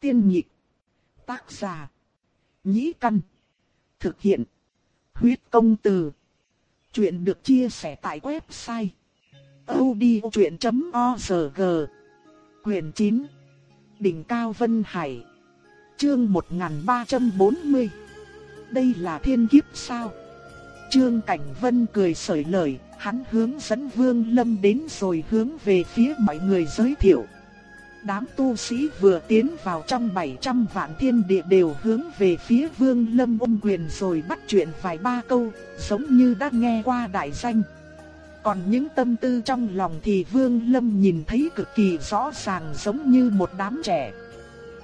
Tiên nhị Tác giả. Nhĩ căn. Thực hiện. Huyết công từ. Chuyện được chia sẻ tại website. odchuyện.org Quyền 9. Đỉnh Cao Vân Hải. Chương 1340. Đây là thiên kiếp sao? Trương Cảnh Vân cười sởi lời, hắn hướng dẫn Vương Lâm đến rồi hướng về phía mọi người giới thiệu. Đám tu sĩ vừa tiến vào trong 700 vạn thiên địa đều hướng về phía Vương Lâm ôm quyền rồi bắt chuyện vài ba câu, giống như đã nghe qua đại danh. Còn những tâm tư trong lòng thì Vương Lâm nhìn thấy cực kỳ rõ ràng giống như một đám trẻ.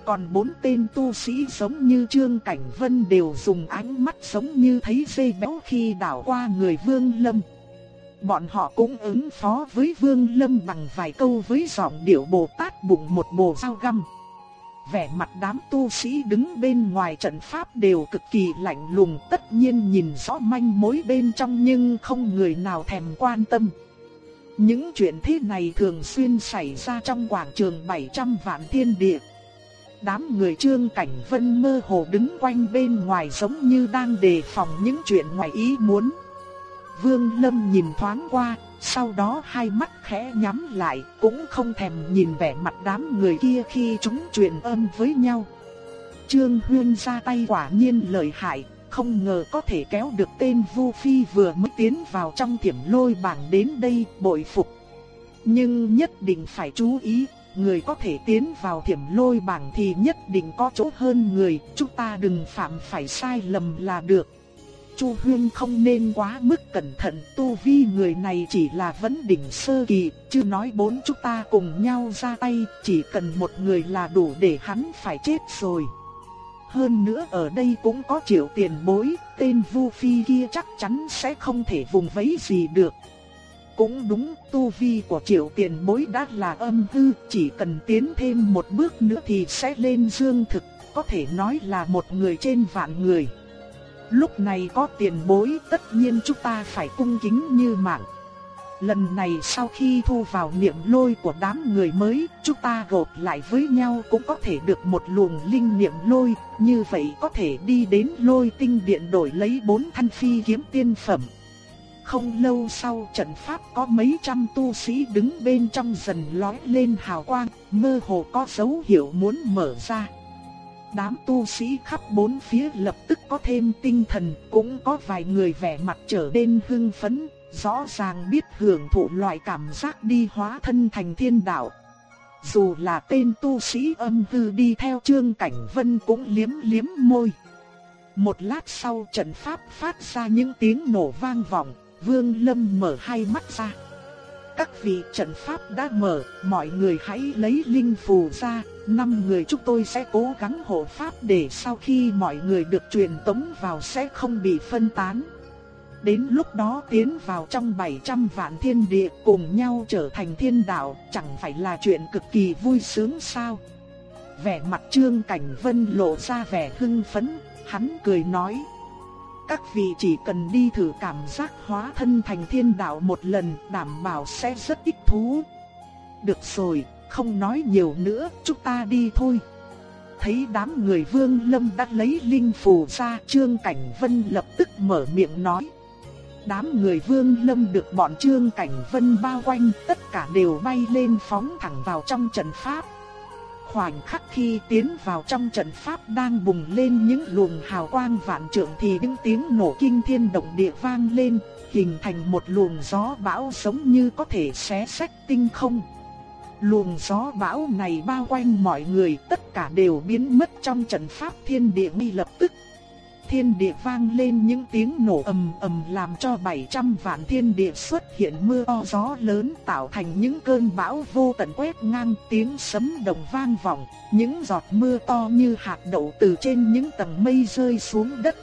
Còn bốn tên tu sĩ giống như Trương Cảnh Vân đều dùng ánh mắt giống như thấy dây béo khi đảo qua người Vương Lâm. Bọn họ cũng ứng phó với Vương Lâm bằng vài câu với giọng điệu Bồ Tát bụng một bồ sao găm. Vẻ mặt đám tu sĩ đứng bên ngoài trận pháp đều cực kỳ lạnh lùng, tất nhiên nhìn rõ manh mối bên trong nhưng không người nào thèm quan tâm. Những chuyện thế này thường xuyên xảy ra trong quảng trường 700 vạn thiên địa. Đám người trương cảnh vân mơ hồ đứng quanh bên ngoài giống như đang đề phòng những chuyện ngoài ý muốn. Vương Lâm nhìn thoáng qua, sau đó hai mắt khẽ nhắm lại, cũng không thèm nhìn vẻ mặt đám người kia khi chúng truyền âm với nhau. Trương Huyên ra tay quả nhiên lợi hại, không ngờ có thể kéo được tên Vu Phi vừa mới tiến vào trong thiểm lôi bảng đến đây bội phục. Nhưng nhất định phải chú ý, người có thể tiến vào thiểm lôi bảng thì nhất định có chỗ hơn người, chúng ta đừng phạm phải sai lầm là được. Chu Huyên không nên quá mức cẩn thận, tu vi người này chỉ là vấn đỉnh sơ kỳ, chưa nói bốn chúng ta cùng nhau ra tay, chỉ cần một người là đủ để hắn phải chết rồi. Hơn nữa ở đây cũng có triệu tiền bối, tên Vu Phi kia chắc chắn sẽ không thể vùng vẫy gì được. Cũng đúng, tu vi của triệu tiền bối đã là âm hư, chỉ cần tiến thêm một bước nữa thì sẽ lên dương thực, có thể nói là một người trên vạn người. Lúc này có tiền bối tất nhiên chúng ta phải cung kính như mạng. Lần này sau khi thu vào niệm lôi của đám người mới, chúng ta gộp lại với nhau cũng có thể được một luồng linh niệm lôi, như vậy có thể đi đến lôi tinh điện đổi lấy bốn thanh phi kiếm tiên phẩm. Không lâu sau trận pháp có mấy trăm tu sĩ đứng bên trong dần lói lên hào quang, mơ hồ có dấu hiệu muốn mở ra. Đám tu sĩ khắp bốn phía lập tức có thêm tinh thần, cũng có vài người vẻ mặt trở nên hưng phấn, rõ ràng biết hưởng thụ loại cảm giác đi hóa thân thành thiên đạo. Dù là tên tu sĩ âm hư đi theo Trương Cảnh Vân cũng liếm liếm môi. Một lát sau trận pháp phát ra những tiếng nổ vang vọng, Vương Lâm mở hai mắt ra. Các vị trận pháp đã mở, mọi người hãy lấy linh phù ra, năm người chúng tôi sẽ cố gắng hộ pháp để sau khi mọi người được truyền tống vào sẽ không bị phân tán. Đến lúc đó tiến vào trong 700 vạn thiên địa cùng nhau trở thành thiên đạo chẳng phải là chuyện cực kỳ vui sướng sao. Vẻ mặt Trương Cảnh Vân lộ ra vẻ hưng phấn, hắn cười nói. Các vị chỉ cần đi thử cảm giác hóa thân thành thiên đạo một lần đảm bảo sẽ rất ít thú. Được rồi, không nói nhiều nữa, chúng ta đi thôi. Thấy đám người vương lâm đã lấy linh phù ra, Trương Cảnh Vân lập tức mở miệng nói. Đám người vương lâm được bọn Trương Cảnh Vân bao quanh, tất cả đều bay lên phóng thẳng vào trong trận pháp. Khoảnh khắc khi tiến vào trong trận pháp đang bùng lên những luồng hào quang vạn trượng thì những tiếng nổ kinh thiên động địa vang lên, hình thành một luồng gió bão giống như có thể xé sách tinh không. Luồng gió bão này bao quanh mọi người tất cả đều biến mất trong trận pháp thiên địa ngay lập tức. Thiên địa vang lên những tiếng nổ ầm ầm làm cho 700 vạn thiên địa xuất hiện mưa to gió lớn tạo thành những cơn bão vô tận quét ngang tiếng sấm đồng vang vọng, những giọt mưa to như hạt đậu từ trên những tầng mây rơi xuống đất.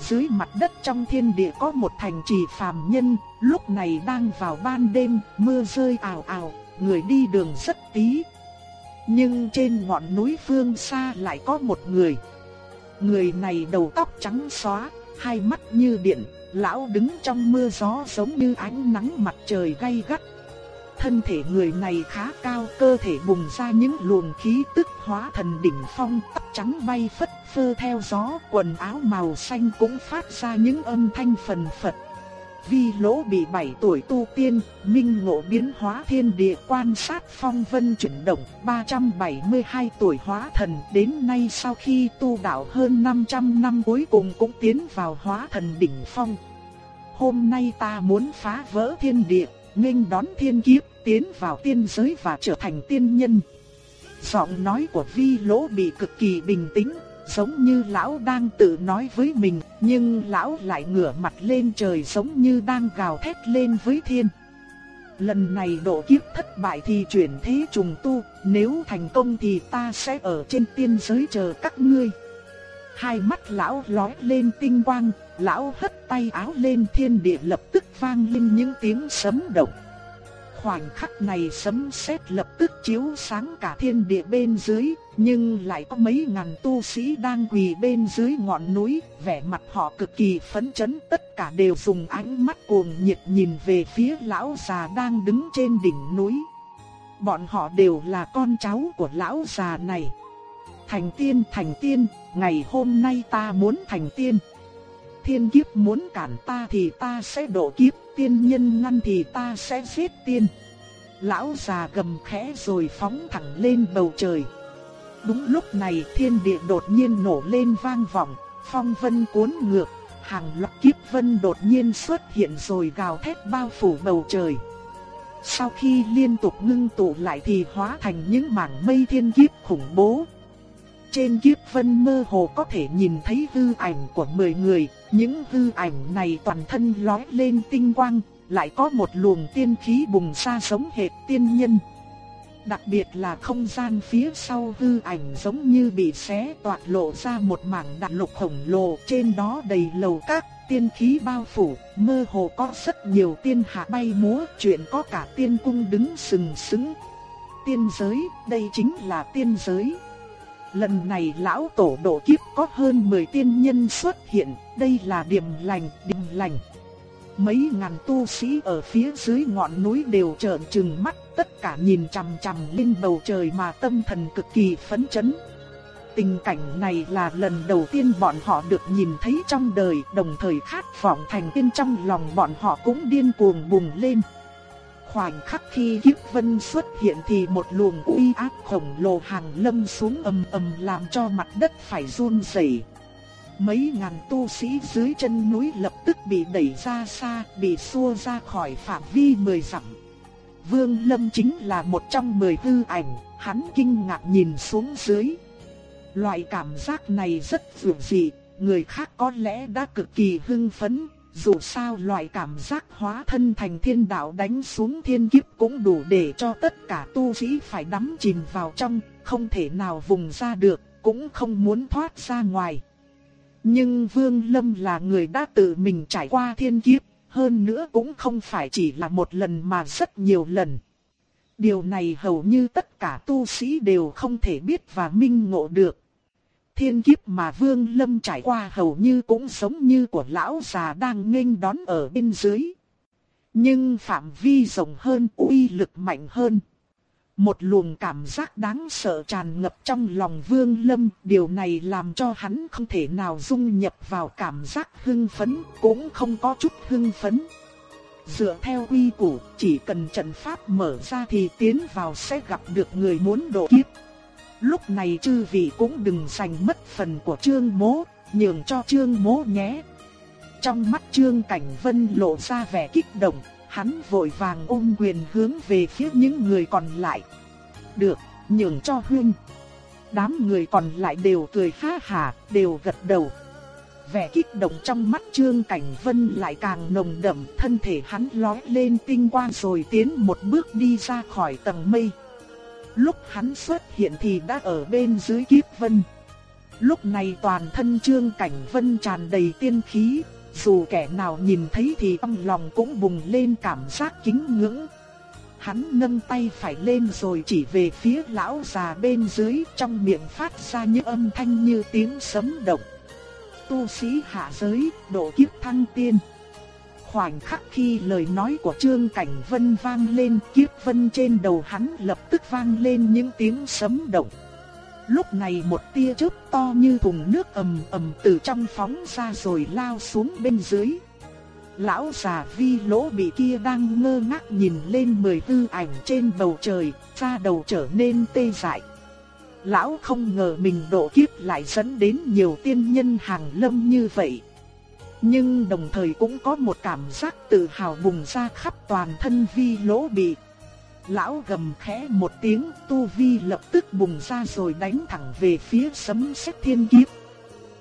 Dưới mặt đất trong thiên địa có một thành trì phàm nhân, lúc này đang vào ban đêm, mưa rơi ào ào, người đi đường rất tí. Nhưng trên ngọn núi phương xa lại có một người. Người này đầu tóc trắng xóa, hai mắt như điện, lão đứng trong mưa gió giống như ánh nắng mặt trời gay gắt. thân thể người này khá cao, cơ thể bùng ra những luồng khí tức hóa thần đỉnh phong, tóc trắng bay phất phơ theo gió, quần áo màu xanh cũng phát ra những âm thanh phần phật. Vi lỗ bị 7 tuổi tu tiên, minh ngộ biến hóa thiên địa quan sát phong vân chuyển động, 372 tuổi hóa thần, đến nay sau khi tu đạo hơn 500 năm cuối cùng cũng tiến vào hóa thần đỉnh phong. Hôm nay ta muốn phá vỡ thiên địa, nghênh đón thiên kiếp, tiến vào tiên giới và trở thành tiên nhân. Giọng nói của Vi Lỗ bị cực kỳ bình tĩnh, giống như lão đang tự nói với mình, nhưng lão lại ngửa mặt lên trời giống như đang gào thét lên với thiên. Lần này độ kiếp thất bại thì chuyển thế trùng tu, nếu thành công thì ta sẽ ở trên tiên giới chờ các ngươi. Hai mắt lão lóe lên tinh quang, lão hất tay áo lên thiên địa lập tức vang lên những tiếng sấm động. Khoảnh khắc này sấm sét lập tức chiếu sáng cả thiên địa bên dưới, nhưng lại có mấy ngàn tu sĩ đang quỳ bên dưới ngọn núi, vẻ mặt họ cực kỳ phấn chấn, tất cả đều dùng ánh mắt cuồng nhiệt nhìn về phía lão già đang đứng trên đỉnh núi. Bọn họ đều là con cháu của lão già này. Thành tiên, thành tiên, ngày hôm nay ta muốn thành tiên. Thiên kiếp muốn cản ta thì ta sẽ độ kiếp, tiên nhân ngăn thì ta sẽ giết tiên. Lão già gầm khẽ rồi phóng thẳng lên bầu trời. Đúng lúc này thiên địa đột nhiên nổ lên vang vọng, phong vân cuốn ngược, hàng loạt kiếp vân đột nhiên xuất hiện rồi gào thét bao phủ bầu trời. Sau khi liên tục ngưng tụ lại thì hóa thành những mảng mây thiên kiếp khủng bố. Trên kiếp vân mơ hồ có thể nhìn thấy hư ảnh của 10 người, những hư ảnh này toàn thân lóe lên tinh quang, lại có một luồng tiên khí bùng ra giống hệt tiên nhân. Đặc biệt là không gian phía sau hư ảnh giống như bị xé toạc lộ ra một mảng đại lục khổng lồ, trên đó đầy lầu các, tiên khí bao phủ, mơ hồ có rất nhiều tiên hạ bay múa, chuyện có cả tiên cung đứng sừng sững. Tiên giới, đây chính là tiên giới. Lần này lão tổ độ kiếp có hơn 10 tiên nhân xuất hiện, đây là điểm lành, điểm lành. Mấy ngàn tu sĩ ở phía dưới ngọn núi đều trợn trừng mắt, tất cả nhìn chằm chằm lên bầu trời mà tâm thần cực kỳ phấn chấn. Tình cảnh này là lần đầu tiên bọn họ được nhìn thấy trong đời, đồng thời khát vọng thành tiên trong lòng bọn họ cũng điên cuồng bùng lên. Khoảnh khắc khi kiếp vân xuất hiện thì một luồng uy áp khổng lồ hàng lâm xuống ầm ầm làm cho mặt đất phải run rẩy. Mấy ngàn tu sĩ dưới chân núi lập tức bị đẩy ra xa, bị xua ra khỏi phạm vi mười dặm. Vương Lâm chính là một trong mười hư ảnh, hắn kinh ngạc nhìn xuống dưới. Loại cảm giác này rất dường dị, người khác có lẽ đã cực kỳ hưng phấn, dù sao loại cảm giác hóa thân thành thiên đạo đánh xuống thiên kiếp cũng đủ để cho tất cả tu sĩ phải đắm chìm vào trong, không thể nào vùng ra được, cũng không muốn thoát ra ngoài. Nhưng Vương Lâm là người đã tự mình trải qua thiên kiếp, hơn nữa cũng không phải chỉ là một lần mà rất nhiều lần. Điều này hầu như tất cả tu sĩ đều không thể biết và minh ngộ được. Thiên kiếp mà Vương Lâm trải qua hầu như cũng giống như của lão già đang nghênh đón ở bên dưới. Nhưng phạm vi rộng hơn, uy lực mạnh hơn. Một luồng cảm giác đáng sợ tràn ngập trong lòng Vương Lâm, điều này làm cho hắn không thể nào dung nhập vào cảm giác hưng phấn, cũng không có chút hưng phấn. Dựa theo quy củ, chỉ cần trận pháp mở ra thì tiến vào sẽ gặp được người muốn độ kiếp. Lúc này chư vị cũng đừng giành mất phần của Trương mố, nhường cho Trương mố nhé. Trong mắt Trương Cảnh Vân lộ ra vẻ kích động, hắn vội vàng ôm quyền hướng về phía những người còn lại. Được, nhường cho huynh. Đám người còn lại đều cười ha hà, đều gật đầu. Vẻ kích động trong mắt Trương Cảnh Vân lại càng nồng đậm, thân thể hắn lói lên tinh quang rồi tiến một bước đi ra khỏi tầng mây. Lúc hắn xuất hiện thì đã ở bên dưới kiếp vân. Lúc này toàn thân Trương Cảnh Vân tràn đầy tiên khí, dù kẻ nào nhìn thấy thì trong lòng cũng bùng lên cảm giác kính ngưỡng. Hắn nâng tay phải lên rồi chỉ về phía lão già bên dưới trong miệng phát ra những âm thanh như tiếng sấm động. Tu sĩ hạ giới, độ kiếp thăng tiên. Khoảnh khắc khi lời nói của Trương Cảnh Vân vang lên, kiếp vân trên đầu hắn lập tức vang lên những tiếng sấm động. Lúc này một tia chớp to như thùng nước ầm ầm từ trong phóng ra rồi lao xuống bên dưới. Lão già vi lỗ bị kia đang ngơ ngác nhìn lên mười tư ảnh trên bầu trời, da đầu trở nên tê dại. Lão không ngờ mình độ kiếp lại dẫn đến nhiều tiên nhân hàng lâm như vậy. Nhưng đồng thời cũng có một cảm giác tự hào bùng ra khắp toàn thân vi lỗ bị. Lão gầm khẽ một tiếng tu vi lập tức bùng ra rồi đánh thẳng về phía sấm sét thiên kiếp.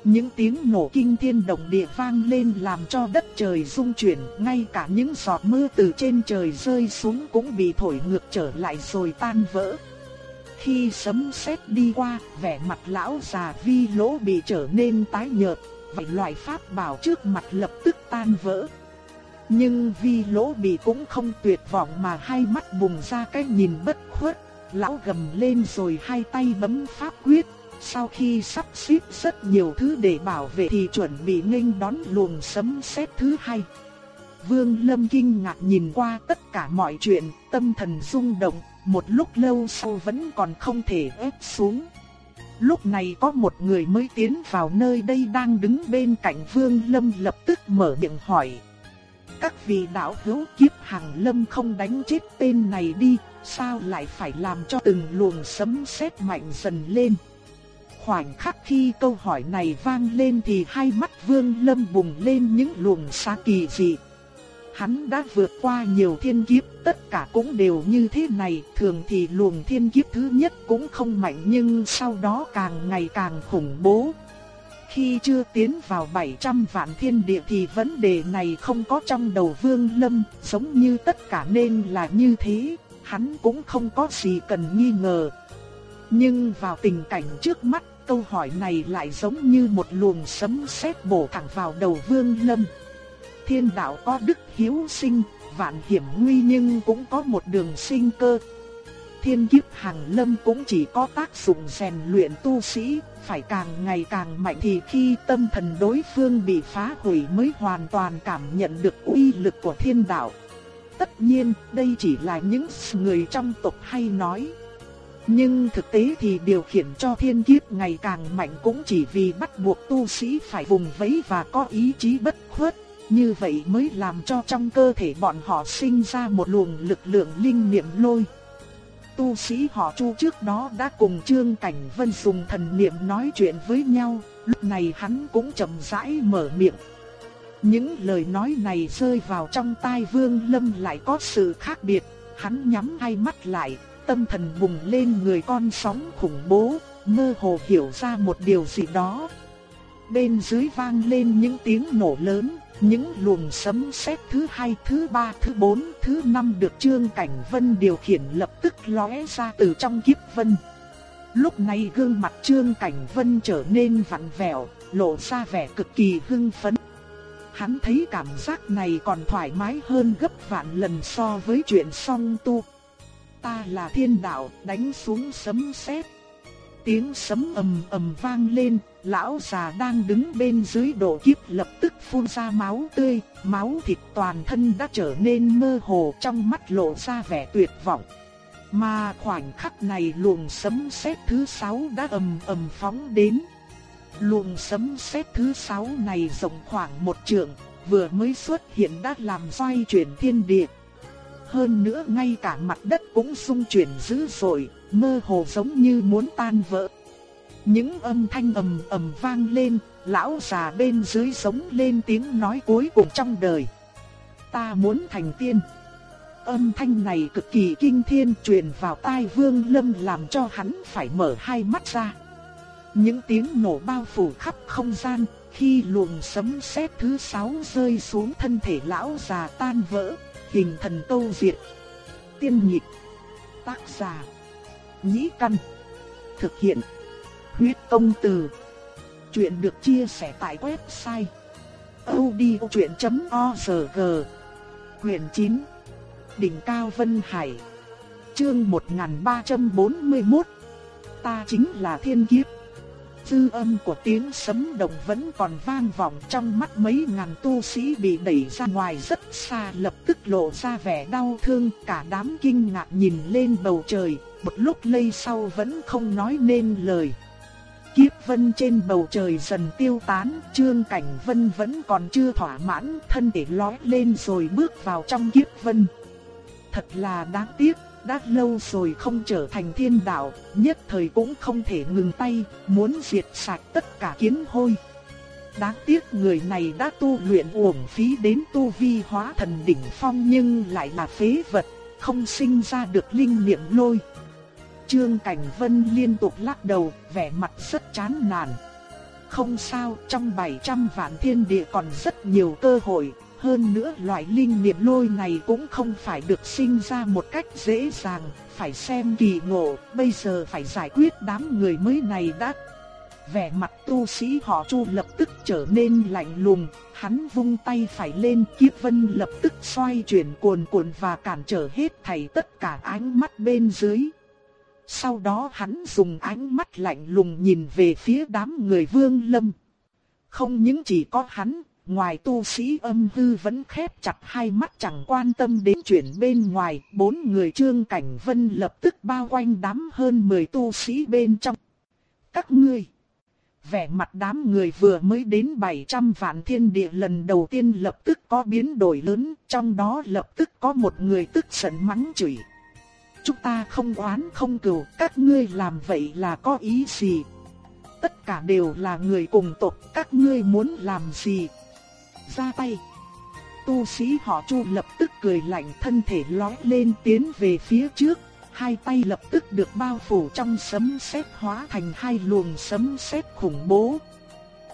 Những tiếng nổ kinh thiên động địa vang lên làm cho đất trời rung chuyển, ngay cả những giọt mưa từ trên trời rơi xuống cũng bị thổi ngược trở lại rồi tan vỡ. Khi sấm sét đi qua, vẻ mặt lão già vi lỗ bị trở nên tái nhợt, vậy loại pháp bảo trước mặt lập tức tan vỡ. Nhưng vi lỗ bị cũng không tuyệt vọng mà hai mắt bùng ra cái nhìn bất khuất, lão gầm lên rồi hai tay bấm pháp quyết, sau khi sắp xếp rất nhiều thứ để bảo vệ thì chuẩn bị nghênh đón luồng sấm sét thứ hai. Vương Lâm kinh ngạc nhìn qua tất cả mọi chuyện, tâm thần rung động, một lúc lâu sau vẫn còn không thể ép xuống. Lúc này có một người mới tiến vào nơi đây đang đứng bên cạnh Vương Lâm lập tức mở miệng hỏi. Các vị đạo hữu kiếp hàng lâm không đánh chết tên này đi, sao lại phải làm cho từng luồng sấm sét mạnh dần lên. Khoảnh khắc khi câu hỏi này vang lên thì hai mắt Vương Lâm bùng lên những luồng sáng kỳ dị. Hắn đã vượt qua nhiều thiên kiếp, tất cả cũng đều như thế này, thường thì luồng thiên kiếp thứ nhất cũng không mạnh nhưng sau đó càng ngày càng khủng bố. Khi chưa tiến vào 700 vạn thiên địa thì vấn đề này không có trong đầu Vương Lâm, giống như tất cả nên là như thế, hắn cũng không có gì cần nghi ngờ. Nhưng vào tình cảnh trước mắt, câu hỏi này lại giống như một luồng sấm sét bổ thẳng vào đầu Vương Lâm. Thiên đạo có đức hiếu sinh, vạn hiểm nguy nhưng cũng có một đường sinh cơ. Thiên kiếp hàng lâm cũng chỉ có tác dụng rèn luyện tu sĩ, phải càng ngày càng mạnh thì khi tâm thần đối phương bị phá hủy mới hoàn toàn cảm nhận được uy lực của thiên đạo. Tất nhiên, đây chỉ là những người trong tộc hay nói. Nhưng thực tế thì điều khiển cho thiên kiếp ngày càng mạnh cũng chỉ vì bắt buộc tu sĩ phải vùng vẫy và có ý chí bất khuất. Như vậy mới làm cho trong cơ thể bọn họ sinh ra một luồng lực lượng linh niệm lôi. Tu sĩ họ Chu trước đó đã cùng Trương Cảnh Vân dùng thần niệm nói chuyện với nhau, lúc này hắn cũng chậm rãi mở miệng. Những lời nói này rơi vào trong tai Vương Lâm lại có sự khác biệt, hắn nhắm hai mắt lại, tâm thần bùng lên người con sóng khủng bố, mơ hồ hiểu ra một điều gì đó. Bên dưới vang lên những tiếng nổ lớn, những luồng sấm sét thứ hai, thứ ba, thứ bốn, thứ năm được Trương Cảnh Vân điều khiển lập tức lóe ra từ trong kiếp vân. Lúc này gương mặt Trương Cảnh Vân trở nên vặn vẹo, lộ ra vẻ cực kỳ hưng phấn. Hắn thấy cảm giác này còn thoải mái hơn gấp vạn lần so với chuyện song tu. Ta là thiên đạo, đánh xuống sấm sét. Tiếng sấm ầm ầm vang lên, lão già đang đứng bên dưới độ kiếp lập tức phun ra máu tươi, máu thịt toàn thân đã trở nên mơ hồ trong mắt lộ ra vẻ tuyệt vọng. Mà khoảnh khắc này luồng sấm sét thứ sáu đã ầm ầm phóng đến. Luồng sấm sét thứ sáu này rộng khoảng một trượng, vừa mới xuất hiện đã làm xoay chuyển thiên địa. Hơn nữa ngay cả mặt đất cũng xung chuyển dữ dội, mơ hồ giống như muốn tan vỡ. Những âm thanh ầm ầm vang lên, lão già bên dưới sống lên tiếng nói cuối cùng trong đời. Ta muốn thành tiên. Âm thanh này cực kỳ kinh thiên truyền vào tai Vương Lâm làm cho hắn phải mở hai mắt ra. Những tiếng nổ bao phủ khắp không gian, khi luồng sấm sét thứ sáu rơi xuống thân thể lão già tan vỡ, hình thần câu diệt. Tiên nhịp, tác giả, nhĩ căn, thực hiện Huyết công từ. Chuyện được chia sẻ tại website odchuyện.org. Quyền 9. Đỉnh cao Vân Hải. Chương 1341. Ta chính là thiên kiếp. dư âm của tiếng sấm động vẫn còn vang vọng trong mắt mấy ngàn tu sĩ bị đẩy ra ngoài rất xa lập tức lộ ra vẻ đau thương, cả đám kinh ngạc nhìn lên bầu trời, một lúc lây sau vẫn không nói nên lời. Kiếp vân trên bầu trời dần tiêu tán, trương cảnh vân vẫn còn chưa thỏa mãn, thân thể lói lên rồi bước vào trong kiếp vân. Thật là đáng tiếc, đã lâu rồi không trở thành thiên đạo, nhất thời cũng không thể ngừng tay, muốn diệt sạch tất cả kiến hôi. Đáng tiếc người này đã tu luyện uổng phí đến tu vi hóa thần đỉnh phong nhưng lại là phế vật, không sinh ra được linh niệm lôi. Trương Cảnh Vân liên tục lắc đầu, vẻ mặt rất chán nản. Không sao, trong 700 vạn thiên địa còn rất nhiều cơ hội, hơn nữa loại linh niệm lôi này cũng không phải được sinh ra một cách dễ dàng, phải xem kỳ ngộ, bây giờ phải giải quyết đám người mới này đã. Vẻ mặt tu sĩ họ Chu lập tức trở nên lạnh lùng, hắn vung tay phải lên kiếp vân lập tức xoay chuyển cuồn cuộn và cản trở hết thảy tất cả ánh mắt bên dưới. Sau đó hắn dùng ánh mắt lạnh lùng nhìn về phía đám người vương lâm. Không những chỉ có hắn, ngoài tu sĩ âm hư vẫn khép chặt hai mắt chẳng quan tâm đến chuyện bên ngoài, bốn người trương cảnh vân lập tức bao quanh đám hơn 10 tu sĩ bên trong. Các ngươi, vẻ mặt đám người vừa mới đến 700 vạn thiên địa lần đầu tiên lập tức có biến đổi lớn, trong đó lập tức có một người tức giận mắng chửi. Chúng ta không oán không cừu, các ngươi làm vậy là có ý gì? Tất cả đều là người cùng tộc, các ngươi muốn làm gì? ra tay. Tu sĩ họ Chu lập tức cười lạnh thân thể lói lên tiến về phía trước, hai tay lập tức được bao phủ trong sấm sét hóa thành hai luồng sấm sét khủng bố.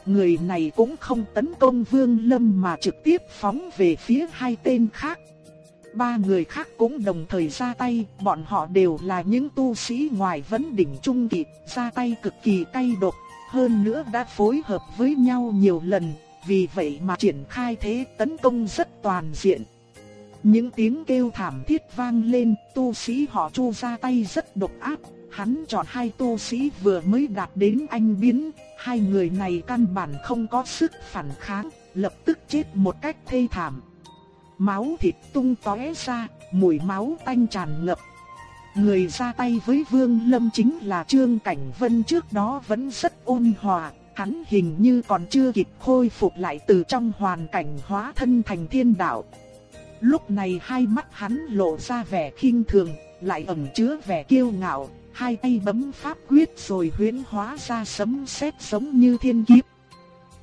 Người này cũng không tấn công Vương Lâm mà trực tiếp phóng về phía hai tên khác. Ba người khác cũng đồng thời ra tay, bọn họ đều là những tu sĩ ngoài vấn đỉnh trung kỳ, ra tay cực kỳ cay độc, hơn nữa đã phối hợp với nhau nhiều lần, vì vậy mà triển khai thế tấn công rất toàn diện. Những tiếng kêu thảm thiết vang lên, tu sĩ họ Chu ra tay rất độc ác, hắn chọn hai tu sĩ vừa mới đạt đến anh biến, hai người này căn bản không có sức phản kháng, lập tức chết một cách thê thảm. Máu thịt tung tóe ra, mùi máu tanh tràn ngập. Người ra tay với Vương Lâm chính là Trương Cảnh Vân trước đó vẫn rất ôn hòa, Hắn hình như còn chưa kịp khôi phục lại từ trong hoàn cảnh hóa thân thành thiên đạo. Lúc này hai mắt hắn lộ ra vẻ khinh thường, lại ẩn chứa vẻ kiêu ngạo, hai tay bấm pháp quyết rồi huyễn hóa ra sấm sét giống như thiên kiếp.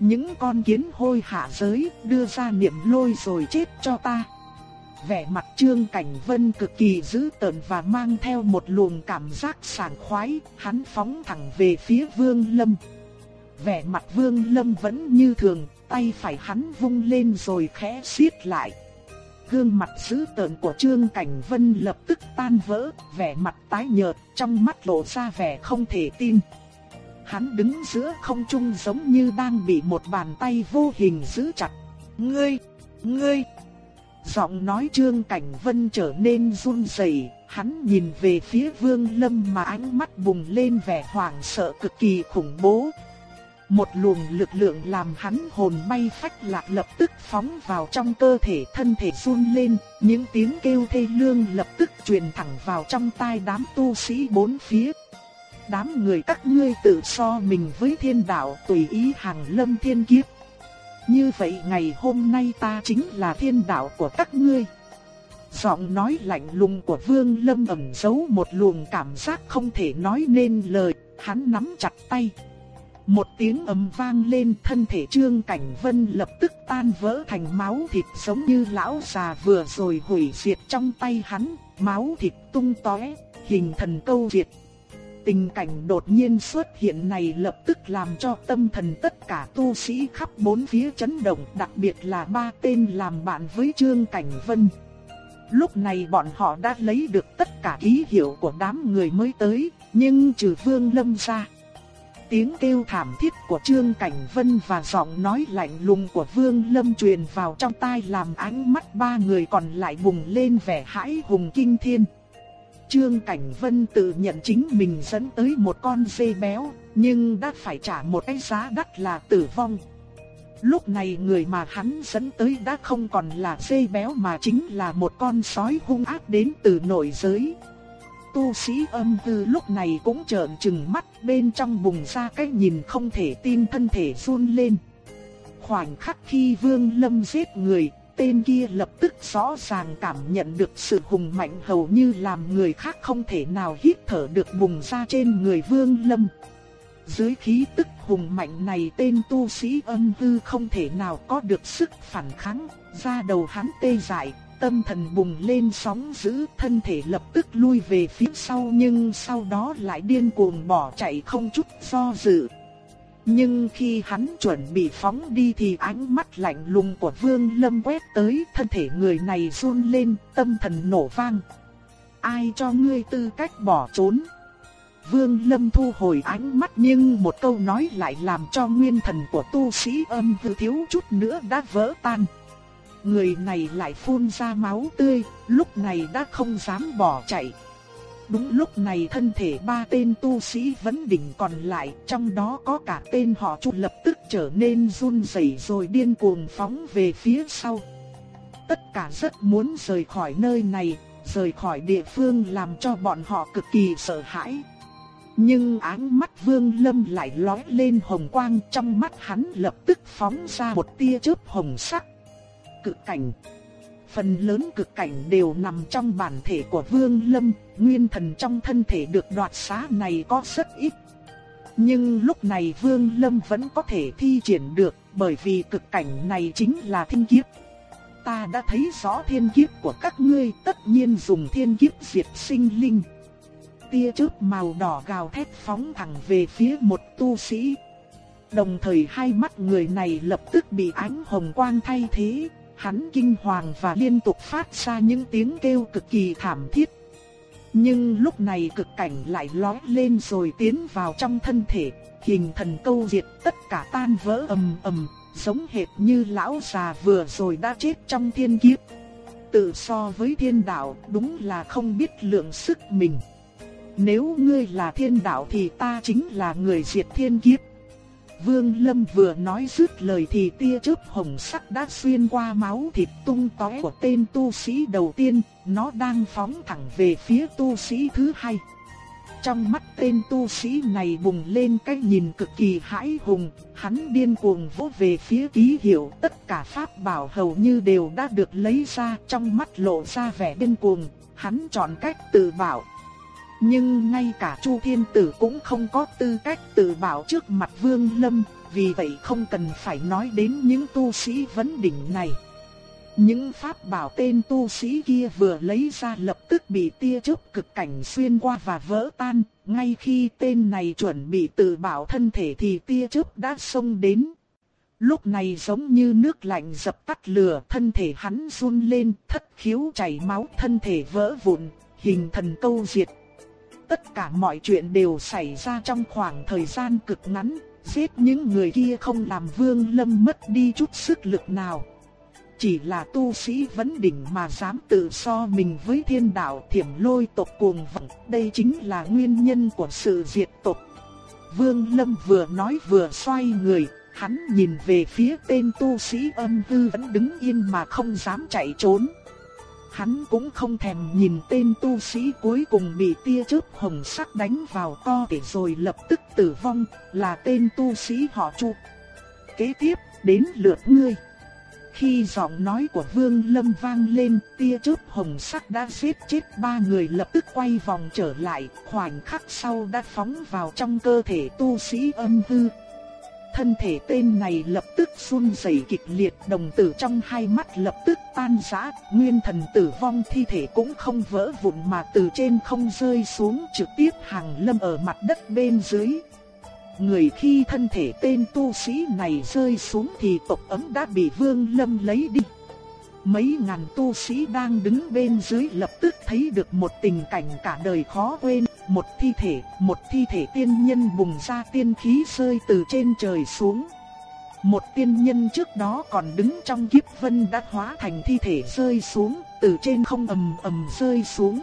Những con kiến hôi hạ giới đưa ra niệm lôi rồi chết cho ta. Vẻ mặt Trương Cảnh Vân cực kỳ dữ tợn và mang theo một luồng cảm giác sảng khoái, hắn phóng thẳng về phía Vương Lâm vẻ mặt Vương Lâm vẫn như thường, tay phải hắn vung lên rồi khẽ siết lại. Gương mặt dữ tợn của Trương Cảnh Vân lập tức tan vỡ, vẻ mặt tái nhợt, trong mắt lộ ra vẻ không thể tin. Hắn đứng giữa không trung giống như đang bị một bàn tay vô hình giữ chặt. Ngươi, ngươi. Giọng nói Trương Cảnh Vân trở nên run rẩy, hắn nhìn về phía Vương Lâm mà ánh mắt bùng lên vẻ hoảng sợ cực kỳ khủng bố, một luồng lực lượng làm hắn hồn bay phách lạc lập tức phóng vào trong cơ thể thân thể run lên, những tiếng kêu thê lương lập tức truyền thẳng vào trong tai đám tu sĩ bốn phía. Đám người các ngươi tự so mình với thiên đạo tùy ý hàng lâm thiên kiếp. Như vậy ngày hôm nay ta chính là thiên đạo của các ngươi. Giọng nói lạnh lùng của Vương Lâm ẩn giấu một luồng cảm giác không thể nói nên lời, hắn nắm chặt tay. Một tiếng ầm vang lên thân thể Trương Cảnh Vân lập tức tan vỡ thành máu thịt giống như lão già vừa rồi hủy diệt trong tay hắn, máu thịt tung tóe, hình thần câu diệt. Tình cảnh đột nhiên xuất hiện này lập tức làm cho tâm thần tất cả tu sĩ khắp bốn phía chấn động, đặc biệt là ba tên làm bạn với Trương Cảnh Vân. Lúc này bọn họ đã lấy được tất cả ký hiệu của đám người mới tới, nhưng trừ Vương Lâm ra Tiếng kêu thảm thiết của Trương Cảnh Vân và giọng nói lạnh lùng của Vương Lâm truyền vào trong tai làm ánh mắt ba người còn lại bùng lên vẻ hãi hùng kinh thiên. Trương Cảnh Vân tự nhận chính mình dẫn tới một con dê béo, nhưng đã phải trả một cái giá đắt là tử vong. Lúc này người mà hắn dẫn tới đã không còn là dê béo mà chính là một con sói hung ác đến từ nội giới. Tu sĩ âm tư lúc này cũng trợn trừng mắt bên trong bùng ra cái nhìn không thể tin thân thể run lên. Khoảnh khắc khi Vương Lâm giết người, tên kia lập tức rõ ràng cảm nhận được sự hùng mạnh hầu như làm người khác không thể nào hít thở được bùng ra trên người Vương Lâm. Dưới khí tức hùng mạnh này tên tu sĩ âm hư không thể nào có được sức phản kháng, ra đầu hắn tê dại, tâm thần bùng lên sóng dữ, thân thể lập tức lui về phía sau nhưng sau đó lại điên cuồng bỏ chạy không chút do dự. Nhưng khi hắn chuẩn bị phóng đi thì ánh mắt lạnh lùng của Vương Lâm quét tới, thân thể người này run lên, tâm thần nổ vang. Ai cho ngươi tư cách bỏ trốn? Vương Lâm thu hồi ánh mắt nhưng một câu nói lại làm cho nguyên thần của tu sĩ âm hư thiếu chút nữa đã vỡ tan. Người này lại phun ra máu tươi, lúc này đã không dám bỏ chạy. Đúng lúc này thân thể ba tên tu sĩ vẫn đỉnh còn lại, trong đó có cả tên họ Chu lập tức trở nên run rẩy rồi điên cuồng phóng về phía sau. Tất cả rất muốn rời khỏi nơi này, rời khỏi địa phương làm cho bọn họ cực kỳ sợ hãi. Nhưng áng mắt Vương Lâm lại lóe lên hồng quang trong mắt hắn lập tức phóng ra một tia chớp hồng sắc. cự cảnh Phần lớn cực cảnh đều nằm trong bản thể của Vương Lâm, nguyên thần trong thân thể được đoạt xá này có rất ít. Nhưng lúc này Vương Lâm vẫn có thể thi triển được, bởi vì cực cảnh này chính là thiên kiếp. Ta đã thấy rõ thiên kiếp của các ngươi, tất nhiên dùng thiên kiếp diệt sinh linh. Tia chớp màu đỏ gào thét phóng thẳng về phía một tu sĩ. Đồng thời hai mắt người này lập tức bị ánh hồng quang thay thế, hắn kinh hoàng và liên tục phát ra những tiếng kêu cực kỳ thảm thiết. Nhưng lúc này cực cảnh lại lói lên rồi tiến vào trong thân thể, hình thần câu diệt tất cả tan vỡ ầm ầm, giống hệt như lão già vừa rồi đã chết trong thiên kiếp. Tự so với thiên đạo đúng là không biết lượng sức mình. Nếu ngươi là thiên đạo thì ta chính là người diệt thiên kiếp. Vương Lâm vừa nói dứt lời thì tia chớp hồng sắc đã xuyên qua máu thịt tung tóe của tên tu sĩ đầu tiên, nó đang phóng thẳng về phía tu sĩ thứ hai. Trong mắt tên tu sĩ này bùng lên cái nhìn cực kỳ hãi hùng, hắn điên cuồng vỗ về phía ký hiệu, tất cả pháp bảo hầu như đều đã được lấy ra, trong mắt lộ ra vẻ điên cuồng, hắn chọn cách tự bảo. Nhưng ngay cả Chu Thiên Tử cũng không có tư cách tự bảo trước mặt Vương Lâm, vì vậy không cần phải nói đến những tu sĩ vấn đỉnh này. Những pháp bảo tên tu sĩ kia vừa lấy ra lập tức bị tia chớp cực cảnh xuyên qua và vỡ tan, ngay khi tên này chuẩn bị tự bảo thân thể thì tia chớp đã xông đến. Lúc này giống như nước lạnh dập tắt lửa, thân thể hắn run lên, thất khiếu chảy máu, thân thể vỡ vụn, hình thần câu diệt, Tất cả mọi chuyện đều xảy ra trong khoảng thời gian cực ngắn, giết những người kia không làm Vương Lâm mất đi chút sức lực nào. Chỉ là tu sĩ vấn đỉnh mà dám tự so mình với thiên đạo thiểm lôi tộc cuồng vọng, đây chính là nguyên nhân của sự diệt tộc. Vương Lâm vừa nói vừa xoay người, hắn nhìn về phía tên tu sĩ âm hư vẫn đứng yên mà không dám chạy trốn. Hắn cũng không thèm nhìn tên tu sĩ cuối cùng bị tia chớp hồng sắc đánh vào co để rồi lập tức tử vong, là tên tu sĩ họ Chu. Kế tiếp, đến lượt ngươi. Khi giọng nói của Vương Lâm vang lên, tia chớp hồng sắc đã giết chết ba người lập tức quay vòng trở lại, khoảnh khắc sau đã phóng vào trong cơ thể tu sĩ âm hư, Thân thể tên này lập tức run rẩy kịch liệt, đồng tử trong hai mắt lập tức tan rã, nguyên thần tử vong thi thể cũng không vỡ vụn mà từ trên không rơi xuống trực tiếp hàng lâm ở mặt đất bên dưới. Người khi thân thể tên tu sĩ này rơi xuống thì tộc ấm đã bị vương lâm lấy đi. Mấy ngàn tu sĩ đang đứng bên dưới lập tức thấy được một tình cảnh cả đời khó quên, một thi thể, một thi thể tiên nhân bùng ra tiên khí rơi từ trên trời xuống. Một tiên nhân trước đó còn đứng trong kiếp vân đã hóa thành thi thể rơi xuống, từ trên không ầm ầm rơi xuống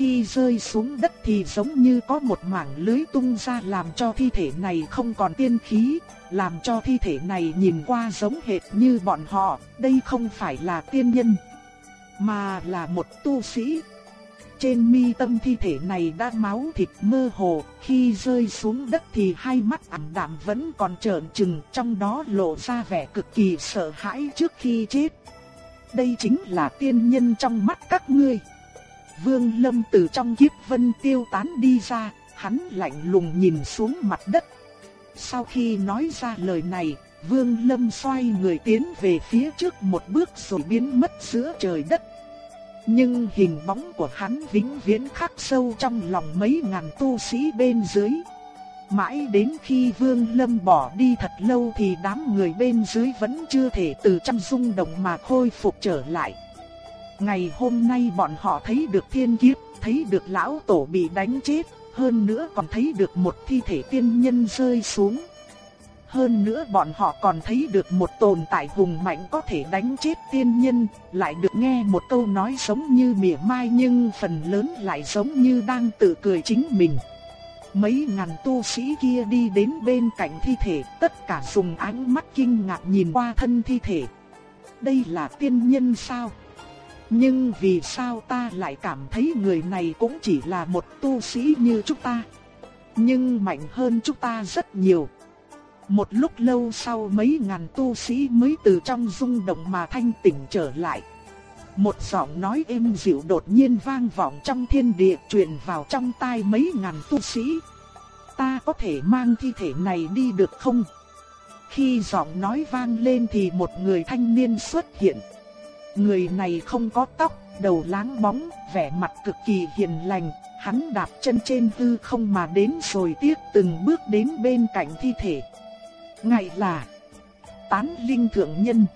khi rơi xuống đất thì giống như có một mảng lưới tung ra làm cho thi thể này không còn tiên khí, làm cho thi thể này nhìn qua giống hệt như bọn họ, đây không phải là tiên nhân, mà là một tu sĩ. Trên mi tâm thi thể này đã máu thịt mơ hồ, khi rơi xuống đất thì hai mắt ảm đạm vẫn còn trợn trừng, trong đó lộ ra vẻ cực kỳ sợ hãi trước khi chết. Đây chính là tiên nhân trong mắt các ngươi. Vương Lâm từ trong kiếp vân tiêu tán đi ra, hắn lạnh lùng nhìn xuống mặt đất. Sau khi nói ra lời này, Vương Lâm xoay người tiến về phía trước một bước rồi biến mất giữa trời đất. Nhưng hình bóng của hắn vĩnh viễn khắc sâu trong lòng mấy ngàn tu sĩ bên dưới. Mãi đến khi Vương Lâm bỏ đi thật lâu thì đám người bên dưới vẫn chưa thể từ trong rung động mà khôi phục trở lại. Ngày hôm nay bọn họ thấy được thiên kiếp, thấy được lão tổ bị đánh chết, hơn nữa còn thấy được một thi thể tiên nhân rơi xuống. Hơn nữa bọn họ còn thấy được một tồn tại hùng mạnh có thể đánh chết tiên nhân, lại được nghe một câu nói giống như mỉa mai nhưng phần lớn lại giống như đang tự cười chính mình. Mấy ngàn tu sĩ kia đi đến bên cạnh thi thể, tất cả dùng ánh mắt kinh ngạc nhìn qua thân thi thể. Đây là tiên nhân sao? Nhưng vì sao ta lại cảm thấy người này cũng chỉ là một tu sĩ như chúng ta? Nhưng mạnh hơn chúng ta rất nhiều. Một lúc lâu sau mấy ngàn tu sĩ mới từ trong rung động mà thanh tỉnh trở lại. Một giọng nói êm dịu đột nhiên vang vọng trong thiên địa truyền vào trong tai mấy ngàn tu sĩ. Ta có thể mang thi thể này đi được không? Khi giọng nói vang lên thì một người thanh niên xuất hiện. Người này không có tóc, đầu láng bóng, vẻ mặt cực kỳ hiền lành, hắn đạp chân trên hư không mà đến rồi tiếc từng bước đến bên cạnh thi thể. Ngài là Tán Linh Thượng Nhân.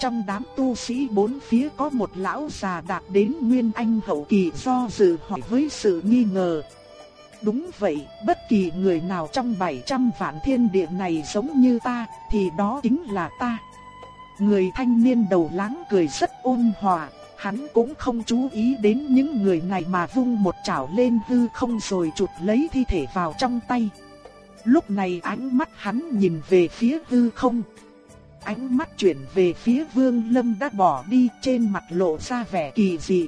Trong đám tu sĩ bốn phía có một lão già đạt đến Nguyên Anh hậu kỳ do dự hỏi với sự nghi ngờ. Đúng vậy, bất kỳ người nào trong 700 vạn thiên địa này giống như ta, thì đó chính là ta. Người thanh niên đầu láng cười rất ôn hòa, hắn cũng không chú ý đến những người này mà vung một chảo lên hư không rồi chụp lấy thi thể vào trong tay. Lúc này ánh mắt hắn nhìn về phía hư không. Ánh mắt chuyển về phía Vương Lâm đã bỏ đi trên mặt lộ ra vẻ kỳ dị.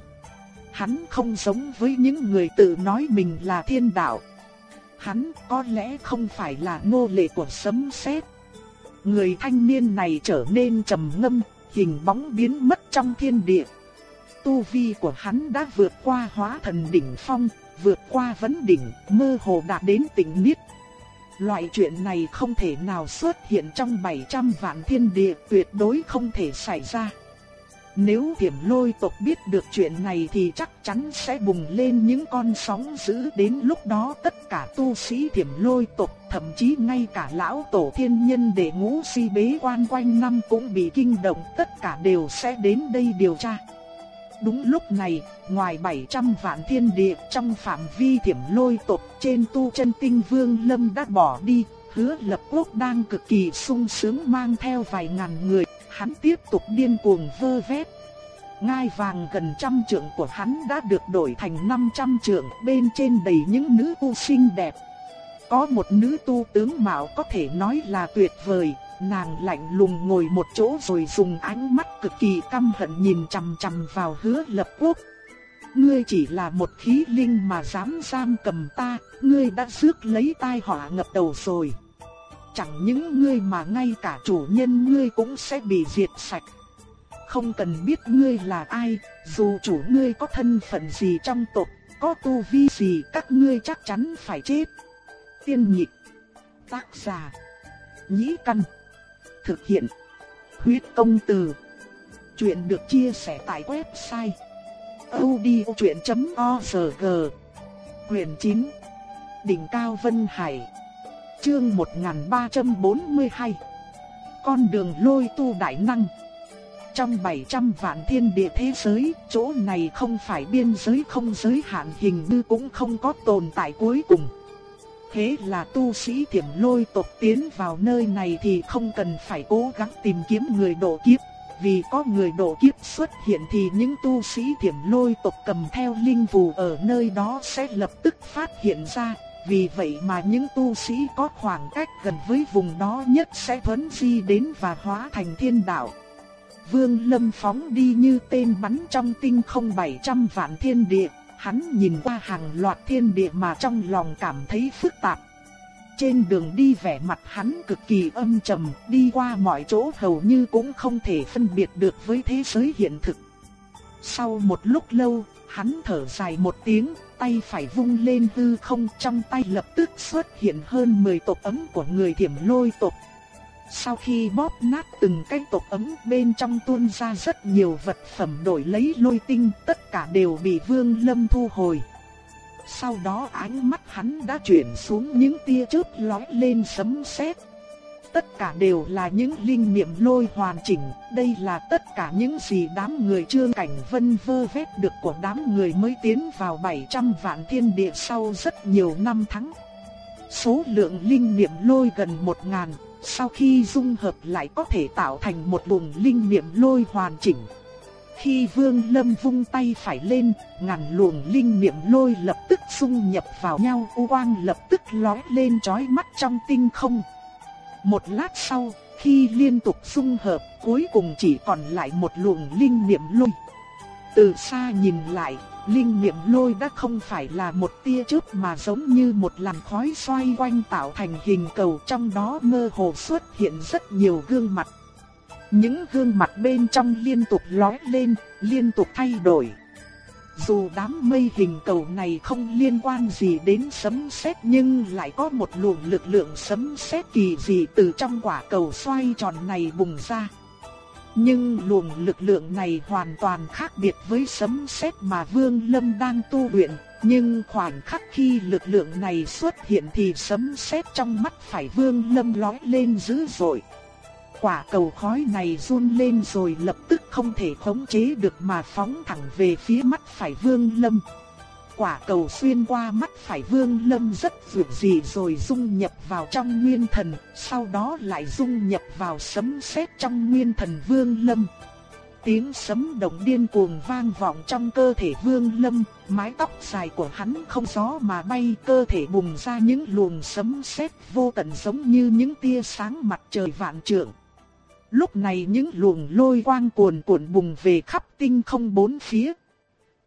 Hắn không giống với những người tự nói mình là thiên đạo. Hắn có lẽ không phải là nô lệ của sấm sét. Người thanh niên này trở nên trầm ngâm, hình bóng biến mất trong thiên địa. Tu vi của hắn đã vượt qua hóa thần đỉnh phong, vượt qua vấn đỉnh, mơ hồ đạt đến tỉnh niết. Loại chuyện này không thể nào xuất hiện trong 700 vạn thiên địa, tuyệt đối không thể xảy ra. Nếu thiểm lôi tộc biết được chuyện này thì chắc chắn sẽ bùng lên những con sóng dữ. Đến lúc đó tất cả tu sĩ thiểm lôi tộc, thậm chí ngay cả lão tổ thiên nhân đệ ngũ si bế quan quanh năm cũng bị kinh động, tất cả đều sẽ đến đây điều tra. Đúng lúc này, ngoài 700 vạn thiên địa trong phạm vi thiểm lôi tộc trên tu chân tinh vương lâm đã bỏ đi, hứa lập quốc đang cực kỳ sung sướng mang theo vài ngàn người, hắn tiếp tục điên cuồng vơ vét. Ngai vàng gần trăm trượng của hắn đã được đổi thành 500 trượng, bên trên đầy những nữ tu xinh đẹp. Có một nữ tu tướng mạo có thể nói là tuyệt vời, nàng lạnh lùng ngồi một chỗ rồi dùng ánh mắt cực kỳ căm hận nhìn chằm chằm vào hứa lập quốc. Ngươi chỉ là một khí linh mà dám giam cầm ta, ngươi đã rước lấy tai họa ngập đầu rồi. Chẳng những ngươi mà ngay cả chủ nhân ngươi cũng sẽ bị diệt sạch. Không cần biết ngươi là ai, dù chủ ngươi có thân phận gì trong tộc, có tu vi gì các ngươi chắc chắn phải chết. Tiên nhịp Tác giả Nhĩ Căn Thực hiện Huyết công từ Chuyện được chia sẻ tại website odchuyện.org Quyền 9 Đỉnh Cao Vân Hải Chương 1342 Con đường lôi tu đại năng. Trong 700 vạn thiên địa thế giới, chỗ này không phải biên giới không giới hạn hình như cũng không có tồn tại cuối cùng. Thế là tu sĩ thiểm lôi tộc tiến vào nơi này thì không cần phải cố gắng tìm kiếm người độ kiếp, vì có người độ kiếp xuất hiện thì những tu sĩ thiểm lôi tộc cầm theo linh phù ở nơi đó sẽ lập tức phát hiện ra, vì vậy mà những tu sĩ có khoảng cách gần với vùng đó nhất sẽ thuấn di đến và hóa thành thiên đạo. Vương Lâm phóng đi như tên bắn trong tinh không 700 vạn thiên địa, hắn nhìn qua hàng loạt thiên địa mà trong lòng cảm thấy phức tạp. Trên đường đi vẻ mặt hắn cực kỳ âm trầm, đi qua mọi chỗ hầu như cũng không thể phân biệt được với thế giới hiện thực. Sau một lúc lâu, hắn thở dài một tiếng, tay phải vung lên hư không trong tay lập tức xuất hiện hơn 10 tộc ấm của người thiểm lôi tộc. Sau khi bóp nát từng cái tộc ấm bên trong tuôn ra rất nhiều vật phẩm đổi lấy lôi tinh, tất cả đều bị Vương Lâm thu hồi. Sau đó ánh mắt hắn đã chuyển xuống những tia chớp lóe lên sấm sét. Tất cả đều là những linh niệm lôi hoàn chỉnh, đây là tất cả những gì đám người trương cảnh vân vơ vét được của đám người mới tiến vào 700 vạn thiên địa sau rất nhiều năm tháng. Số lượng linh niệm lôi gần 1000, sau khi dung hợp lại có thể tạo thành một vùng linh niệm lôi hoàn chỉnh. Khi Vương Lâm vung tay phải lên, ngàn luồng linh niệm lôi lập tức xung nhập vào nhau, u quang lập tức lóe lên chói mắt trong tinh không. Một lát sau, khi liên tục xung hợp, cuối cùng chỉ còn lại một luồng linh niệm lôi. Từ xa nhìn lại, linh niệm lôi đã không phải là một tia chớp mà giống như một làn khói xoay quanh tạo thành hình cầu trong đó mơ hồ xuất hiện rất nhiều gương mặt. Những gương mặt bên trong liên tục lóe lên, liên tục thay đổi. Dù đám mây hình cầu này không liên quan gì đến sấm sét nhưng lại có một luồng lực lượng sấm sét kỳ dị từ trong quả cầu xoay tròn này bùng ra. Nhưng luồng lực lượng này hoàn toàn khác biệt với sấm sét mà Vương Lâm đang tu luyện, nhưng khoảnh khắc khi lực lượng này xuất hiện thì sấm sét trong mắt phải Vương Lâm lóe lên dữ dội quả cầu khói này run lên rồi lập tức không thể khống chế được mà phóng thẳng về phía mắt phải Vương Lâm. Quả cầu xuyên qua mắt phải Vương Lâm rất dữ dị rồi dung nhập vào trong nguyên thần, sau đó lại dung nhập vào sấm sét trong nguyên thần Vương Lâm. Tiếng sấm động điên cuồng vang vọng trong cơ thể Vương Lâm, mái tóc dài của hắn không gió mà bay, cơ thể bùng ra những luồng sấm sét vô tận giống như những tia sáng mặt trời vạn trượng. Lúc này những luồng lôi quang cuồn cuộn bùng về khắp tinh không bốn phía.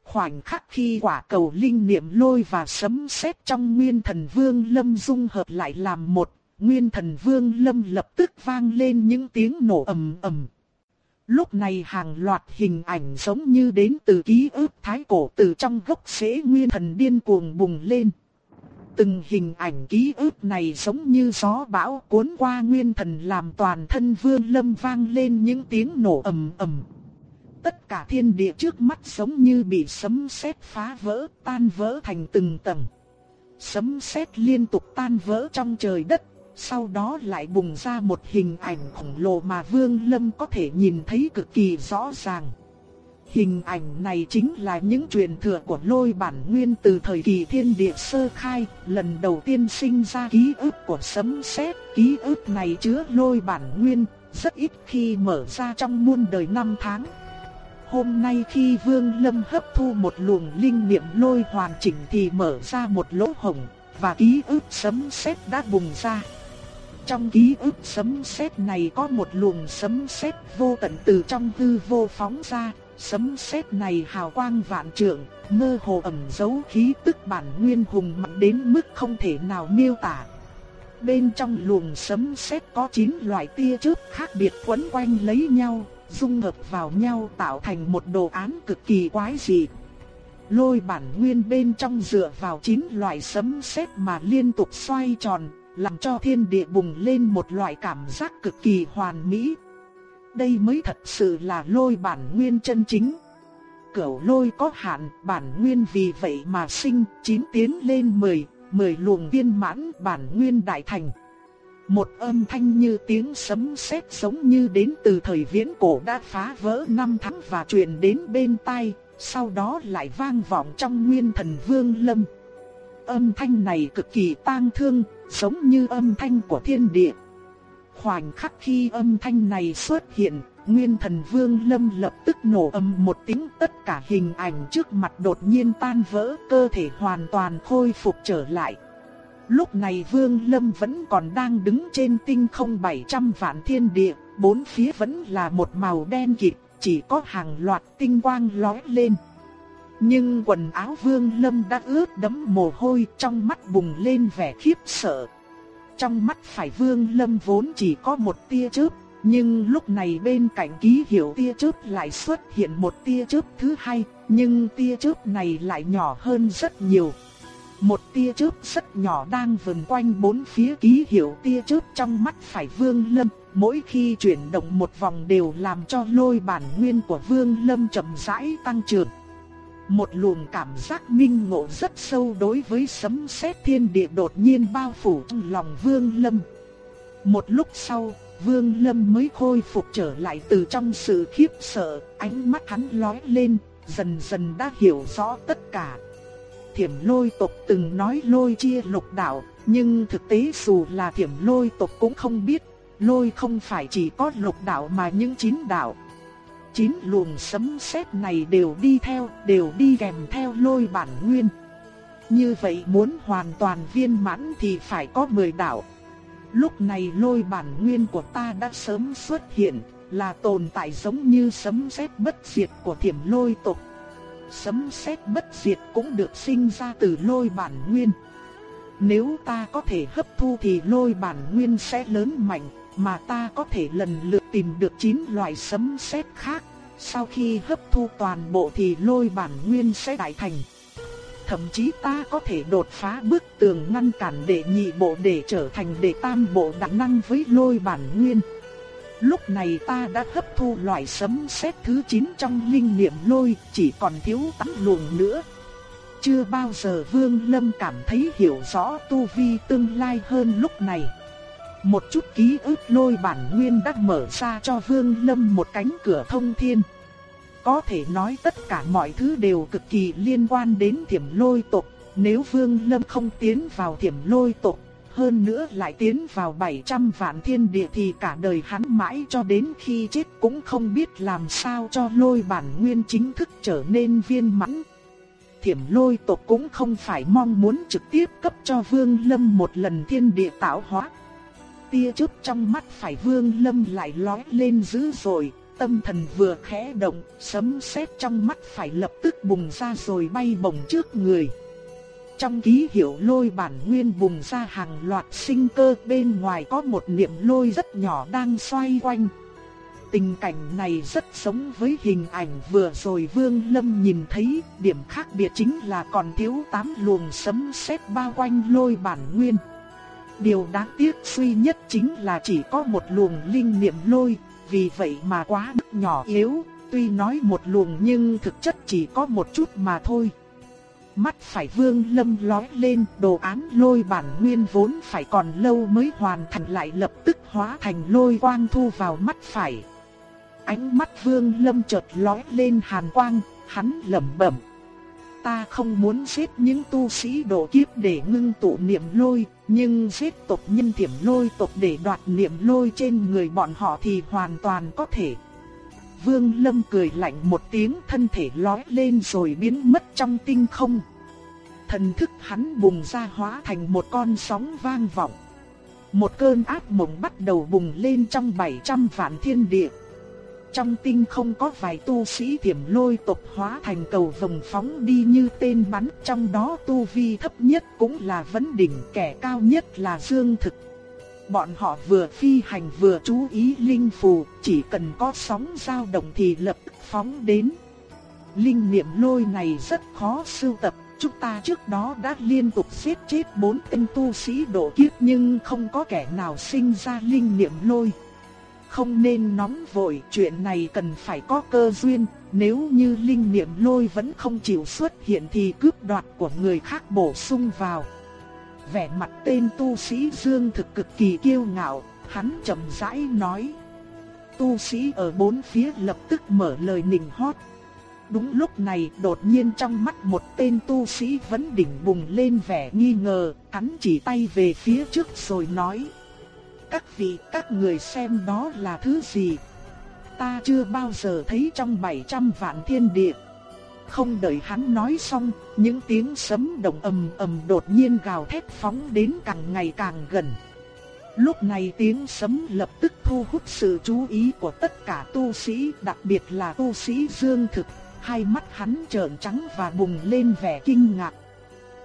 Khoảnh khắc khi quả cầu linh niệm lôi và sấm sét trong nguyên thần vương lâm dung hợp lại làm một, nguyên thần vương lâm lập tức vang lên những tiếng nổ ầm ầm. Lúc này hàng loạt hình ảnh giống như đến từ ký ức thái cổ từ trong gốc rễ nguyên thần điên cuồng bùng lên. Từng hình ảnh ký ức này giống như gió bão cuốn qua nguyên thần làm toàn thân vương lâm vang lên những tiếng nổ ầm ầm. Tất cả thiên địa trước mắt giống như bị sấm sét phá vỡ, tan vỡ thành từng tầng. Sấm sét liên tục tan vỡ trong trời đất, sau đó lại bùng ra một hình ảnh khổng lồ mà Vương Lâm có thể nhìn thấy cực kỳ rõ ràng. Hình ảnh này chính là những truyền thừa của lôi bản nguyên từ thời kỳ thiên địa sơ khai, lần đầu tiên sinh ra ký ức của sấm sét. Ký ức này chứa lôi bản nguyên, rất ít khi mở ra trong muôn đời năm tháng. Hôm nay khi Vương Lâm hấp thu một luồng linh niệm lôi hoàn chỉnh thì mở ra một lỗ hổng, và ký ức sấm sét đã bùng ra. Trong ký ức sấm sét này có một luồng sấm sét vô tận từ trong hư vô phóng ra, Sấm sét này hào quang vạn trượng, mơ hồ ẩn giấu khí tức bản nguyên hùng mạnh đến mức không thể nào miêu tả. Bên trong luồng sấm sét có 9 loại tia chớp khác biệt quấn quanh lấy nhau, dung hợp vào nhau tạo thành một đồ án cực kỳ quái dị. Lôi bản nguyên bên trong dựa vào 9 loại sấm sét mà liên tục xoay tròn, làm cho thiên địa bùng lên một loại cảm giác cực kỳ hoàn mỹ, đây mới thật sự là lôi bản nguyên chân chính. Cửu lôi có hạn, bản nguyên vì vậy mà sinh, chín tiến lên mười, mười luồng viên mãn bản nguyên đại thành. Một âm thanh như tiếng sấm sét giống như đến từ thời viễn cổ đã phá vỡ năm tháng và truyền đến bên tai, sau đó lại vang vọng trong nguyên thần vương lâm. Âm thanh này cực kỳ tang thương, giống như âm thanh của thiên địa. Khoảnh khắc khi âm thanh này xuất hiện, Nguyên thần vương lâm lập tức nổ âm một tiếng tất cả hình ảnh trước mặt đột nhiên tan vỡ cơ thể hoàn toàn khôi phục trở lại. Lúc này vương lâm vẫn còn đang đứng trên tinh không 700 vạn thiên địa, bốn phía vẫn là một màu đen kịt, chỉ có hàng loạt tinh quang lóe lên. Nhưng quần áo vương lâm đã ướt đẫm mồ hôi trong mắt bùng lên vẻ khiếp sợ. Trong mắt phải vương lâm vốn chỉ có một tia chớp, nhưng lúc này bên cạnh ký hiệu tia chớp lại xuất hiện một tia chớp thứ hai, nhưng tia chớp này lại nhỏ hơn rất nhiều. Một tia chớp rất nhỏ đang vần quanh bốn phía ký hiệu tia chớp trong mắt phải vương lâm, mỗi khi chuyển động một vòng đều làm cho lôi bản nguyên của vương lâm chậm rãi tăng trưởng. Một luồng cảm giác minh ngộ rất sâu đối với sấm sét thiên địa đột nhiên bao phủ trong lòng Vương Lâm. Một lúc sau, Vương Lâm mới khôi phục trở lại từ trong sự khiếp sợ, ánh mắt hắn lóe lên, dần dần đã hiểu rõ tất cả. Thiểm lôi tộc từng nói lôi chia lục đạo, nhưng thực tế dù là thiểm lôi tộc cũng không biết, lôi không phải chỉ có lục đạo mà những chín đạo chín luồng sấm sét này đều đi theo, đều đi kèm theo lôi bản nguyên. Như vậy muốn hoàn toàn viên mãn thì phải có 10 đạo. Lúc này lôi bản nguyên của ta đã sớm xuất hiện, là tồn tại giống như sấm sét bất diệt của thiểm lôi tộc. Sấm sét bất diệt cũng được sinh ra từ lôi bản nguyên. Nếu ta có thể hấp thu thì lôi bản nguyên sẽ lớn mạnh, mà ta có thể lần lượt tìm được 9 loại sấm sét khác. Sau khi hấp thu toàn bộ thì lôi bản nguyên sẽ đại thành. Thậm chí ta có thể đột phá bức tường ngăn cản đệ nhị bộ để trở thành đệ tam bộ đặc năng với lôi bản nguyên. Lúc này ta đã hấp thu loại sấm sét thứ 9 trong linh niệm lôi, chỉ còn thiếu tắm luồng nữa. Chưa bao giờ Vương Lâm cảm thấy hiểu rõ tu vi tương lai hơn lúc này. Một chút ký ức lôi bản nguyên đã mở ra cho Vương Lâm một cánh cửa thông thiên. Có thể nói tất cả mọi thứ đều cực kỳ liên quan đến thiểm lôi tộc. Nếu Vương Lâm không tiến vào thiểm lôi tộc, hơn nữa lại tiến vào 700 vạn thiên địa thì cả đời hắn mãi cho đến khi chết cũng không biết làm sao cho lôi bản nguyên chính thức trở nên viên mãn. Thiểm lôi tộc cũng không phải mong muốn trực tiếp cấp cho Vương Lâm một lần thiên địa tạo hóa tia chớp trong mắt phải vương lâm lại lóe lên dữ dội, tâm thần vừa khẽ động, sấm sét trong mắt phải lập tức bùng ra rồi bay bổng trước người. Trong ký hiệu lôi bản nguyên bùng ra hàng loạt sinh cơ bên ngoài có một niệm lôi rất nhỏ đang xoay quanh. Tình cảnh này rất giống với hình ảnh vừa rồi Vương Lâm nhìn thấy, điểm khác biệt chính là còn thiếu tám luồng sấm sét bao quanh lôi bản nguyên. Điều đáng tiếc suy nhất chính là chỉ có một luồng linh niệm lôi, vì vậy mà quá nhỏ yếu, tuy nói một luồng nhưng thực chất chỉ có một chút mà thôi. Mắt phải vương lâm lói lên, đồ án lôi bản nguyên vốn phải còn lâu mới hoàn thành lại lập tức hóa thành lôi quang thu vào mắt phải. Ánh mắt vương lâm chợt lói lên hàn quang, hắn lẩm bẩm. Ta không muốn giết những tu sĩ độ kiếp để ngưng tụ niệm lôi, nhưng giết tộc nhân thiểm lôi tộc để đoạt niệm lôi trên người bọn họ thì hoàn toàn có thể. Vương Lâm cười lạnh một tiếng thân thể lói lên rồi biến mất trong tinh không. Thần thức hắn bùng ra hóa thành một con sóng vang vọng. Một cơn ác mộng bắt đầu bùng lên trong 700 vạn thiên địa. Trong tinh không có vài tu sĩ tiềm lôi tộc hóa thành cầu vồng phóng đi như tên bắn, trong đó tu vi thấp nhất cũng là vấn đỉnh, kẻ cao nhất là dương thực. Bọn họ vừa phi hành vừa chú ý linh phù, chỉ cần có sóng dao động thì lập tức phóng đến. Linh niệm lôi này rất khó sưu tập, chúng ta trước đó đã liên tục giết chết bốn tên tu sĩ độ kiếp nhưng không có kẻ nào sinh ra linh niệm lôi không nên nóng vội, chuyện này cần phải có cơ duyên, nếu như linh niệm lôi vẫn không chịu xuất hiện thì cướp đoạt của người khác bổ sung vào. Vẻ mặt tên tu sĩ Dương thực cực kỳ kiêu ngạo, hắn chậm rãi nói. Tu sĩ ở bốn phía lập tức mở lời nịnh hót. Đúng lúc này đột nhiên trong mắt một tên tu sĩ vẫn đỉnh bùng lên vẻ nghi ngờ, hắn chỉ tay về phía trước rồi nói các vị các người xem đó là thứ gì. ta chưa bao giờ thấy trong 700 vạn thiên địa. Không đợi hắn nói xong, những tiếng sấm động ầm ầm đột nhiên gào thét phóng đến càng ngày càng gần. Lúc này tiếng sấm lập tức thu hút sự chú ý của tất cả tu sĩ, đặc biệt là tu sĩ Dương Thực. Hai mắt hắn trợn trắng và bùng lên vẻ kinh ngạc.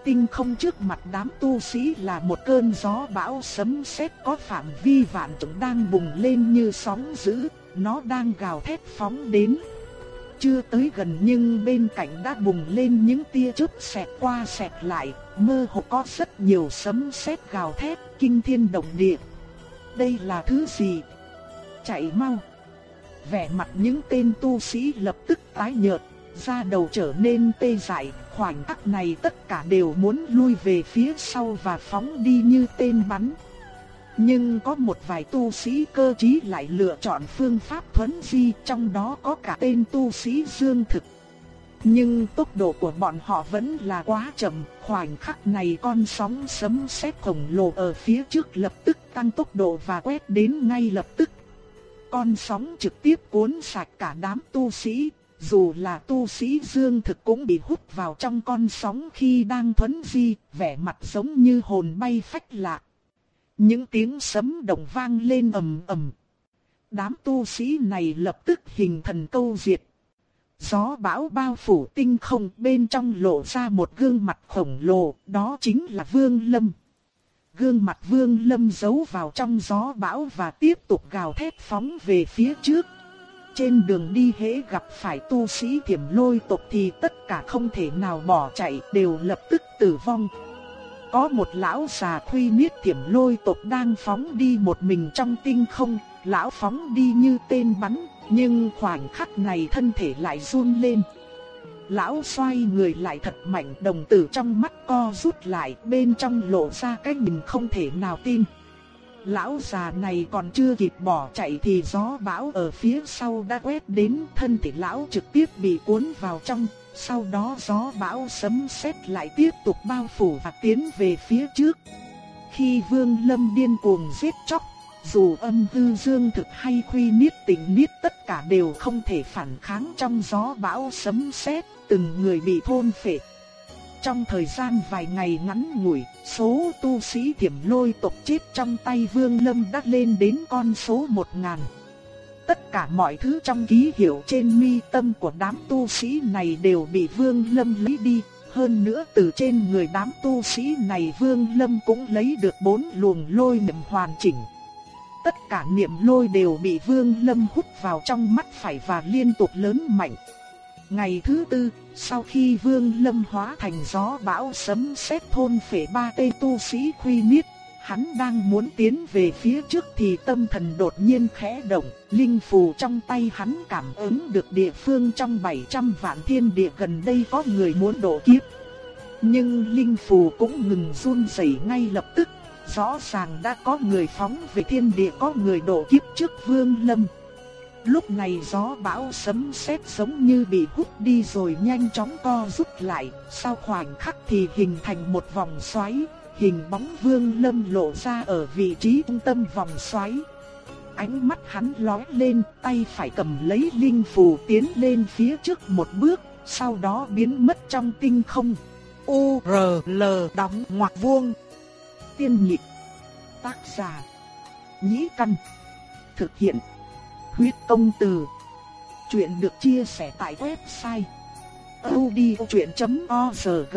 Tinh không trước mặt đám tu sĩ là một cơn gió bão sấm sét có phạm vi vạn trượng đang bùng lên như sóng dữ, nó đang gào thét phóng đến. Chưa tới gần nhưng bên cạnh đã bùng lên những tia chớp xẹt qua xẹt lại, mơ hồ có rất nhiều sấm sét gào thét, kinh thiên động địa. Đây là thứ gì? Chạy mau! Vẻ mặt những tên tu sĩ lập tức tái nhợt, da đầu trở nên tê dại, khoảnh khắc này tất cả đều muốn lui về phía sau và phóng đi như tên bắn. Nhưng có một vài tu sĩ cơ trí lại lựa chọn phương pháp thuấn di, trong đó có cả tên tu sĩ Dương Thực. Nhưng tốc độ của bọn họ vẫn là quá chậm, khoảnh khắc này con sóng sấm sét khổng lồ ở phía trước lập tức tăng tốc độ và quét đến ngay lập tức. Con sóng trực tiếp cuốn sạch cả đám tu sĩ, dù là tu sĩ dương thực cũng bị hút vào trong con sóng khi đang thuấn di, vẻ mặt giống như hồn bay phách lạc. Những tiếng sấm động vang lên ầm ầm. Đám tu sĩ này lập tức hình thần câu diệt. Gió bão bao phủ tinh không bên trong lộ ra một gương mặt khổng lồ, đó chính là Vương Lâm. Gương mặt Vương Lâm giấu vào trong gió bão và tiếp tục gào thét phóng về phía trước. Trên đường đi hễ gặp phải tu sĩ thiểm lôi tộc thì tất cả không thể nào bỏ chạy đều lập tức tử vong. Có một lão già thuy miết thiểm lôi tộc đang phóng đi một mình trong tinh không, lão phóng đi như tên bắn, nhưng khoảnh khắc này thân thể lại run lên. Lão xoay người lại thật mạnh đồng tử trong mắt co rút lại bên trong lộ ra cái nhìn không thể nào tin. Lão già này còn chưa kịp bỏ chạy thì gió bão ở phía sau đã quét đến thân thể lão trực tiếp bị cuốn vào trong. Sau đó gió bão sấm sét lại tiếp tục bao phủ và tiến về phía trước. Khi vương lâm điên cuồng giết chóc, dù âm hư dương thực hay khuy niết tình niết tất cả đều không thể phản kháng trong gió bão sấm sét, từng người bị thôn phệ. Trong thời gian vài ngày ngắn ngủi, số tu sĩ thiểm lôi tộc chết trong tay Vương Lâm đã lên đến con số một ngàn. Tất cả mọi thứ trong ký hiệu trên mi tâm của đám tu sĩ này đều bị Vương Lâm lấy đi. Hơn nữa từ trên người đám tu sĩ này Vương Lâm cũng lấy được bốn luồng lôi niệm hoàn chỉnh. Tất cả niệm lôi đều bị Vương Lâm hút vào trong mắt phải và liên tục lớn mạnh. Ngày thứ tư, sau khi Vương Lâm hóa thành gió bão sấm sét thôn phệ ba tên tu sĩ quy Niết, hắn đang muốn tiến về phía trước thì tâm thần đột nhiên khẽ động, linh phù trong tay hắn cảm ứng được địa phương trong 700 vạn thiên địa gần đây có người muốn độ kiếp. Nhưng linh phù cũng ngừng run rẩy ngay lập tức, rõ ràng đã có người phóng về thiên địa có người độ kiếp trước Vương Lâm. Lúc này gió bão sấm sét giống như bị hút đi rồi nhanh chóng co rút lại, sau khoảnh khắc thì hình thành một vòng xoáy, hình bóng Vương Lâm lộ ra ở vị trí trung tâm vòng xoáy. Ánh mắt hắn lóe lên, tay phải cầm lấy linh phù tiến lên phía trước một bước, sau đó biến mất trong tinh không. U R L đóng ngoặc vuông. Tiên nhịp. Tác giả. Nhĩ căn. Thực hiện. Huyết công từ. Chuyện được chia sẻ tại website odchuyện.org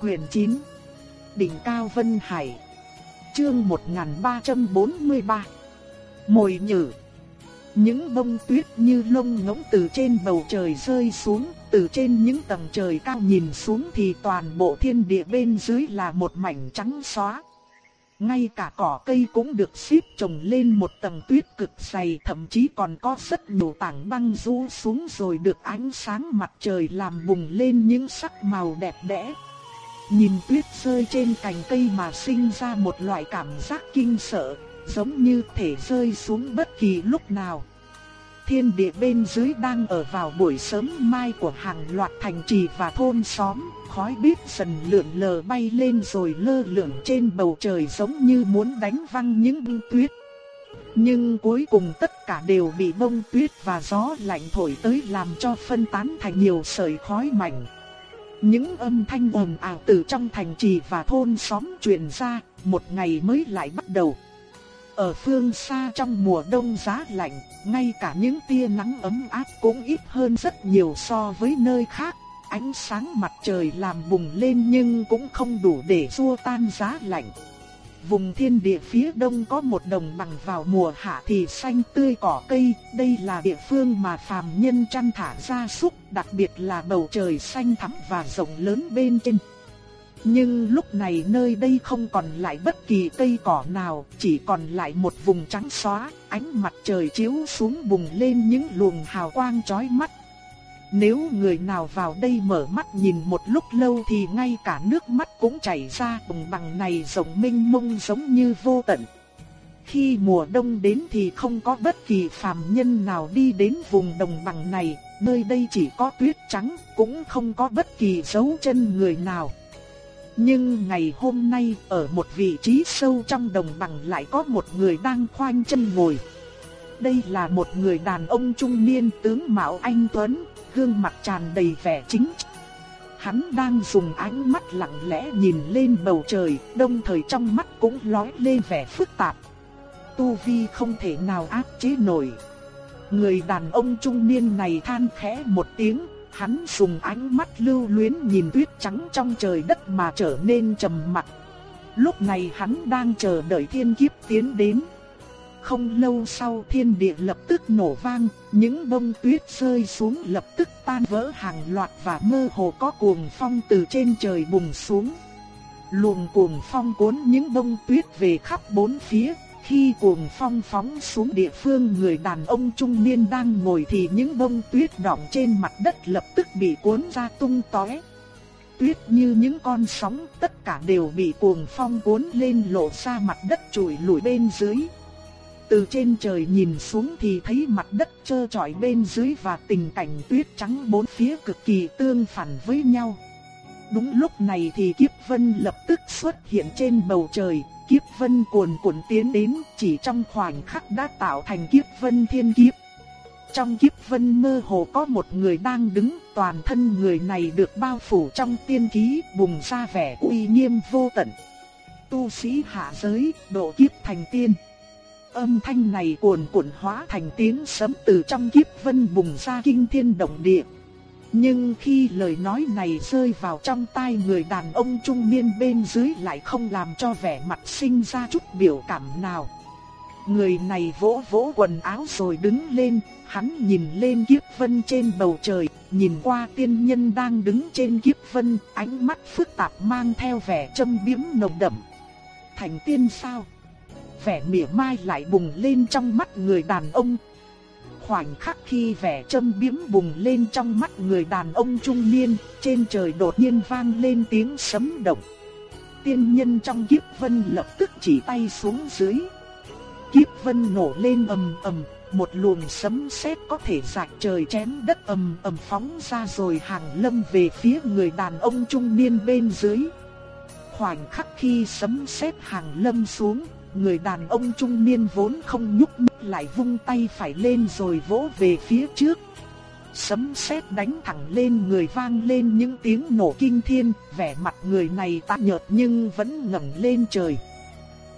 Quyền 9 Đỉnh Cao Vân Hải. Chương 1343 Mồi nhử. Những bông tuyết như lông ngỗng từ trên bầu trời rơi xuống, từ trên những tầng trời cao nhìn xuống thì toàn bộ thiên địa bên dưới là một mảnh trắng xóa. Ngay cả cỏ cây cũng được xếp trồng lên một tầng tuyết cực dày thậm chí còn có rất nhiều tảng băng rũ xuống rồi được ánh sáng mặt trời làm bùng lên những sắc màu đẹp đẽ. Nhìn tuyết rơi trên cành cây mà sinh ra một loại cảm giác kinh sợ, giống như thể rơi xuống bất kỳ lúc nào thiên địa bên dưới đang ở vào buổi sớm mai của hàng loạt thành trì và thôn xóm, khói bếp dần lượn lờ bay lên rồi lơ lửng trên bầu trời giống như muốn đánh văng những bông tuyết. Nhưng cuối cùng tất cả đều bị bông tuyết và gió lạnh thổi tới làm cho phân tán thành nhiều sợi khói mảnh. Những âm thanh ồn ào từ trong thành trì và thôn xóm truyền ra, một ngày mới lại bắt đầu. Ở phương xa trong mùa đông giá lạnh, ngay cả những tia nắng ấm áp cũng ít hơn rất nhiều so với nơi khác. Ánh sáng mặt trời làm bùng lên nhưng cũng không đủ để xua tan giá lạnh. Vùng thiên địa phía đông có một đồng bằng vào mùa hạ thì xanh tươi cỏ cây, đây là địa phương mà phàm nhân chăn thả gia súc, đặc biệt là bầu trời xanh thẳm và rộng lớn bên trên. Nhưng lúc này nơi đây không còn lại bất kỳ cây cỏ nào, chỉ còn lại một vùng trắng xóa, ánh mặt trời chiếu xuống bùng lên những luồng hào quang chói mắt. Nếu người nào vào đây mở mắt nhìn một lúc lâu thì ngay cả nước mắt cũng chảy ra bùng bằng này rộng mênh mông giống như vô tận. Khi mùa đông đến thì không có bất kỳ phàm nhân nào đi đến vùng đồng bằng này, nơi đây chỉ có tuyết trắng, cũng không có bất kỳ dấu chân người nào. Nhưng ngày hôm nay ở một vị trí sâu trong đồng bằng lại có một người đang khoanh chân ngồi. Đây là một người đàn ông trung niên tướng Mạo Anh Tuấn, gương mặt tràn đầy vẻ chính Hắn đang dùng ánh mắt lặng lẽ nhìn lên bầu trời, đồng thời trong mắt cũng lóe lên vẻ phức tạp. Tu Vi không thể nào áp chế nổi. Người đàn ông trung niên này than khẽ một tiếng, hắn dùng ánh mắt lưu luyến nhìn tuyết trắng trong trời đất mà trở nên trầm mặc. Lúc này hắn đang chờ đợi thiên kiếp tiến đến. Không lâu sau thiên địa lập tức nổ vang, những bông tuyết rơi xuống lập tức tan vỡ hàng loạt và mơ hồ có cuồng phong từ trên trời bùng xuống. Luồng cuồng phong cuốn những bông tuyết về khắp bốn phía, khi cuồng phong phóng xuống địa phương người đàn ông trung niên đang ngồi thì những bông tuyết đỏng trên mặt đất lập tức bị cuốn ra tung tóe. Tuyết như những con sóng tất cả đều bị cuồng phong cuốn lên lộ ra mặt đất trùi lùi bên dưới. Từ trên trời nhìn xuống thì thấy mặt đất trơ trọi bên dưới và tình cảnh tuyết trắng bốn phía cực kỳ tương phản với nhau. Đúng lúc này thì kiếp vân lập tức xuất hiện trên bầu trời, kiếp vân cuồn cuộn tiến đến, chỉ trong khoảnh khắc đã tạo thành kiếp vân thiên kiếp. Trong kiếp vân mơ hồ có một người đang đứng, toàn thân người này được bao phủ trong tiên khí, bùng ra vẻ uy nghiêm vô tận. Tu sĩ hạ giới, độ kiếp thành tiên. Âm thanh này cuồn cuộn hóa thành tiếng sấm từ trong kiếp vân bùng ra kinh thiên động địa. Nhưng khi lời nói này rơi vào trong tai người đàn ông trung niên bên dưới lại không làm cho vẻ mặt sinh ra chút biểu cảm nào. Người này vỗ vỗ quần áo rồi đứng lên, hắn nhìn lên kiếp vân trên bầu trời, nhìn qua tiên nhân đang đứng trên kiếp vân, ánh mắt phức tạp mang theo vẻ châm biếm nồng đậm. Thành tiên sao? Vẻ mỉa mai lại bùng lên trong mắt người đàn ông khoảnh khắc khi vẻ châm biếm bùng lên trong mắt người đàn ông trung niên, trên trời đột nhiên vang lên tiếng sấm động. Tiên nhân trong kiếp vân lập tức chỉ tay xuống dưới. Kiếp vân nổ lên ầm ầm, một luồng sấm sét có thể rạch trời chém đất ầm ầm phóng ra rồi hàng lâm về phía người đàn ông trung niên bên dưới. Khoảnh khắc khi sấm sét hàng lâm xuống, người đàn ông trung niên vốn không nhúc nhích lại vung tay phải lên rồi vỗ về phía trước. Sấm sét đánh thẳng lên người vang lên những tiếng nổ kinh thiên, vẻ mặt người này tái nhợt nhưng vẫn ngẩng lên trời.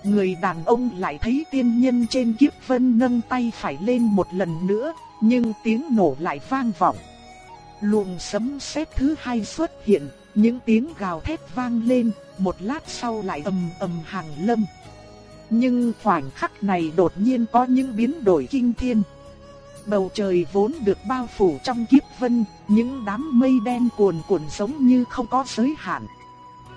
Người đàn ông lại thấy tiên nhân trên kiếp vân nâng tay phải lên một lần nữa, nhưng tiếng nổ lại vang vọng. Luồng sấm sét thứ hai xuất hiện, những tiếng gào thét vang lên, một lát sau lại ầm ầm hàng lâm. Nhưng khoảnh khắc này đột nhiên có những biến đổi kinh thiên. Bầu trời vốn được bao phủ trong kiếp vân, những đám mây đen cuồn cuộn giống như không có giới hạn.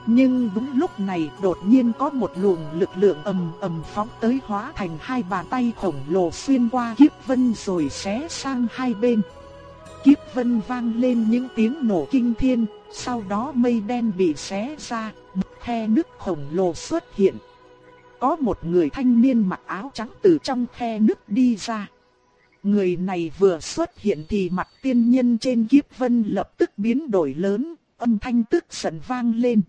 Nhưng đúng lúc này đột nhiên có một luồng lực lượng ầm ầm phóng tới hóa thành hai bàn tay khổng lồ xuyên qua kiếp vân rồi xé sang hai bên. Kiếp vân vang lên những tiếng nổ kinh thiên, sau đó mây đen bị xé ra, một khe nước khổng lồ xuất hiện có một người thanh niên mặc áo trắng từ trong khe nước đi ra. Người này vừa xuất hiện thì mặt tiên nhân trên kiếp vân lập tức biến đổi lớn, âm thanh tức giận vang lên.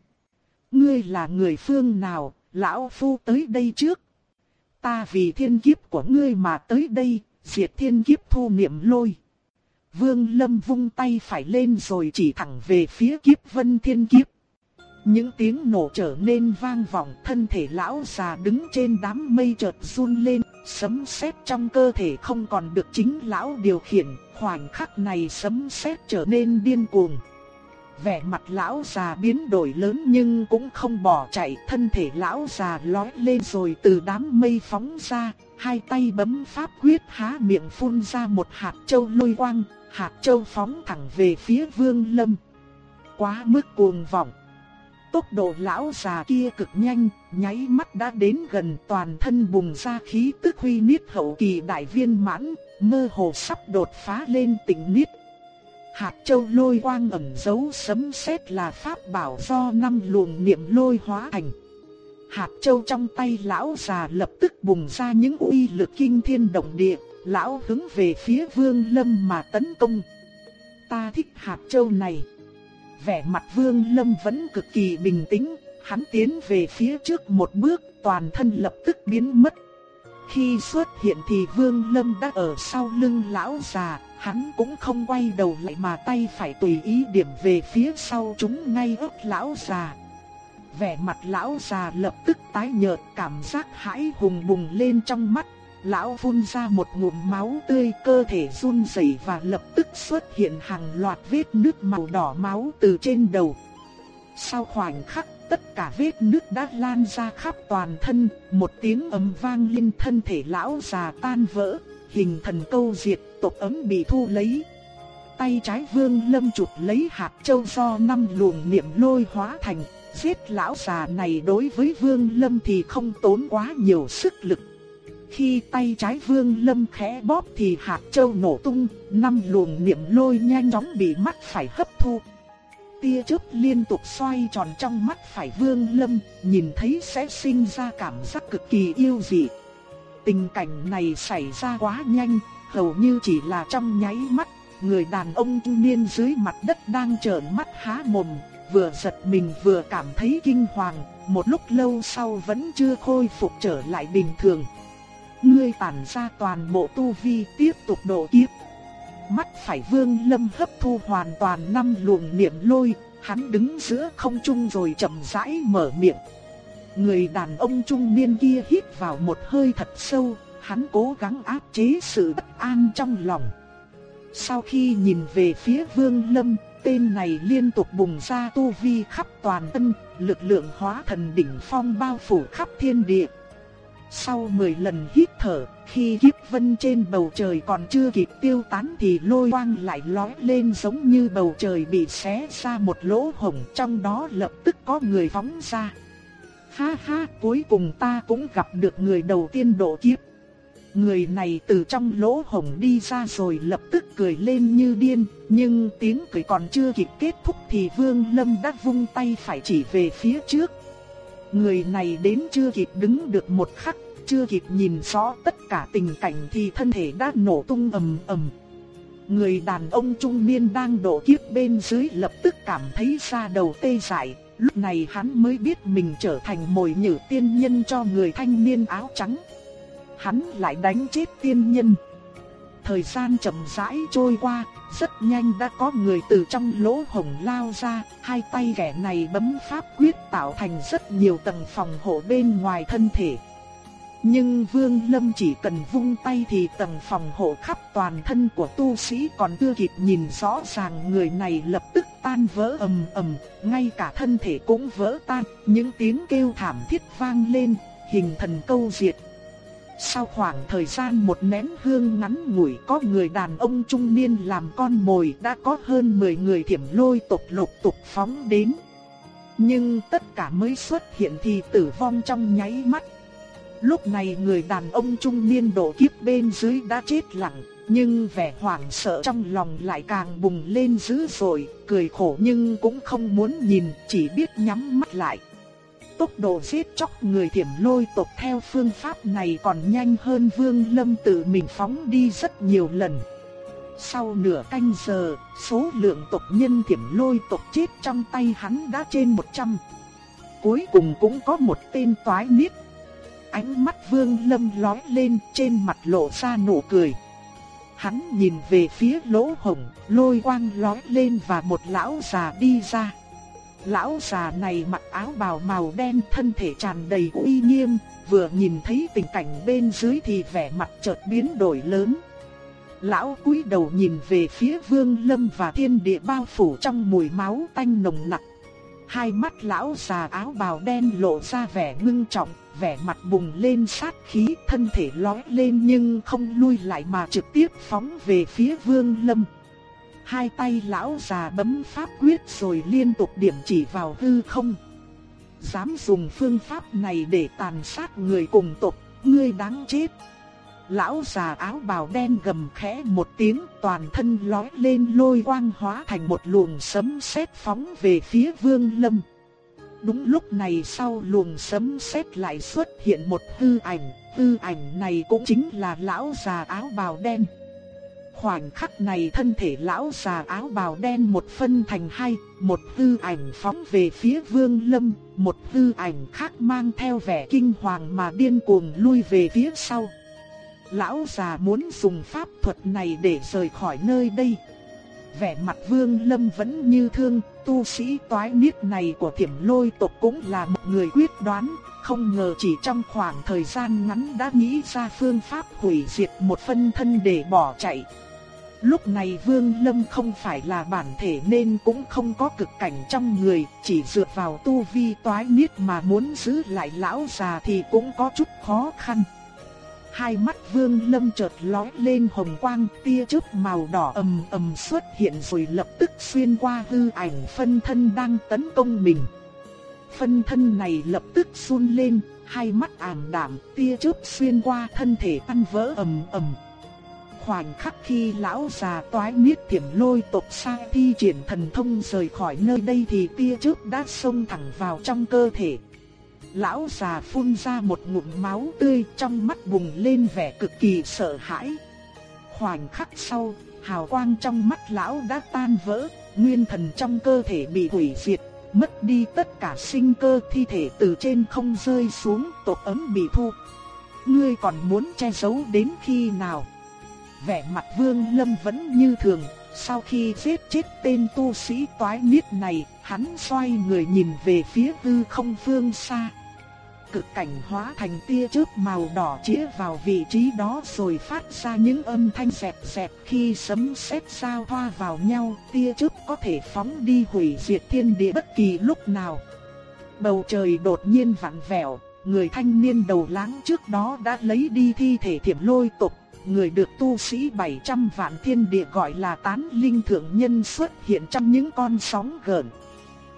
Ngươi là người phương nào, lão phu tới đây trước. Ta vì thiên kiếp của ngươi mà tới đây, diệt thiên kiếp thu niệm lôi. Vương Lâm vung tay phải lên rồi chỉ thẳng về phía kiếp vân thiên kiếp. Những tiếng nổ trở nên vang vọng thân thể lão già đứng trên đám mây chợt run lên, sấm sét trong cơ thể không còn được chính lão điều khiển, khoảnh khắc này sấm sét trở nên điên cuồng. Vẻ mặt lão già biến đổi lớn nhưng cũng không bỏ chạy, thân thể lão già lói lên rồi từ đám mây phóng ra, hai tay bấm pháp quyết há miệng phun ra một hạt châu lôi quang, hạt châu phóng thẳng về phía Vương Lâm. Quá mức cuồng vọng. Tốc độ lão già kia cực nhanh, nháy mắt đã đến gần toàn thân bùng ra khí tức huy niết hậu kỳ đại viên mãn, mơ hồ sắp đột phá lên tỉnh niết. Hạt châu lôi quang ẩn dấu sấm sét là pháp bảo do năm luồng niệm lôi hóa thành. Hạt châu trong tay lão già lập tức bùng ra những uy lực kinh thiên động địa, lão hướng về phía vương lâm mà tấn công. Ta thích hạt châu này. Vẻ mặt vương lâm vẫn cực kỳ bình tĩnh, hắn tiến về phía trước một bước, toàn thân lập tức biến mất. Khi xuất hiện thì vương lâm đã ở sau lưng lão già, hắn cũng không quay đầu lại mà tay phải tùy ý điểm về phía sau chúng ngay ức lão già. Vẻ mặt lão già lập tức tái nhợt, cảm giác hãi hùng bùng lên trong mắt. Lão phun ra một ngụm máu tươi, cơ thể run rẩy và lập tức xuất hiện hàng loạt vết nứt màu đỏ máu từ trên đầu. Sau khoảnh khắc, tất cả vết nứt đã lan ra khắp toàn thân, một tiếng ầm vang lên thân thể lão già tan vỡ, hình thần câu diệt, tộc ấm bị thu lấy. Tay trái vương lâm chụp lấy hạt châu do năm luồng niệm lôi hóa thành, giết lão già này đối với vương lâm thì không tốn quá nhiều sức lực. Khi tay trái vương lâm khẽ bóp thì hạt châu nổ tung, năm luồng niệm lôi nhanh chóng bị mắt phải hấp thu. Tia chớp liên tục xoay tròn trong mắt phải vương lâm, nhìn thấy sẽ sinh ra cảm giác cực kỳ yêu dị. Tình cảnh này xảy ra quá nhanh, hầu như chỉ là trong nháy mắt, người đàn ông trung niên dưới mặt đất đang trợn mắt há mồm, vừa giật mình vừa cảm thấy kinh hoàng, một lúc lâu sau vẫn chưa khôi phục trở lại bình thường. Ngươi tản ra toàn bộ tu vi tiếp tục độ kiếp. Mắt phải vương lâm hấp thu hoàn toàn năm luồng niệm lôi, hắn đứng giữa không trung rồi chậm rãi mở miệng. Người đàn ông trung niên kia hít vào một hơi thật sâu, hắn cố gắng áp chế sự bất an trong lòng. Sau khi nhìn về phía Vương Lâm, tên này liên tục bùng ra tu vi khắp toàn thân, lực lượng hóa thần đỉnh phong bao phủ khắp thiên địa. Sau 10 lần hít thở, khi kiếp vân trên bầu trời còn chưa kịp tiêu tán thì lôi quang lại lói lên giống như bầu trời bị xé ra một lỗ hổng trong đó lập tức có người phóng ra. Ha ha, cuối cùng ta cũng gặp được người đầu tiên độ kiếp. Người này từ trong lỗ hổng đi ra rồi lập tức cười lên như điên, nhưng tiếng cười còn chưa kịp kết thúc thì Vương Lâm đã vung tay phải chỉ về phía trước. Người này đến chưa kịp đứng được một khắc, chưa kịp nhìn rõ tất cả tình cảnh thì thân thể đã nổ tung ầm ầm. Người đàn ông trung niên đang độ kiếp bên dưới lập tức cảm thấy da đầu tê dại, lúc này hắn mới biết mình trở thành mồi nhử tiên nhân cho người thanh niên áo trắng hắn lại đánh chết tiên nhân. Thời gian chậm rãi trôi qua, rất nhanh đã có người từ trong lỗ hổng lao ra, hai tay kẻ này bấm pháp quyết tạo thành rất nhiều tầng phòng hộ bên ngoài thân thể. Nhưng Vương Lâm chỉ cần vung tay thì tầng phòng hộ khắp toàn thân của tu sĩ còn chưa kịp nhìn rõ ràng người này lập tức tan vỡ ầm ầm, ngay cả thân thể cũng vỡ tan, những tiếng kêu thảm thiết vang lên, hình thần câu diệt, sau khoảng thời gian một nén hương ngắn ngủi có người đàn ông trung niên làm con mồi đã có hơn 10 người thiểm lôi tộc lục tục phóng đến. Nhưng tất cả mới xuất hiện thì tử vong trong nháy mắt. Lúc này người đàn ông trung niên độ kiếp bên dưới đã chết lặng, nhưng vẻ hoảng sợ trong lòng lại càng bùng lên dữ dội, cười khổ nhưng cũng không muốn nhìn, chỉ biết nhắm mắt lại. Tốc độ giết chóc người thiểm lôi tộc theo phương pháp này còn nhanh hơn Vương Lâm tự mình phóng đi rất nhiều lần. Sau nửa canh giờ, số lượng tộc nhân thiểm lôi tộc chết trong tay hắn đã trên 100. Cuối cùng cũng có một tên toái niết. ánh mắt Vương Lâm lóe lên trên mặt lộ ra nụ cười. Hắn nhìn về phía lỗ hồng lôi quang lóe lên và một lão già đi ra. Lão già này mặc áo bào màu đen thân thể tràn đầy uy nghiêm, vừa nhìn thấy tình cảnh bên dưới thì vẻ mặt chợt biến đổi lớn. Lão cúi đầu nhìn về phía vương lâm và thiên địa bao phủ trong mùi máu tanh nồng nặc. Hai mắt lão già áo bào đen lộ ra vẻ ngưng trọng, vẻ mặt bùng lên sát khí, thân thể lói lên nhưng không lui lại mà trực tiếp phóng về phía vương lâm. Hai tay lão già bấm pháp quyết rồi liên tục điểm chỉ vào hư không. Dám dùng phương pháp này để tàn sát người cùng tộc, ngươi đáng chết. Lão già áo bào đen gầm khẽ một tiếng toàn thân lói lên lôi quang hóa thành một luồng sấm sét phóng về phía vương lâm. Đúng lúc này sau luồng sấm sét lại xuất hiện một hư ảnh, hư ảnh này cũng chính là lão già áo bào đen. Khoảnh khắc này thân thể lão già áo bào đen một phân thành hai, một hư ảnh phóng về phía vương lâm, một hư ảnh khác mang theo vẻ kinh hoàng mà điên cuồng lui về phía sau. Lão già muốn dùng pháp thuật này để rời khỏi nơi đây. Vẻ mặt vương lâm vẫn như thương, tu sĩ toái niết này của thiểm lôi tộc cũng là một người quyết đoán, không ngờ chỉ trong khoảng thời gian ngắn đã nghĩ ra phương pháp hủy diệt một phân thân để bỏ chạy. Lúc này Vương Lâm không phải là bản thể nên cũng không có cực cảnh trong người, chỉ dựa vào tu vi toái niết mà muốn giữ lại lão già thì cũng có chút khó khăn. Hai mắt Vương Lâm chợt lóe lên hồng quang, tia chớp màu đỏ ầm ầm xuất hiện rồi lập tức xuyên qua hư ảnh phân thân đang tấn công mình. Phân thân này lập tức run lên, hai mắt ảm đạm, tia chớp xuyên qua thân thể ăn vỡ ầm ầm. Khoảnh khắc khi lão già toái miết thiểm lôi tộc sang thi triển thần thông rời khỏi nơi đây thì tia trước đã xông thẳng vào trong cơ thể. Lão già phun ra một ngụm máu tươi trong mắt bùng lên vẻ cực kỳ sợ hãi. Khoảnh khắc sau, hào quang trong mắt lão đã tan vỡ, nguyên thần trong cơ thể bị hủy diệt, mất đi tất cả sinh cơ thi thể từ trên không rơi xuống, tộc ấm bị thu. Ngươi còn muốn che giấu đến khi nào? Vẻ mặt vương lâm vẫn như thường, sau khi giết chết tên tu sĩ toái niết này, hắn xoay người nhìn về phía hư không phương xa. Cực cảnh hóa thành tia chớp màu đỏ chĩa vào vị trí đó rồi phát ra những âm thanh xẹt xẹt khi sấm sét sao hoa vào nhau, tia chớp có thể phóng đi hủy diệt thiên địa bất kỳ lúc nào. Bầu trời đột nhiên vặn vẹo, người thanh niên đầu láng trước đó đã lấy đi thi thể thiểm lôi tộc, người được tu sĩ 700 vạn thiên địa gọi là tán linh thượng nhân xuất hiện trong những con sóng gợn.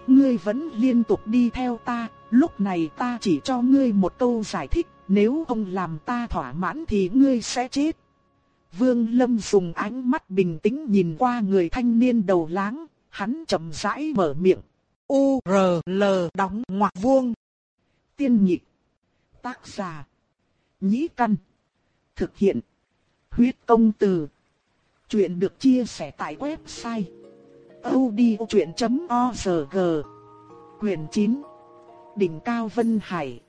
Ngươi vẫn liên tục đi theo ta, Lúc này ta chỉ cho ngươi một câu giải thích, nếu không làm ta thỏa mãn thì ngươi sẽ chết. Vương Lâm dùng ánh mắt bình tĩnh nhìn qua người thanh niên đầu láng, hắn chậm rãi mở miệng. U R L đóng ngoặc vuông. Tiên nhị Tác giả. Nhĩ căn. Thực hiện. Huyết công từ. Chuyện được chia sẻ tại website. odchuyện.org Quyền 9 đỉnh cao Vân Hải.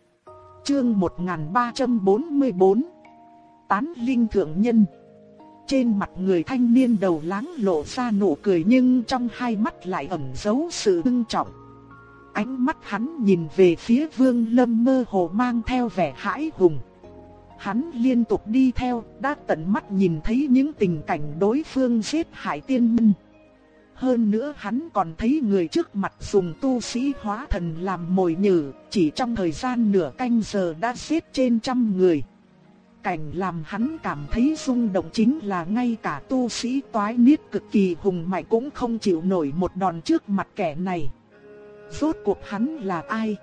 Chương 1344. Tán linh thượng nhân. Trên mặt người thanh niên đầu láng lộ ra nụ cười nhưng trong hai mắt lại ẩn giấu sự ưng trọng. Ánh mắt hắn nhìn về phía Vương Lâm mơ hồ mang theo vẻ hãi hùng. Hắn liên tục đi theo, đã tận mắt nhìn thấy những tình cảnh đối phương giết hại tiên minh. Hơn nữa hắn còn thấy người trước mặt dùng tu sĩ hóa thần làm mồi nhử, chỉ trong thời gian nửa canh giờ đã giết trên trăm người. Cảnh làm hắn cảm thấy rung động chính là ngay cả tu sĩ toái niết cực kỳ hùng mạnh cũng không chịu nổi một đòn trước mặt kẻ này. Rốt cuộc hắn là ai?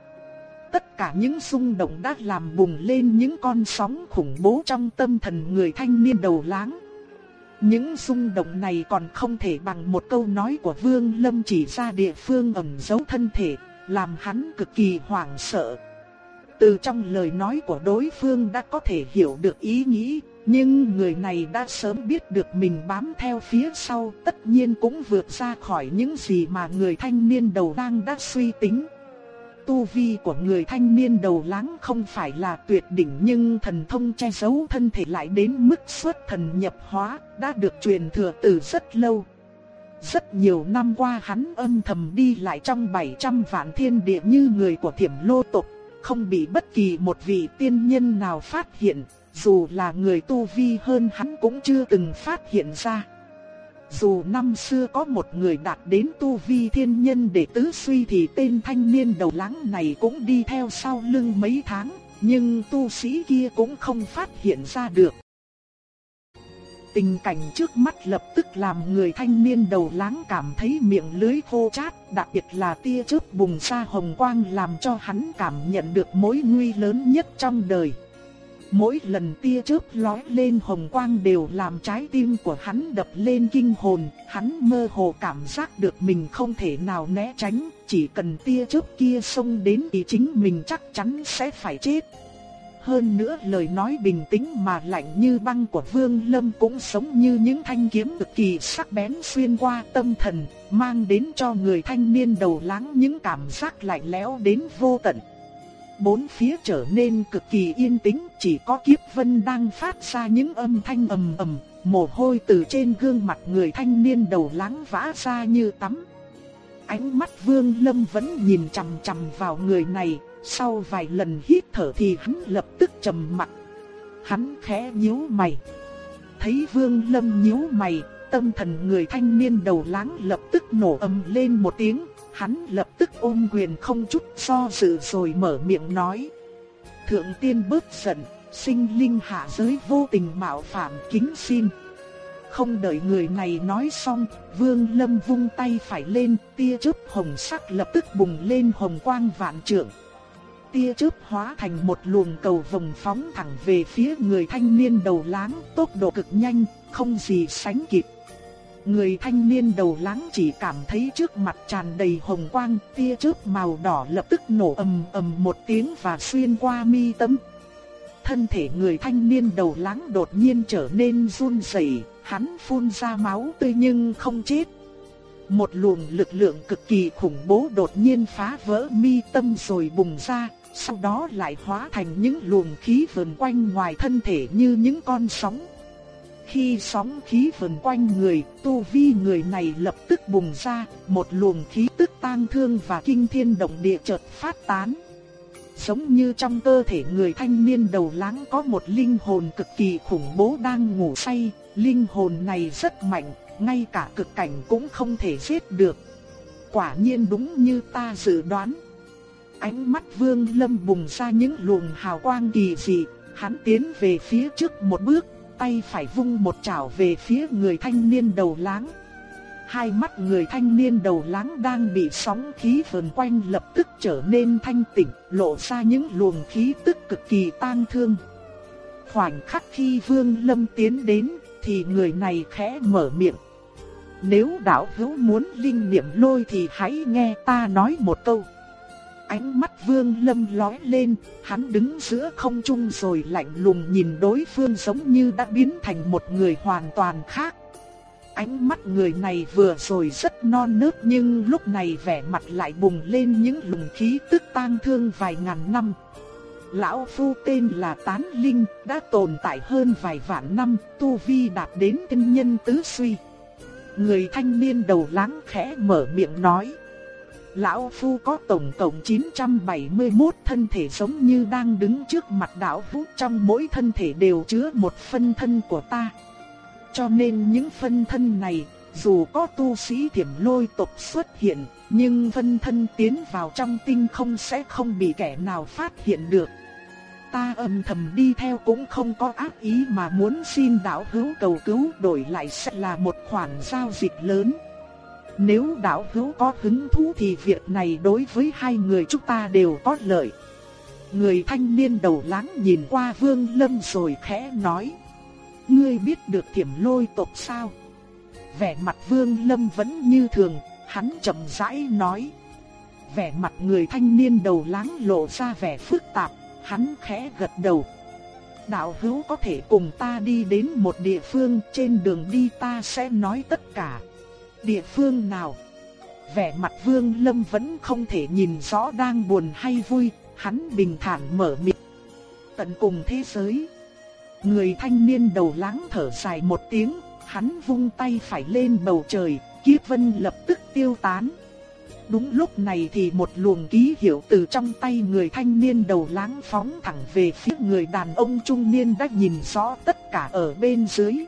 Tất cả những rung động đã làm bùng lên những con sóng khủng bố trong tâm thần người thanh niên đầu láng. Những rung động này còn không thể bằng một câu nói của Vương Lâm chỉ ra địa phương ẩn giấu thân thể, làm hắn cực kỳ hoảng sợ. Từ trong lời nói của đối phương đã có thể hiểu được ý nghĩ, nhưng người này đã sớm biết được mình bám theo phía sau, tất nhiên cũng vượt ra khỏi những gì mà người thanh niên đầu đang đã suy tính tu vi của người thanh niên đầu láng không phải là tuyệt đỉnh nhưng thần thông che giấu thân thể lại đến mức xuất thần nhập hóa, đã được truyền thừa từ rất lâu. Rất nhiều năm qua hắn âm thầm đi lại trong 700 vạn thiên địa như người của thiểm lô tộc, không bị bất kỳ một vị tiên nhân nào phát hiện, dù là người tu vi hơn hắn cũng chưa từng phát hiện ra. Dù năm xưa có một người đạt đến tu vi thiên nhân để tứ suy thì tên thanh niên đầu láng này cũng đi theo sau lưng mấy tháng, nhưng tu sĩ kia cũng không phát hiện ra được. Tình cảnh trước mắt lập tức làm người thanh niên đầu láng cảm thấy miệng lưới khô chát, đặc biệt là tia chớp bùng ra hồng quang làm cho hắn cảm nhận được mối nguy lớn nhất trong đời. Mỗi lần tia chớp lóe lên hồng quang đều làm trái tim của hắn đập lên kinh hồn, hắn mơ hồ cảm giác được mình không thể nào né tránh, chỉ cần tia chớp kia xông đến thì chính mình chắc chắn sẽ phải chết. Hơn nữa lời nói bình tĩnh mà lạnh như băng của Vương Lâm cũng giống như những thanh kiếm cực kỳ sắc bén xuyên qua tâm thần, mang đến cho người thanh niên đầu láng những cảm giác lạnh lẽo đến vô tận. Bốn phía trở nên cực kỳ yên tĩnh, chỉ có kiếp vân đang phát ra những âm thanh ầm ầm, mồ hôi từ trên gương mặt người thanh niên đầu láng vã ra như tắm. Ánh mắt Vương Lâm vẫn nhìn chằm chằm vào người này, sau vài lần hít thở thì hắn lập tức trầm mặt. Hắn khẽ nhíu mày. Thấy Vương Lâm nhíu mày, tâm thần người thanh niên đầu láng lập tức nổ ầm lên một tiếng, hắn lập tức ôm quyền không chút do dự rồi mở miệng nói. Thượng tiên bớt giận, sinh linh hạ giới vô tình mạo phạm kính xin. Không đợi người này nói xong, Vương Lâm vung tay phải lên, tia chớp hồng sắc lập tức bùng lên hồng quang vạn trượng. Tia chớp hóa thành một luồng cầu vồng phóng thẳng về phía người thanh niên đầu láng, tốc độ cực nhanh, không gì sánh kịp. Người thanh niên đầu láng chỉ cảm thấy trước mặt tràn đầy hồng quang, tia chớp màu đỏ lập tức nổ ầm ầm một tiếng và xuyên qua mi tâm. Thân thể người thanh niên đầu láng đột nhiên trở nên run rẩy, hắn phun ra máu tươi nhưng không chết. Một luồng lực lượng cực kỳ khủng bố đột nhiên phá vỡ mi tâm rồi bùng ra, sau đó lại hóa thành những luồng khí vần quanh ngoài thân thể như những con sóng. Khi sóng khí vần quanh người, tu vi người này lập tức bùng ra, một luồng khí tức tang thương và kinh thiên động địa chợt phát tán. Giống như trong cơ thể người thanh niên đầu láng có một linh hồn cực kỳ khủng bố đang ngủ say, linh hồn này rất mạnh, ngay cả cực cảnh cũng không thể giết được. Quả nhiên đúng như ta dự đoán. Ánh mắt Vương Lâm bùng ra những luồng hào quang kỳ dị, hắn tiến về phía trước một bước, tay phải vung một chảo về phía người thanh niên đầu láng. Hai mắt người thanh niên đầu láng đang bị sóng khí vần quanh lập tức trở nên thanh tỉnh, lộ ra những luồng khí tức cực kỳ tang thương. Khoảnh khắc khi Vương Lâm tiến đến, thì người này khẽ mở miệng. Nếu đạo hữu muốn linh niệm lôi thì hãy nghe ta nói một câu. Ánh mắt vương lâm lói lên, hắn đứng giữa không trung rồi lạnh lùng nhìn đối phương giống như đã biến thành một người hoàn toàn khác. Ánh mắt người này vừa rồi rất non nớt nhưng lúc này vẻ mặt lại bùng lên những lùng khí tức tang thương vài ngàn năm. Lão Phu tên là Tán Linh, đã tồn tại hơn vài vạn năm, tu vi đạt đến tinh nhân tứ suy. Người thanh niên đầu láng khẽ mở miệng nói. Lão Phu có tổng cộng 971 thân thể giống như đang đứng trước mặt đạo phu trong mỗi thân thể đều chứa một phân thân của ta. Cho nên những phân thân này, dù có tu sĩ thiểm lôi tộc xuất hiện, nhưng phân thân tiến vào trong tinh không sẽ không bị kẻ nào phát hiện được. Ta âm thầm đi theo cũng không có ác ý mà muốn xin đạo hữu cầu cứu đổi lại sẽ là một khoản giao dịch lớn. Nếu đạo hữu có hứng thú thì việc này đối với hai người chúng ta đều có lợi. Người thanh niên đầu láng nhìn qua vương lâm rồi khẽ nói. Ngươi biết được thiểm lôi tộc sao? Vẻ mặt vương lâm vẫn như thường, hắn chậm rãi nói. Vẻ mặt người thanh niên đầu láng lộ ra vẻ phức tạp, hắn khẽ gật đầu. Đạo hữu có thể cùng ta đi đến một địa phương trên đường đi ta sẽ nói tất cả địa phương nào? vẻ mặt Vương Lâm vẫn không thể nhìn rõ đang buồn hay vui, hắn bình thản mở miệng. Tận cùng thế giới. Người thanh niên đầu láng thở dài một tiếng, hắn vung tay phải lên bầu trời, kiếp vân lập tức tiêu tán. Đúng lúc này thì một luồng ký hiệu từ trong tay người thanh niên đầu láng phóng thẳng về phía người đàn ông trung niên đã nhìn rõ tất cả ở bên dưới.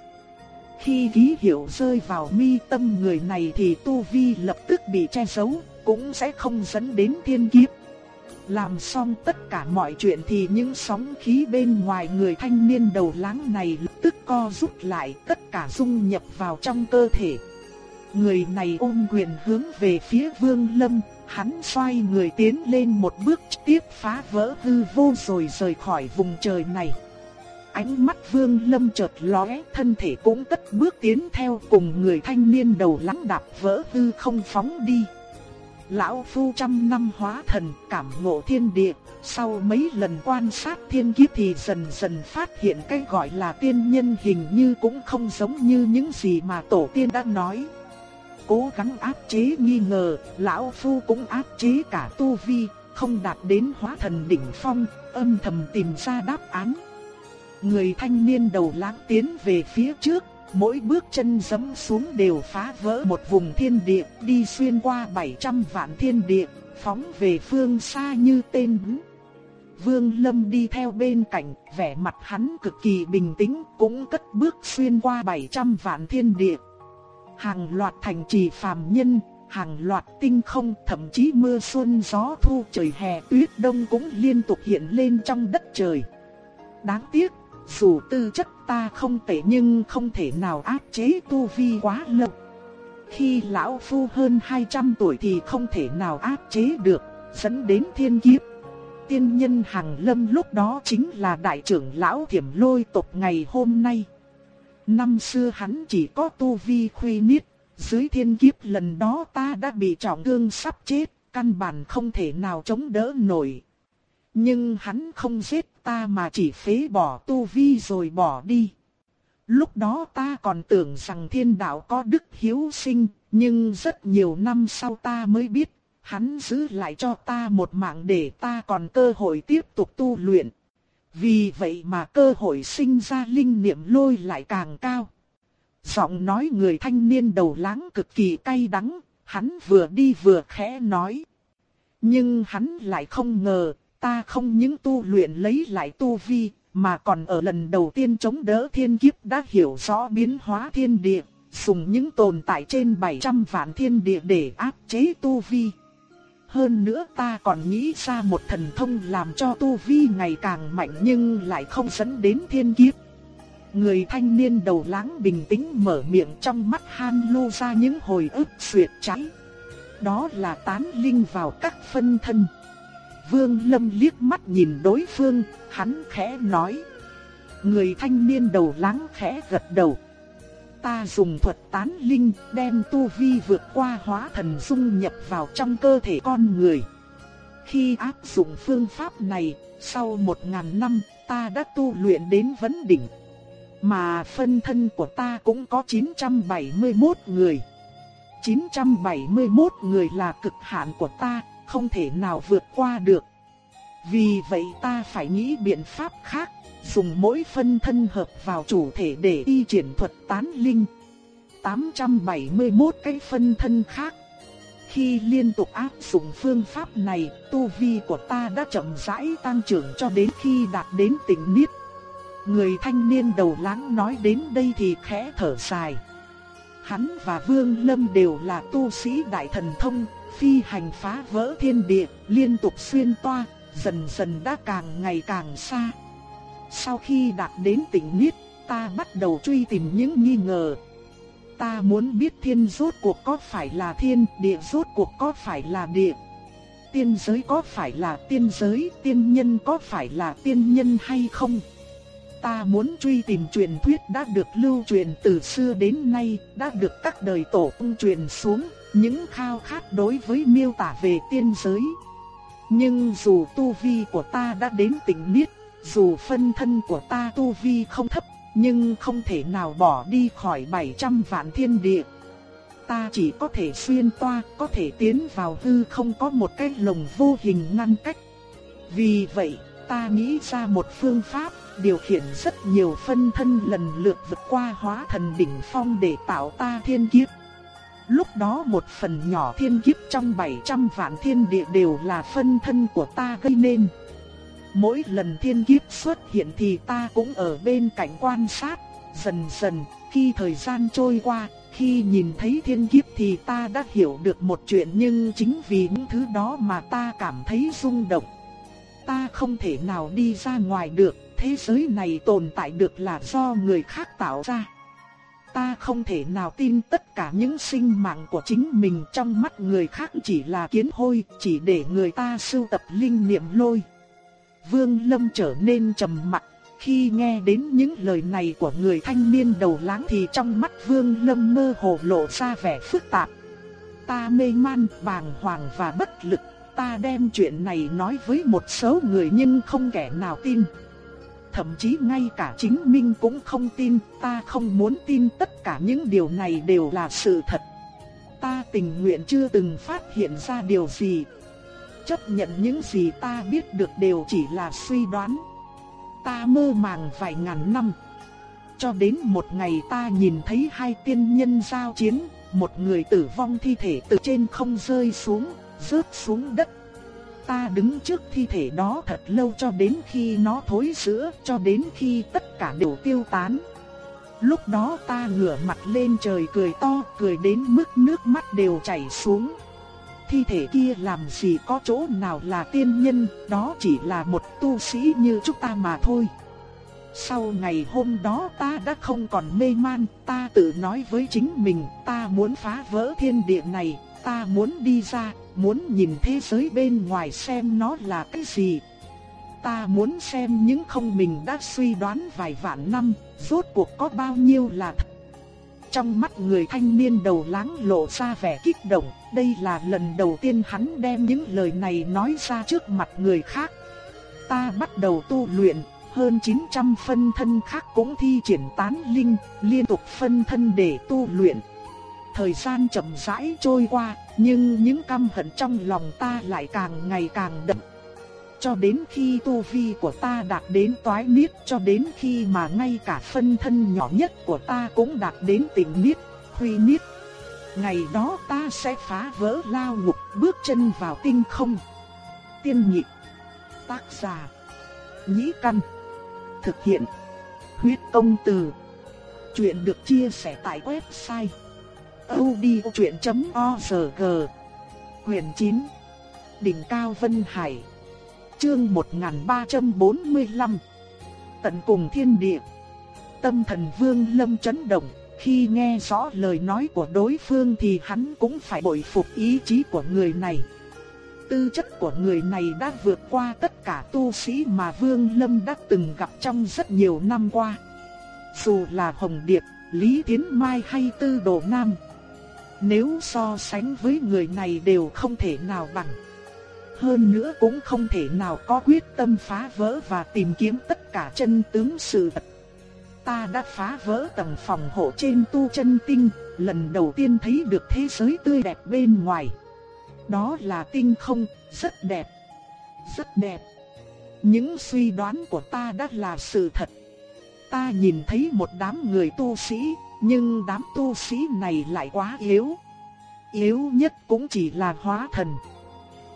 Khi ký hiệu rơi vào mi tâm người này thì tu vi lập tức bị che giấu, cũng sẽ không dẫn đến thiên kiếp. Làm xong tất cả mọi chuyện thì những sóng khí bên ngoài người thanh niên đầu láng này lập tức co rút lại tất cả dung nhập vào trong cơ thể. Người này ôm quyền hướng về phía vương lâm, hắn xoay người tiến lên một bước tiếp phá vỡ hư vô rồi rời khỏi vùng trời này. Ánh mắt vương lâm chợt lóe, thân thể cũng cất bước tiến theo cùng người thanh niên đầu lắng đạp vỡ hư không phóng đi. Lão Phu trăm năm hóa thần cảm ngộ thiên địa, sau mấy lần quan sát thiên kiếp thì dần dần phát hiện cái gọi là tiên nhân hình như cũng không giống như những gì mà tổ tiên đã nói. Cố gắng áp chế nghi ngờ, Lão Phu cũng áp chế cả tu vi, không đạt đến hóa thần đỉnh phong, âm thầm tìm ra đáp án. Người thanh niên đầu lãng tiến về phía trước, mỗi bước chân giẫm xuống đều phá vỡ một vùng thiên địa, đi xuyên qua 700 vạn thiên địa, phóng về phương xa như tên bắn. Vương Lâm đi theo bên cạnh, vẻ mặt hắn cực kỳ bình tĩnh, cũng cất bước xuyên qua 700 vạn thiên địa. Hàng loạt thành trì phàm nhân, hàng loạt tinh không, thậm chí mưa xuân gió thu trời hè tuyết đông cũng liên tục hiện lên trong đất trời. Đáng tiếc, dù tư chất ta không tệ nhưng không thể nào áp chế tu vi quá lâu. Khi lão phu hơn 200 tuổi thì không thể nào áp chế được, dẫn đến thiên kiếp. Tiên nhân hàng lâm lúc đó chính là đại trưởng lão thiểm lôi tộc ngày hôm nay. Năm xưa hắn chỉ có tu vi khuy niết, dưới thiên kiếp lần đó ta đã bị trọng thương sắp chết, căn bản không thể nào chống đỡ nổi. Nhưng hắn không giết ta mà chỉ phế bỏ tu vi rồi bỏ đi. Lúc đó ta còn tưởng rằng thiên đạo có đức hiếu sinh, nhưng rất nhiều năm sau ta mới biết, hắn giữ lại cho ta một mạng để ta còn cơ hội tiếp tục tu luyện. Vì vậy mà cơ hội sinh ra linh niệm lôi lại càng cao. Giọng nói người thanh niên đầu láng cực kỳ cay đắng, hắn vừa đi vừa khẽ nói. Nhưng hắn lại không ngờ, ta không những tu luyện lấy lại tu vi, mà còn ở lần đầu tiên chống đỡ thiên kiếp đã hiểu rõ biến hóa thiên địa, dùng những tồn tại trên 700 vạn thiên địa để áp chế tu vi. Hơn nữa ta còn nghĩ ra một thần thông làm cho tu vi ngày càng mạnh nhưng lại không dẫn đến thiên kiếp. Người thanh niên đầu láng bình tĩnh mở miệng trong mắt Han lô ra những hồi ức xuyệt cháy. Đó là tán linh vào các phân thân. Vương Lâm liếc mắt nhìn đối phương, hắn khẽ nói. Người thanh niên đầu láng khẽ gật đầu. Ta dùng thuật tán linh đem tu vi vượt qua hóa thần dung nhập vào trong cơ thể con người. Khi áp dụng phương pháp này, sau một ngàn năm, ta đã tu luyện đến vấn đỉnh. Mà phân thân của ta cũng có 971 người. 971 người là cực hạn của ta, không thể nào vượt qua được. Vì vậy ta phải nghĩ biện pháp khác, dùng mỗi phân thân hợp vào chủ thể để y triển thuật tán linh. 871 cái phân thân khác. Khi liên tục áp dụng phương pháp này, tu vi của ta đã chậm rãi tăng trưởng cho đến khi đạt đến tỉnh niết. Người thanh niên đầu láng nói đến đây thì khẽ thở dài. Hắn và Vương Lâm đều là tu sĩ đại thần thông, phi hành phá vỡ thiên địa, liên tục xuyên toa, dần dần đã càng ngày càng xa. Sau khi đạt đến tỉnh Niết, ta bắt đầu truy tìm những nghi ngờ. Ta muốn biết thiên rốt cuộc có phải là thiên, địa rốt cuộc có phải là địa. Tiên giới có phải là tiên giới, tiên nhân có phải là tiên nhân hay không? Ta muốn truy tìm truyền thuyết đã được lưu truyền từ xưa đến nay, đã được các đời tổ tông truyền xuống, những khao khát đối với miêu tả về tiên giới. Nhưng dù tu vi của ta đã đến tỉnh niết, dù phân thân của ta tu vi không thấp, nhưng không thể nào bỏ đi khỏi 700 vạn thiên địa. ta chỉ có thể xuyên toa, có thể tiến vào hư không có một cái lồng vô hình ngăn cách. Vì vậy, ta nghĩ ra một phương pháp, điều khiển rất nhiều phân thân lần lượt vượt qua hóa thần đỉnh phong để tạo ta thiên kiếp. Lúc đó một phần nhỏ thiên kiếp trong 700 vạn thiên địa đều là phân thân của ta gây nên. Mỗi lần thiên kiếp xuất hiện thì ta cũng ở bên cạnh quan sát, dần dần, khi thời gian trôi qua, khi nhìn thấy thiên kiếp thì ta đã hiểu được một chuyện nhưng chính vì những thứ đó mà ta cảm thấy rung động. Ta không thể nào đi ra ngoài được, thế giới này tồn tại được là do người khác tạo ra. Ta không thể nào tin tất cả những sinh mạng của chính mình trong mắt người khác chỉ là kiến hôi, chỉ để người ta sưu tập linh niệm lôi. Vương Lâm trở nên trầm mặc, khi nghe đến những lời này của người thanh niên đầu láng thì trong mắt Vương Lâm mơ hồ lộ ra vẻ phức tạp. Ta mê man, bàng hoàng và bất lực, ta đem chuyện này nói với một số người nhưng không kẻ nào tin. Thậm chí ngay cả chính Minh cũng không tin, ta không muốn tin tất cả những điều này đều là sự thật. Ta tình nguyện chưa từng phát hiện ra điều gì. Chấp nhận những gì ta biết được đều chỉ là suy đoán. Ta mơ màng vài ngàn năm. Cho đến một ngày ta nhìn thấy hai tiên nhân giao chiến, một người tử vong thi thể từ trên không rơi xuống, rớt xuống đất ta đứng trước thi thể đó thật lâu cho đến khi nó thối rữa, cho đến khi tất cả đều tiêu tán. Lúc đó ta ngửa mặt lên trời cười to, cười đến mức nước mắt đều chảy xuống. Thi thể kia làm gì có chỗ nào là tiên nhân, đó chỉ là một tu sĩ như chúng ta mà thôi. Sau ngày hôm đó ta đã không còn mê man, ta tự nói với chính mình, ta muốn phá vỡ thiên địa này, ta muốn đi ra, muốn nhìn thế giới bên ngoài xem nó là cái gì. Ta muốn xem những không mình đã suy đoán vài vạn năm, rốt cuộc có bao nhiêu là thật. Trong mắt người thanh niên đầu láng lộ ra vẻ kích động, đây là lần đầu tiên hắn đem những lời này nói ra trước mặt người khác. Ta bắt đầu tu luyện, hơn 900 phân thân khác cũng thi triển tán linh, liên tục phân thân để tu luyện. Thời gian chậm rãi trôi qua, nhưng những căm hận trong lòng ta lại càng ngày càng đậm. Cho đến khi tu vi của ta đạt đến toái niết, cho đến khi mà ngay cả phân thân nhỏ nhất của ta cũng đạt đến tỉnh niết, huy niết. Ngày đó ta sẽ phá vỡ lao ngục, bước chân vào tinh không. Tiên nhị tác giả, nhĩ căn, thực hiện, huyết công từ. Chuyện được chia sẻ tại website audiochuyen.org. Quyền 9 Đỉnh Cao Vân Hải Chương 1345 Tận cùng thiên địa Tâm thần vương lâm chấn động Khi nghe rõ lời nói của đối phương thì hắn cũng phải bội phục ý chí của người này Tư chất của người này đã vượt qua tất cả tu sĩ mà Vương Lâm đã từng gặp trong rất nhiều năm qua Dù là Hồng Điệp, Lý Tiến Mai hay Tư Đồ Nam nếu so sánh với người này đều không thể nào bằng. Hơn nữa cũng không thể nào có quyết tâm phá vỡ và tìm kiếm tất cả chân tướng sự thật. Ta đã phá vỡ tầng phòng hộ trên tu chân tinh, lần đầu tiên thấy được thế giới tươi đẹp bên ngoài. Đó là tinh không, rất đẹp. Rất đẹp. Những suy đoán của ta đã là sự thật. Ta nhìn thấy một đám người tu sĩ, nhưng đám tu sĩ này lại quá yếu. Yếu nhất cũng chỉ là hóa thần.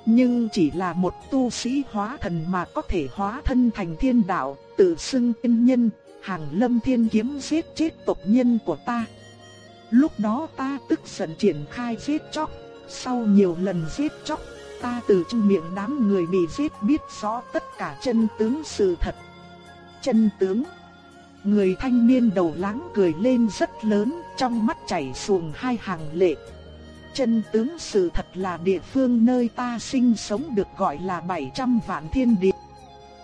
Nhưng chỉ là một tu sĩ hóa thần mà có thể hóa thân thành thiên đạo, tự xưng tiên nhân, hàng lâm thiên kiếm giết chết tộc nhân của ta. Lúc đó ta tức giận triển khai giết chóc, sau nhiều lần giết chóc, ta từ trong miệng đám người bị giết biết rõ tất cả chân tướng sự thật. Chân tướng Người thanh niên đầu láng cười lên rất lớn, trong mắt chảy xuồng hai hàng lệ. Chân tướng sự thật là địa phương nơi ta sinh sống được gọi là 700 vạn thiên địa.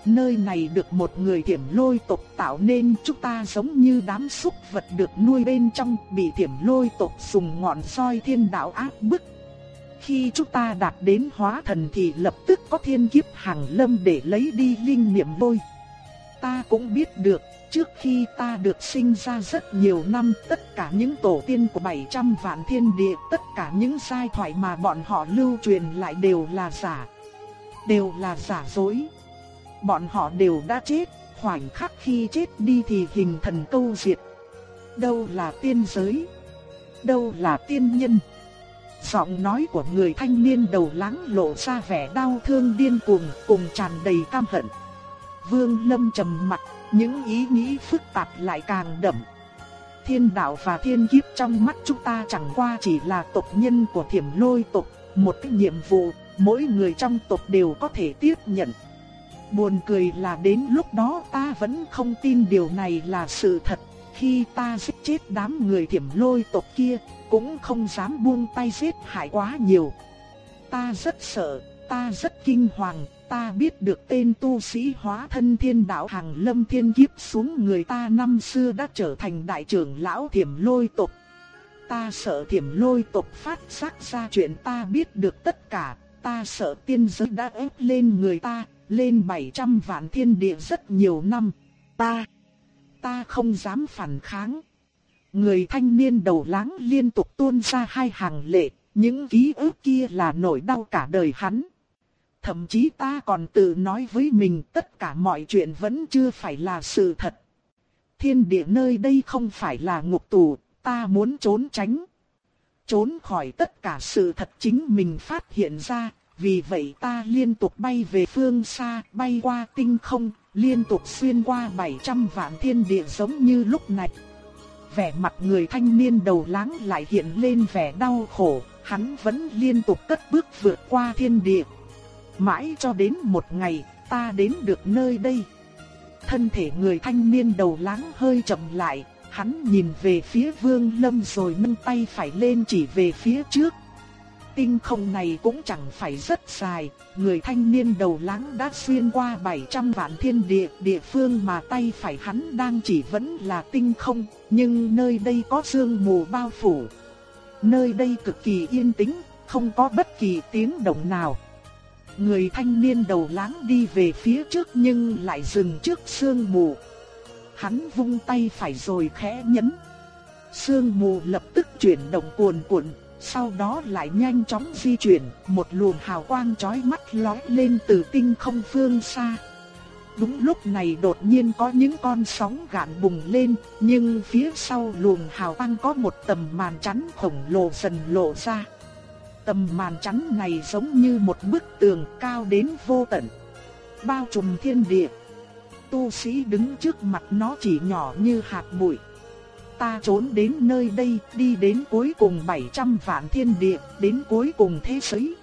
Nơi này được một người thiểm lôi tộc tạo nên chúng ta giống như đám súc vật được nuôi bên trong bị thiểm lôi tộc dùng ngọn soi thiên đạo áp bức. Khi chúng ta đạt đến hóa thần thì lập tức có thiên kiếp hàng lâm để lấy đi linh niệm lôi. ta cũng biết được, trước khi ta được sinh ra rất nhiều năm, tất cả những tổ tiên của 700 vạn thiên địa, tất cả những sai thoại mà bọn họ lưu truyền lại đều là giả. Đều là giả dối. Bọn họ đều đã chết, khoảnh khắc khi chết đi thì hình thần câu diệt. Đâu là tiên giới? Đâu là tiên nhân? Giọng nói của người thanh niên đầu lắng lộ ra vẻ đau thương điên cuồng cùng tràn đầy cam hận. Vương Lâm trầm mặt, những ý nghĩ phức tạp lại càng đậm. Thiên đạo và thiên kiếp trong mắt chúng ta chẳng qua chỉ là tộc nhân của thiểm lôi tộc, một cái nhiệm vụ, mỗi người trong tộc đều có thể tiếp nhận. Buồn cười là đến lúc đó ta vẫn không tin điều này là sự thật, khi ta giết chết đám người thiểm lôi tộc kia, cũng không dám buông tay giết hại quá nhiều. Ta rất sợ, ta rất kinh hoàng, ta biết được tên tu sĩ hóa thân thiên đạo hàng lâm thiên kiếp xuống người ta năm xưa đã trở thành đại trưởng lão thiểm lôi tộc. Ta sợ thiểm lôi tộc phát giác ra chuyện ta biết được tất cả, ta sợ tiên giới đã ép lên người ta, lên 700 vạn thiên địa rất nhiều năm. Ta, ta không dám phản kháng. Người thanh niên đầu láng liên tục tuôn ra hai hàng lệ, những ký ức kia là nỗi đau cả đời hắn. Thậm chí ta còn tự nói với mình tất cả mọi chuyện vẫn chưa phải là sự thật. Thiên địa nơi đây không phải là ngục tù, ta muốn trốn tránh. Trốn khỏi tất cả sự thật chính mình phát hiện ra, vì vậy ta liên tục bay về phương xa, bay qua tinh không, liên tục xuyên qua 700 vạn thiên địa giống như lúc này. Vẻ mặt người thanh niên đầu láng lại hiện lên vẻ đau khổ, hắn vẫn liên tục cất bước vượt qua thiên địa. Mãi cho đến một ngày, ta đến được nơi đây. Thân thể người thanh niên đầu láng hơi chậm lại, hắn nhìn về phía vương lâm rồi nâng tay phải lên chỉ về phía trước. Tinh không này cũng chẳng phải rất dài, người thanh niên đầu láng đã xuyên qua 700 vạn thiên địa, địa phương mà tay phải hắn đang chỉ vẫn là tinh không, nhưng nơi đây có sương mù bao phủ. Nơi đây cực kỳ yên tĩnh, không có bất kỳ tiếng động nào. Người thanh niên đầu láng đi về phía trước nhưng lại dừng trước sương mù. Hắn vung tay phải rồi khẽ nhấn. Sương mù lập tức chuyển động cuồn cuộn, sau đó lại nhanh chóng di chuyển, một luồng hào quang chói mắt lóe lên từ tinh không phương xa. Đúng lúc này đột nhiên có những con sóng gạn bùng lên, nhưng phía sau luồng hào quang có một tầm màn chắn khổng lồ dần lộ ra. Tầm màn chắn này giống như một bức tường cao đến vô tận, bao trùm thiên địa. Tu sĩ đứng trước mặt nó chỉ nhỏ như hạt bụi ta trốn đến nơi đây, đi đến cuối cùng 700 vạn thiên địa, đến cuối cùng thế giới.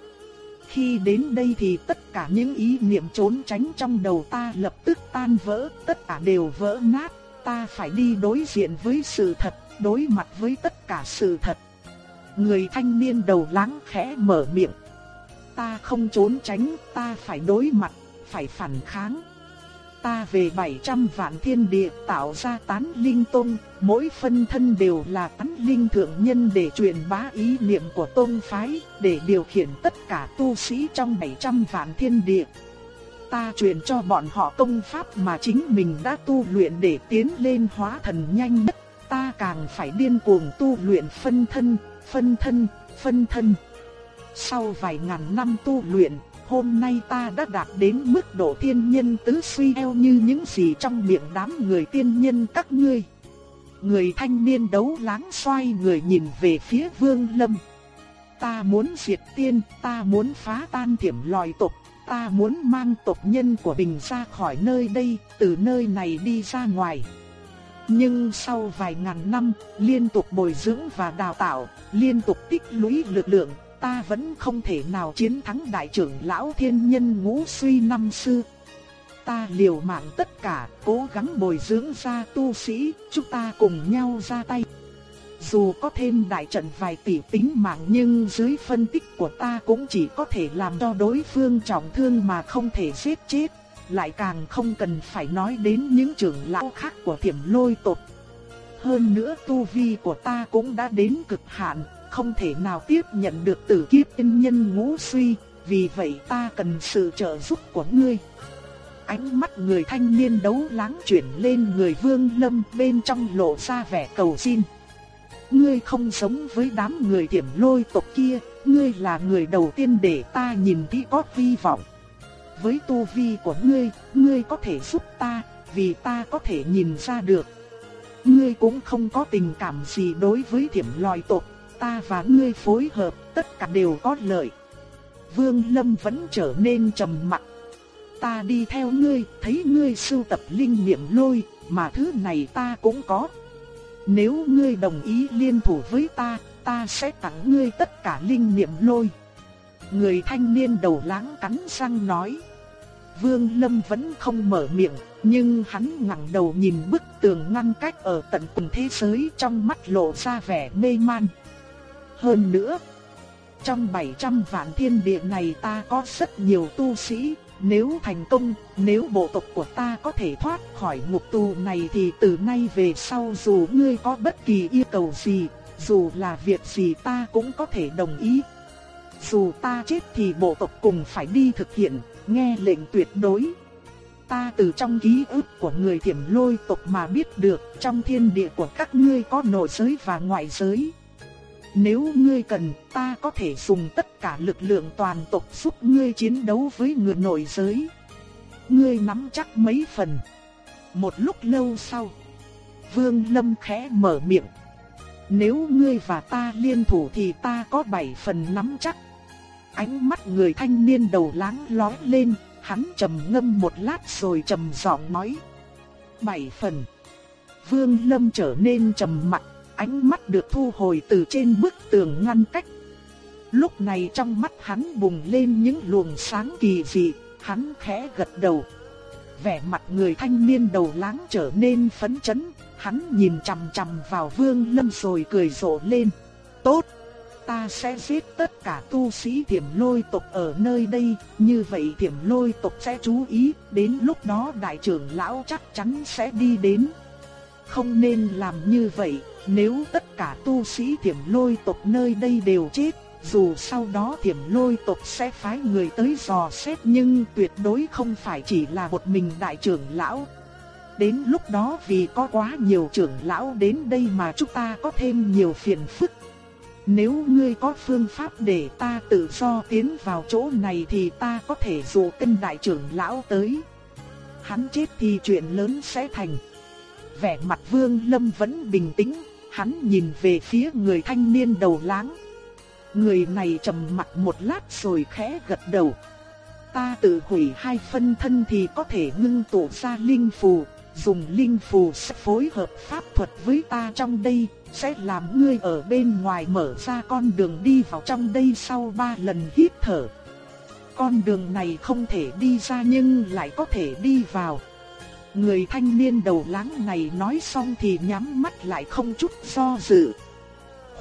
Khi đến đây thì tất cả những ý niệm trốn tránh trong đầu ta lập tức tan vỡ, tất cả đều vỡ nát, ta phải đi đối diện với sự thật, đối mặt với tất cả sự thật. Người thanh niên đầu láng khẽ mở miệng. Ta không trốn tránh, ta phải đối mặt, phải phản kháng ta về 700 vạn thiên địa tạo ra tán linh tôn, mỗi phân thân đều là tán linh thượng nhân để truyền bá ý niệm của tôn phái, để điều khiển tất cả tu sĩ trong 700 vạn thiên địa. Ta truyền cho bọn họ công pháp mà chính mình đã tu luyện để tiến lên hóa thần nhanh nhất, ta càng phải điên cuồng tu luyện phân thân, phân thân, phân thân. Sau vài ngàn năm tu luyện, hôm nay ta đã đạt đến mức độ thiên nhân tứ suy eo như những gì trong miệng đám người tiên nhân các ngươi. Người thanh niên đấu láng xoay người nhìn về phía vương lâm. Ta muốn diệt tiên, ta muốn phá tan thiểm loài tộc, ta muốn mang tộc nhân của mình ra khỏi nơi đây, từ nơi này đi ra ngoài. Nhưng sau vài ngàn năm, liên tục bồi dưỡng và đào tạo, liên tục tích lũy lực lượng, ta vẫn không thể nào chiến thắng đại trưởng lão thiên nhân ngũ suy năm xưa. Ta liều mạng tất cả, cố gắng bồi dưỡng ra tu sĩ, chúng ta cùng nhau ra tay. Dù có thêm đại trận vài tỷ tính mạng nhưng dưới phân tích của ta cũng chỉ có thể làm cho đối phương trọng thương mà không thể giết chết. Lại càng không cần phải nói đến những trưởng lão khác của thiểm lôi tộc. Hơn nữa tu vi của ta cũng đã đến cực hạn, không thể nào tiếp nhận được tử kiếp tinh nhân ngũ suy, vì vậy ta cần sự trợ giúp của ngươi. Ánh mắt người thanh niên đấu láng chuyển lên người Vương Lâm bên trong lộ ra vẻ cầu xin. Ngươi không sống với đám người thiểm lôi tộc kia, ngươi là người đầu tiên để ta nhìn thấy có hy vọng. Với tu vi của ngươi, ngươi có thể giúp ta, vì ta có thể nhìn ra được. Ngươi cũng không có tình cảm gì đối với thiểm loài tộc, ta và ngươi phối hợp, tất cả đều có lợi. Vương Lâm vẫn trở nên trầm mặc. Ta đi theo ngươi, thấy ngươi sưu tập linh niệm lôi, mà thứ này ta cũng có. Nếu ngươi đồng ý liên thủ với ta, ta sẽ tặng ngươi tất cả linh niệm lôi. Người thanh niên đầu láng cắn răng nói. Vương Lâm vẫn không mở miệng, nhưng hắn ngẩng đầu nhìn bức tường ngăn cách ở tận cùng thế giới trong mắt lộ ra vẻ mê man. Hơn nữa, trong 700 vạn thiên địa này ta có rất nhiều tu sĩ, nếu thành công, nếu bộ tộc của ta có thể thoát khỏi ngục tù này thì từ nay về sau dù ngươi có bất kỳ yêu cầu gì, dù là việc gì ta cũng có thể đồng ý. Dù ta chết thì bộ tộc cùng phải đi thực hiện, nghe lệnh tuyệt đối. Ta từ trong ký ức của người thiểm lôi tộc mà biết được trong thiên địa của các ngươi có nội giới và ngoại giới. Nếu ngươi cần, ta có thể dùng tất cả lực lượng toàn tộc giúp ngươi chiến đấu với người nội giới. Ngươi nắm chắc mấy phần. Một lúc lâu sau, Vương Lâm khẽ mở miệng. Nếu ngươi và ta liên thủ thì ta có bảy phần nắm chắc. Ánh mắt người thanh niên đầu láng lóe lên, hắn trầm ngâm một lát rồi trầm giọng nói. Bảy phần. Vương Lâm trở nên trầm mặc ánh mắt được thu hồi từ trên bức tường ngăn cách. Lúc này trong mắt hắn bùng lên những luồng sáng kỳ dị, hắn khẽ gật đầu. Vẻ mặt người thanh niên đầu láng trở nên phấn chấn, hắn nhìn chằm chằm vào Vương Lâm rồi cười rộ lên. Tốt, ta sẽ giết tất cả tu sĩ thiểm lôi tộc ở nơi đây, như vậy thiểm lôi tộc sẽ chú ý, đến lúc đó đại trưởng lão chắc chắn sẽ đi đến. Không nên làm như vậy, nếu tất cả tu sĩ thiểm lôi tộc nơi đây đều chết, dù sau đó thiểm lôi tộc sẽ phái người tới dò xét nhưng tuyệt đối không phải chỉ là một mình đại trưởng lão. Đến lúc đó vì có quá nhiều trưởng lão đến đây mà chúng ta có thêm nhiều phiền phức. Nếu ngươi có phương pháp để ta tự do tiến vào chỗ này thì ta có thể dụ cân đại trưởng lão tới. Hắn chết thì chuyện lớn sẽ thành. Vẻ mặt vương lâm vẫn bình tĩnh, Hắn nhìn về phía người thanh niên đầu láng. Người này trầm mặt một lát rồi khẽ gật đầu. Ta tự hủy hai phân thân thì có thể ngưng tụ ra linh phù, dùng linh phù sẽ phối hợp pháp thuật với ta trong đây, sẽ làm ngươi ở bên ngoài mở ra con đường đi vào trong đây sau ba lần hít thở. Con đường này không thể đi ra nhưng lại có thể đi vào. Người thanh niên đầu láng này nói xong thì nhắm mắt lại không chút do dự.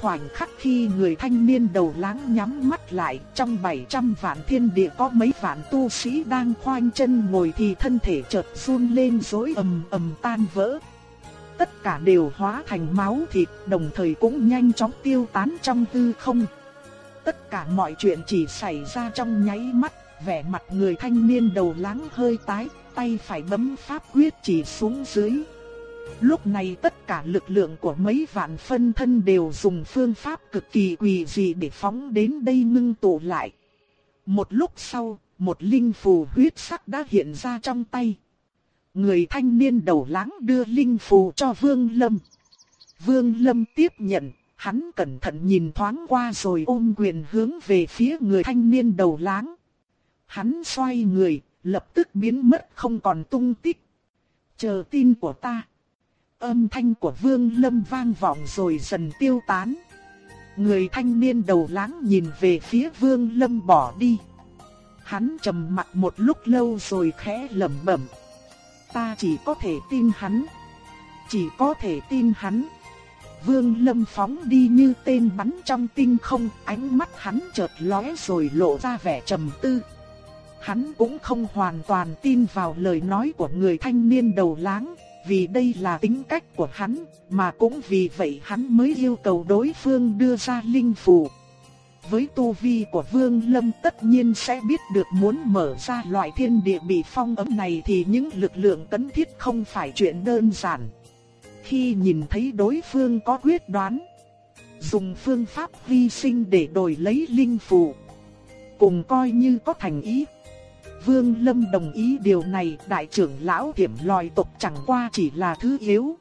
Khoảnh khắc khi người thanh niên đầu láng nhắm mắt lại, trong 700 vạn thiên địa có mấy vạn tu sĩ đang khoanh chân ngồi thì thân thể chợt run lên rối ầm ầm tan vỡ. Tất cả đều hóa thành máu thịt, đồng thời cũng nhanh chóng tiêu tán trong hư không. Tất cả mọi chuyện chỉ xảy ra trong nháy mắt, vẻ mặt người thanh niên đầu láng hơi tái, tay phải bấm pháp quyết chỉ xuống dưới. Lúc này tất cả lực lượng của mấy vạn phân thân đều dùng phương pháp cực kỳ quỷ dị để phóng đến đây ngưng tụ lại. Một lúc sau, một linh phù huyết sắc đã hiện ra trong tay. Người thanh niên đầu láng đưa linh phù cho Vương Lâm. Vương Lâm tiếp nhận, hắn cẩn thận nhìn thoáng qua rồi ôm quyền hướng về phía người thanh niên đầu láng. Hắn xoay người, lập tức biến mất không còn tung tích. Chờ tin của ta. Âm thanh của Vương Lâm vang vọng rồi dần tiêu tán. Người thanh niên đầu láng nhìn về phía Vương Lâm bỏ đi. Hắn trầm mặt một lúc lâu rồi khẽ lẩm bẩm. Ta chỉ có thể tin hắn. Chỉ có thể tin hắn. Vương Lâm phóng đi như tên bắn trong tinh không, ánh mắt hắn chợt lóe rồi lộ ra vẻ trầm tư. Hắn cũng không hoàn toàn tin vào lời nói của người thanh niên đầu láng, vì đây là tính cách của hắn, mà cũng vì vậy hắn mới yêu cầu đối phương đưa ra linh phù. với tu vi của Vương Lâm tất nhiên sẽ biết được muốn mở ra loại thiên địa bị phong ấm này thì những lực lượng cần thiết không phải chuyện đơn giản. Khi nhìn thấy đối phương có quyết đoán, dùng phương pháp vi sinh để đổi lấy linh phù, cùng coi như có thành ý. Vương Lâm đồng ý điều này, đại trưởng lão tiệm lòi tộc chẳng qua chỉ là thứ yếu.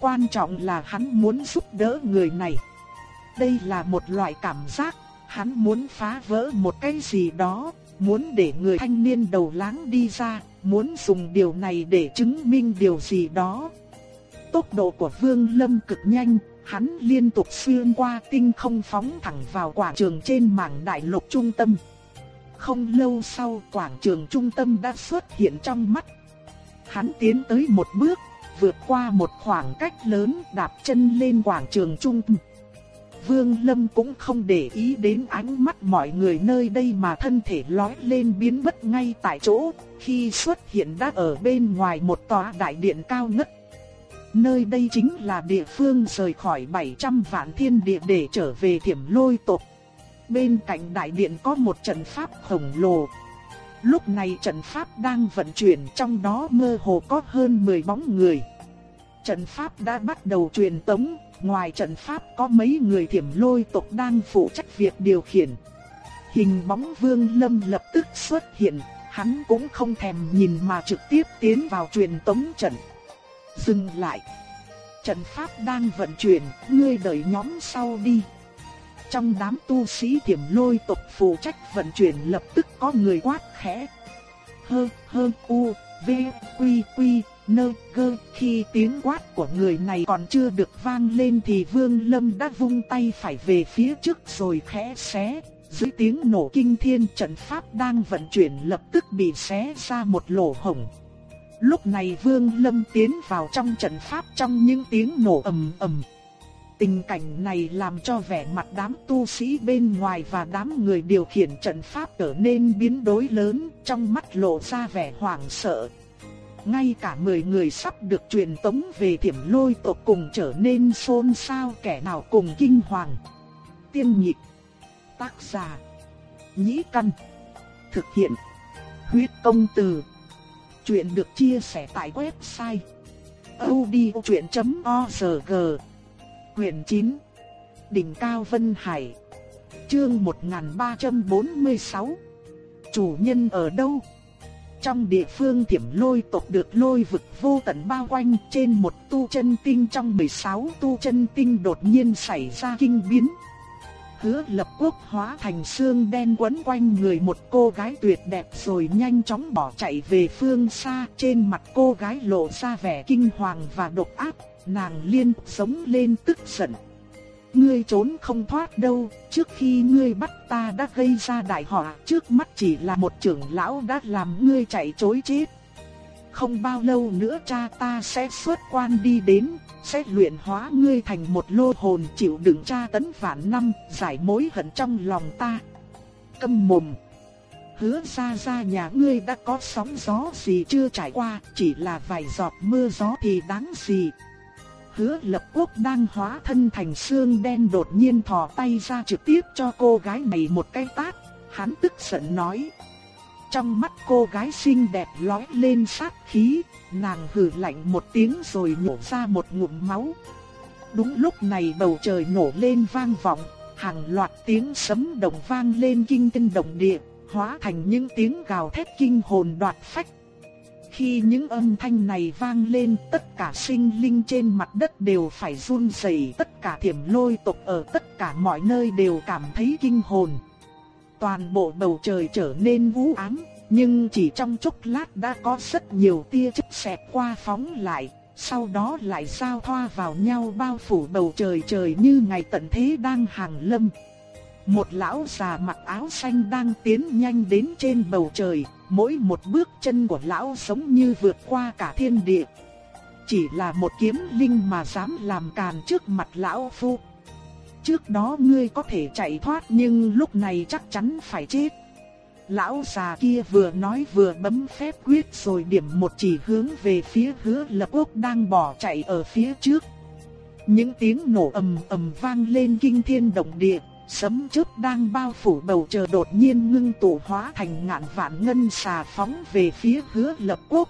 Quan trọng là hắn muốn giúp đỡ người này. Đây là một loại cảm giác, hắn muốn phá vỡ một cái gì đó, muốn để người thanh niên đầu láng đi ra, muốn dùng điều này để chứng minh điều gì đó. Tốc độ của Vương Lâm cực nhanh, hắn liên tục xuyên qua tinh không phóng thẳng vào quảng trường trên mảng đại lục trung tâm. Không lâu sau quảng trường trung tâm đã xuất hiện trong mắt. Hắn tiến tới một bước, vượt qua một khoảng cách lớn đạp chân lên quảng trường trung tâm. Vương Lâm cũng không để ý đến ánh mắt mọi người nơi đây mà thân thể lói lên biến mất ngay tại chỗ, khi xuất hiện đã ở bên ngoài một tòa đại điện cao ngất. Nơi đây chính là địa phương rời khỏi 700 vạn thiên địa để trở về thiểm lôi tộc. Bên cạnh đại điện có một trận pháp khổng lồ. Lúc này trận pháp đang vận chuyển trong đó mơ hồ có hơn 10 bóng người. Trận pháp đã bắt đầu truyền tống, ngoài trận pháp có mấy người thiểm lôi tộc đang phụ trách việc điều khiển. Hình bóng vương lâm lập tức xuất hiện, hắn cũng không thèm nhìn mà trực tiếp tiến vào truyền tống trận. Dừng lại. Trận pháp đang vận chuyển, ngươi đợi nhóm sau đi. Trong đám tu sĩ thiểm lôi tộc phụ trách vận chuyển lập tức có người quát khẽ. Hơ, hơ, u, v, quy, quy, nơ, gơ. Khi tiếng quát của người này còn chưa được vang lên thì Vương Lâm đã vung tay phải về phía trước rồi khẽ xé. Dưới tiếng nổ kinh thiên trận pháp đang vận chuyển lập tức bị xé ra một lỗ hổng. Lúc này Vương Lâm tiến vào trong trận pháp trong những tiếng nổ ầm ầm. Tình cảnh này làm cho vẻ mặt đám tu sĩ bên ngoài và đám người điều khiển trận pháp trở nên biến đổi lớn, trong mắt lộ ra vẻ hoảng sợ. Ngay cả 10 người sắp được truyền tống về thiểm lôi tộc cùng trở nên xôn xao kẻ nào cùng kinh hoàng. Tiên nhịp, tác giả, nhĩ căn, thực hiện, huyết công từ. Chuyện được chia sẻ tại website odchuyện.org Quyển 9 Đỉnh Cao Vân Hải Chương 1346 Chủ nhân ở đâu? Trong địa phương thiểm lôi tộc được lôi vực vô tận bao quanh trên một tu chân tinh trong 16 tu chân tinh đột nhiên xảy ra kinh biến. Hứa lập quốc hóa thành xương đen quấn quanh người một cô gái tuyệt đẹp rồi nhanh chóng bỏ chạy về phương xa trên mặt cô gái lộ ra vẻ kinh hoàng và độc ác nàng liên sống lên tức giận. Ngươi trốn không thoát đâu, trước khi ngươi bắt ta đã gây ra đại họa, trước mắt chỉ là một trưởng lão đã làm ngươi chạy trối chết. Không bao lâu nữa cha ta sẽ xuất quan đi đến, sẽ luyện hóa ngươi thành một lô hồn chịu đựng tra tấn vạn năm, giải mối hận trong lòng ta. Câm mồm. Hứa ra ra nhà ngươi đã có sóng gió gì chưa trải qua, chỉ là vài giọt mưa gió thì đáng gì. Hứa lập quốc đang hóa thân thành xương đen đột nhiên thò tay ra trực tiếp cho cô gái này một cái tát. Hắn tức giận nói. Trong mắt cô gái xinh đẹp lói lên sát khí, nàng hừ lạnh một tiếng rồi nhổ ra một ngụm máu. Đúng lúc này bầu trời nổ lên vang vọng, hàng loạt tiếng sấm động vang lên kinh tinh động địa, hóa thành những tiếng gào thét kinh hồn đoạt phách khi những âm thanh này vang lên, tất cả sinh linh trên mặt đất đều phải run rẩy, tất cả thiểm lôi tộc ở tất cả mọi nơi đều cảm thấy kinh hồn. Toàn bộ bầu trời trở nên u ám, nhưng chỉ trong chốc lát đã có rất nhiều tia chớp xẹt qua phóng lại, sau đó lại giao thoa vào nhau bao phủ bầu trời trời như ngày tận thế đang hàng lâm. Một lão già mặc áo xanh đang tiến nhanh đến trên bầu trời, mỗi một bước chân của lão giống như vượt qua cả thiên địa. Chỉ là một kiếm linh mà dám làm càn trước mặt lão phu. Trước đó ngươi có thể chạy thoát nhưng lúc này chắc chắn phải chết. Lão già kia vừa nói vừa bấm phép quyết rồi điểm một chỉ hướng về phía hứa lập quốc đang bỏ chạy ở phía trước. Những tiếng nổ ầm ầm vang lên kinh thiên động địa, Sấm chớp đang bao phủ bầu trời đột nhiên ngưng tụ hóa thành ngạn vạn ngân xà phóng về phía hứa lập quốc.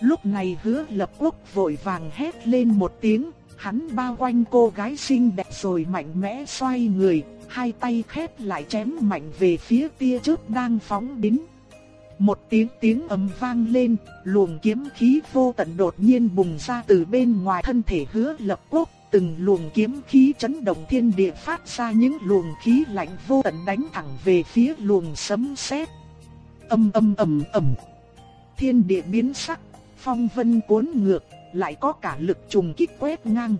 Lúc này hứa lập quốc vội vàng hét lên một tiếng, hắn bao quanh cô gái xinh đẹp rồi mạnh mẽ xoay người, hai tay khép lại chém mạnh về phía tia chớp đang phóng đến. Một tiếng tiếng ầm vang lên, luồng kiếm khí vô tận đột nhiên bùng ra từ bên ngoài thân thể hứa lập quốc, từng luồng kiếm khí chấn động thiên địa phát ra những luồng khí lạnh vô tận đánh thẳng về phía luồng sấm sét. Âm âm ầm ầm. Thiên địa biến sắc, phong vân cuốn ngược, lại có cả lực trùng kích quét ngang.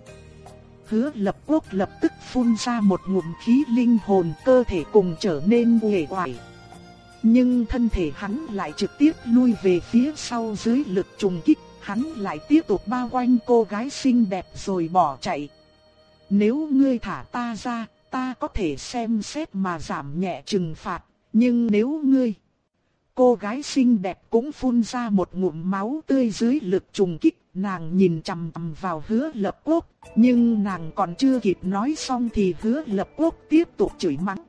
Hứa lập quốc lập tức phun ra một ngụm khí linh hồn cơ thể cùng trở nên uể oải. Nhưng thân thể hắn lại trực tiếp lui về phía sau dưới lực trùng kích, hắn lại tiếp tục bao quanh cô gái xinh đẹp rồi bỏ chạy. Nếu ngươi thả ta ra, ta có thể xem xét mà giảm nhẹ trừng phạt, nhưng nếu ngươi... Cô gái xinh đẹp cũng phun ra một ngụm máu tươi dưới lực trùng kích, nàng nhìn chằm chằm vào hứa lập quốc, nhưng nàng còn chưa kịp nói xong thì hứa lập quốc tiếp tục chửi mắng.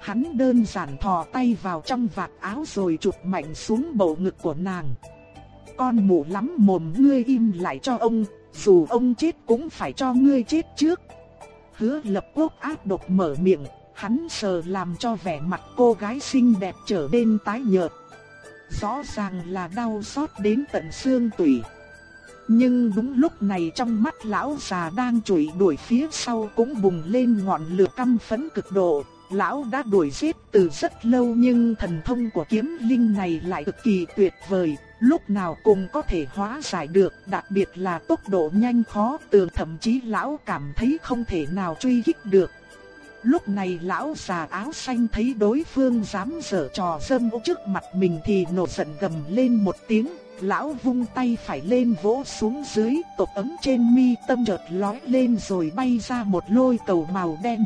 Hắn đơn giản thò tay vào trong vạt áo rồi chụp mạnh xuống bầu ngực của nàng. Con mụ lắm mồm ngươi im lại cho ông, dù ông chết cũng phải cho ngươi chết trước. Hứa lập quốc ác độc mở miệng, hắn sờ làm cho vẻ mặt cô gái xinh đẹp trở nên tái nhợt. Rõ ràng là đau xót đến tận xương tủy. Nhưng đúng lúc này trong mắt lão già đang chửi đuổi phía sau cũng bùng lên ngọn lửa căm phẫn cực độ. Lão đã đuổi giết từ rất lâu nhưng thần thông của kiếm linh này lại cực kỳ tuyệt vời, lúc nào cũng có thể hóa giải được, đặc biệt là tốc độ nhanh khó tường thậm chí lão cảm thấy không thể nào truy kích được. Lúc này lão già áo xanh thấy đối phương dám dở trò dâm trước mặt mình thì nổi giận gầm lên một tiếng, lão vung tay phải lên vỗ xuống dưới, tộc ấm trên mi tâm chợt lói lên rồi bay ra một lôi cầu màu đen.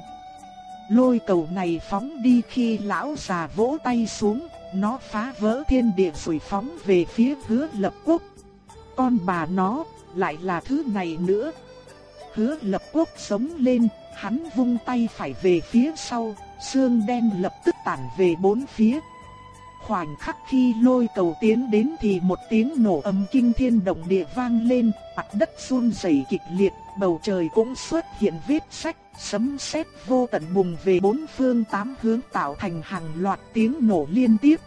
Lôi cầu này phóng đi khi lão già vỗ tay xuống, nó phá vỡ thiên địa rồi phóng về phía hứa lập quốc. Con bà nó, lại là thứ này nữa. Hứa lập quốc sống lên, hắn vung tay phải về phía sau, xương đen lập tức tản về bốn phía. Khoảnh khắc khi lôi cầu tiến đến thì một tiếng nổ ầm kinh thiên động địa vang lên, mặt đất run rẩy kịch liệt, bầu trời cũng xuất hiện vết sách, sấm sét vô tận bùng về bốn phương tám hướng tạo thành hàng loạt tiếng nổ liên tiếp.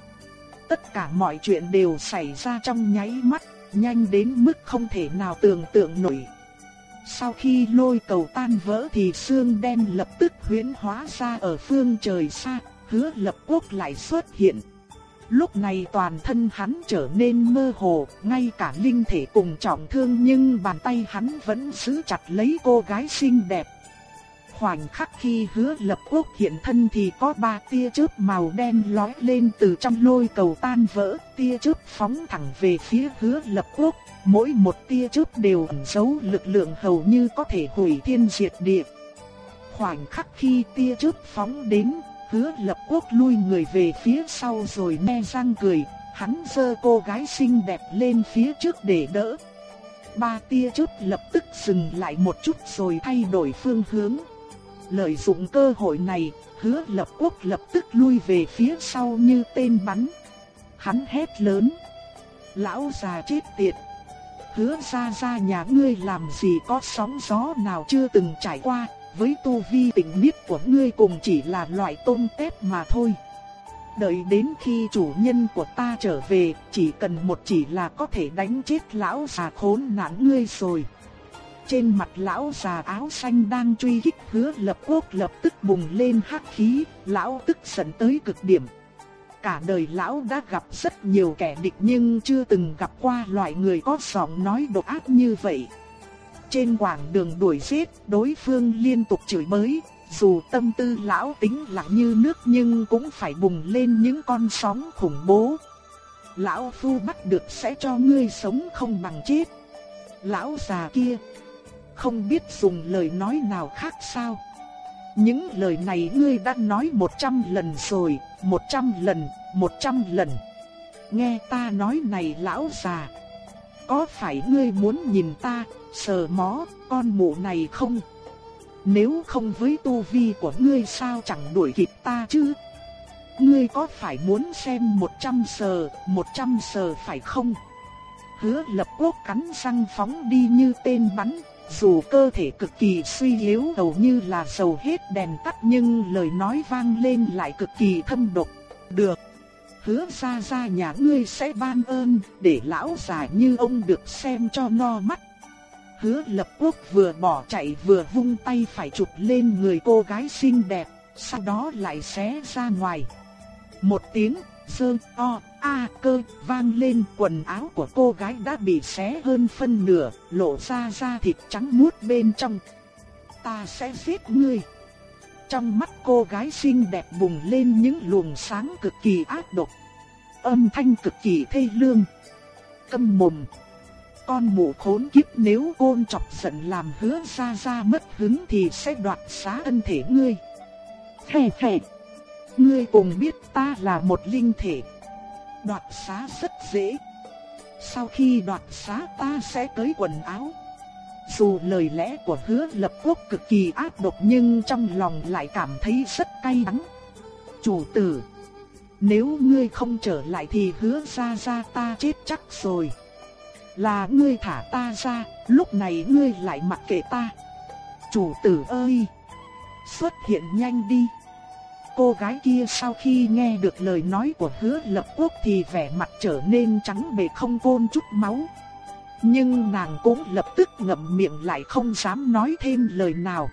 Tất cả mọi chuyện đều xảy ra trong nháy mắt, nhanh đến mức không thể nào tưởng tượng nổi. Sau khi lôi cầu tan vỡ thì xương đen lập tức huyễn hóa ra ở phương trời xa, hứa lập quốc lại xuất hiện. Lúc này toàn thân hắn trở nên mơ hồ, ngay cả linh thể cùng trọng thương nhưng bàn tay hắn vẫn giữ chặt lấy cô gái xinh đẹp. Khoảnh khắc khi hứa lập quốc hiện thân thì có ba tia chớp màu đen lói lên từ trong lôi cầu tan vỡ, tia chớp phóng thẳng về phía hứa lập quốc, mỗi một tia chớp đều ẩn giấu lực lượng hầu như có thể hủy thiên diệt địa. Khoảnh khắc khi tia chớp phóng đến, hứa lập quốc lui người về phía sau rồi me răng cười, hắn dơ cô gái xinh đẹp lên phía trước để đỡ. Ba tia chớp lập tức dừng lại một chút rồi thay đổi phương hướng. Lợi dụng cơ hội này, hứa lập quốc lập tức lui về phía sau như tên bắn. Hắn hét lớn. Lão già chết tiệt. Hứa ra ra nhà ngươi làm gì có sóng gió nào chưa từng trải qua, với tu vi tỉnh niết của ngươi cùng chỉ là loại tôm tép mà thôi. Đợi đến khi chủ nhân của ta trở về, chỉ cần một chỉ là có thể đánh chết lão già khốn nạn ngươi rồi. Trên mặt lão già áo xanh đang truy kích hứa lập quốc lập tức bùng lên hắc khí, lão tức giận tới cực điểm. Cả đời lão đã gặp rất nhiều kẻ địch nhưng chưa từng gặp qua loại người có giọng nói độc ác như vậy. Trên quảng đường đuổi giết, đối phương liên tục chửi bới, dù tâm tư lão tính lặng như nước nhưng cũng phải bùng lên những con sóng khủng bố. Lão phu bắt được sẽ cho ngươi sống không bằng chết. Lão già kia không biết dùng lời nói nào khác sao. Những lời này ngươi đã nói một trăm lần rồi, một trăm lần, một trăm lần. Nghe ta nói này lão già, có phải ngươi muốn nhìn ta, sờ mó, con mụ này không? Nếu không với tu vi của ngươi sao chẳng đuổi kịp ta chứ? Ngươi có phải muốn xem 100 sờ, 100 sờ phải không? Hứa lập quốc cắn răng phóng đi như tên bắn, dù cơ thể cực kỳ suy yếu hầu như là dầu hết đèn tắt nhưng lời nói vang lên lại cực kỳ thâm độc. Được. Hứa ra ra nhà ngươi sẽ ban ơn để lão già như ông được xem cho no mắt. Hứa lập quốc vừa bỏ chạy vừa vung tay phải chụp lên người cô gái xinh đẹp, sau đó lại xé ra ngoài. Một tiếng sơ o a cơ vang lên quần áo của cô gái đã bị xé hơn phân nửa, lộ ra da thịt trắng muốt bên trong. Ta sẽ giết ngươi. Trong mắt cô gái xinh đẹp bùng lên những luồng sáng cực kỳ ác độc. Âm thanh cực kỳ thê lương. Câm mồm. Con mụ khốn kiếp nếu côn chọc giận làm hứa ra ra mất hứng thì sẽ đoạt xá thân thể ngươi. hề hề Ngươi cùng biết ta là một linh thể. Đoạt xá rất dễ. Sau khi đoạt xá ta sẽ cởi quần áo. Dù lời lẽ của hứa lập quốc cực kỳ ác độc nhưng trong lòng lại cảm thấy rất cay đắng. Chủ tử, nếu ngươi không trở lại thì hứa ra ra ta chết chắc rồi. Là ngươi thả ta ra, lúc này ngươi lại mặc kệ ta. Chủ tử ơi, xuất hiện nhanh đi. Cô gái kia sau khi nghe được lời nói của hứa lập quốc thì vẻ mặt trở nên trắng bệ không côn chút máu. Nhưng nàng cũng lập tức ngậm miệng lại không dám nói thêm lời nào.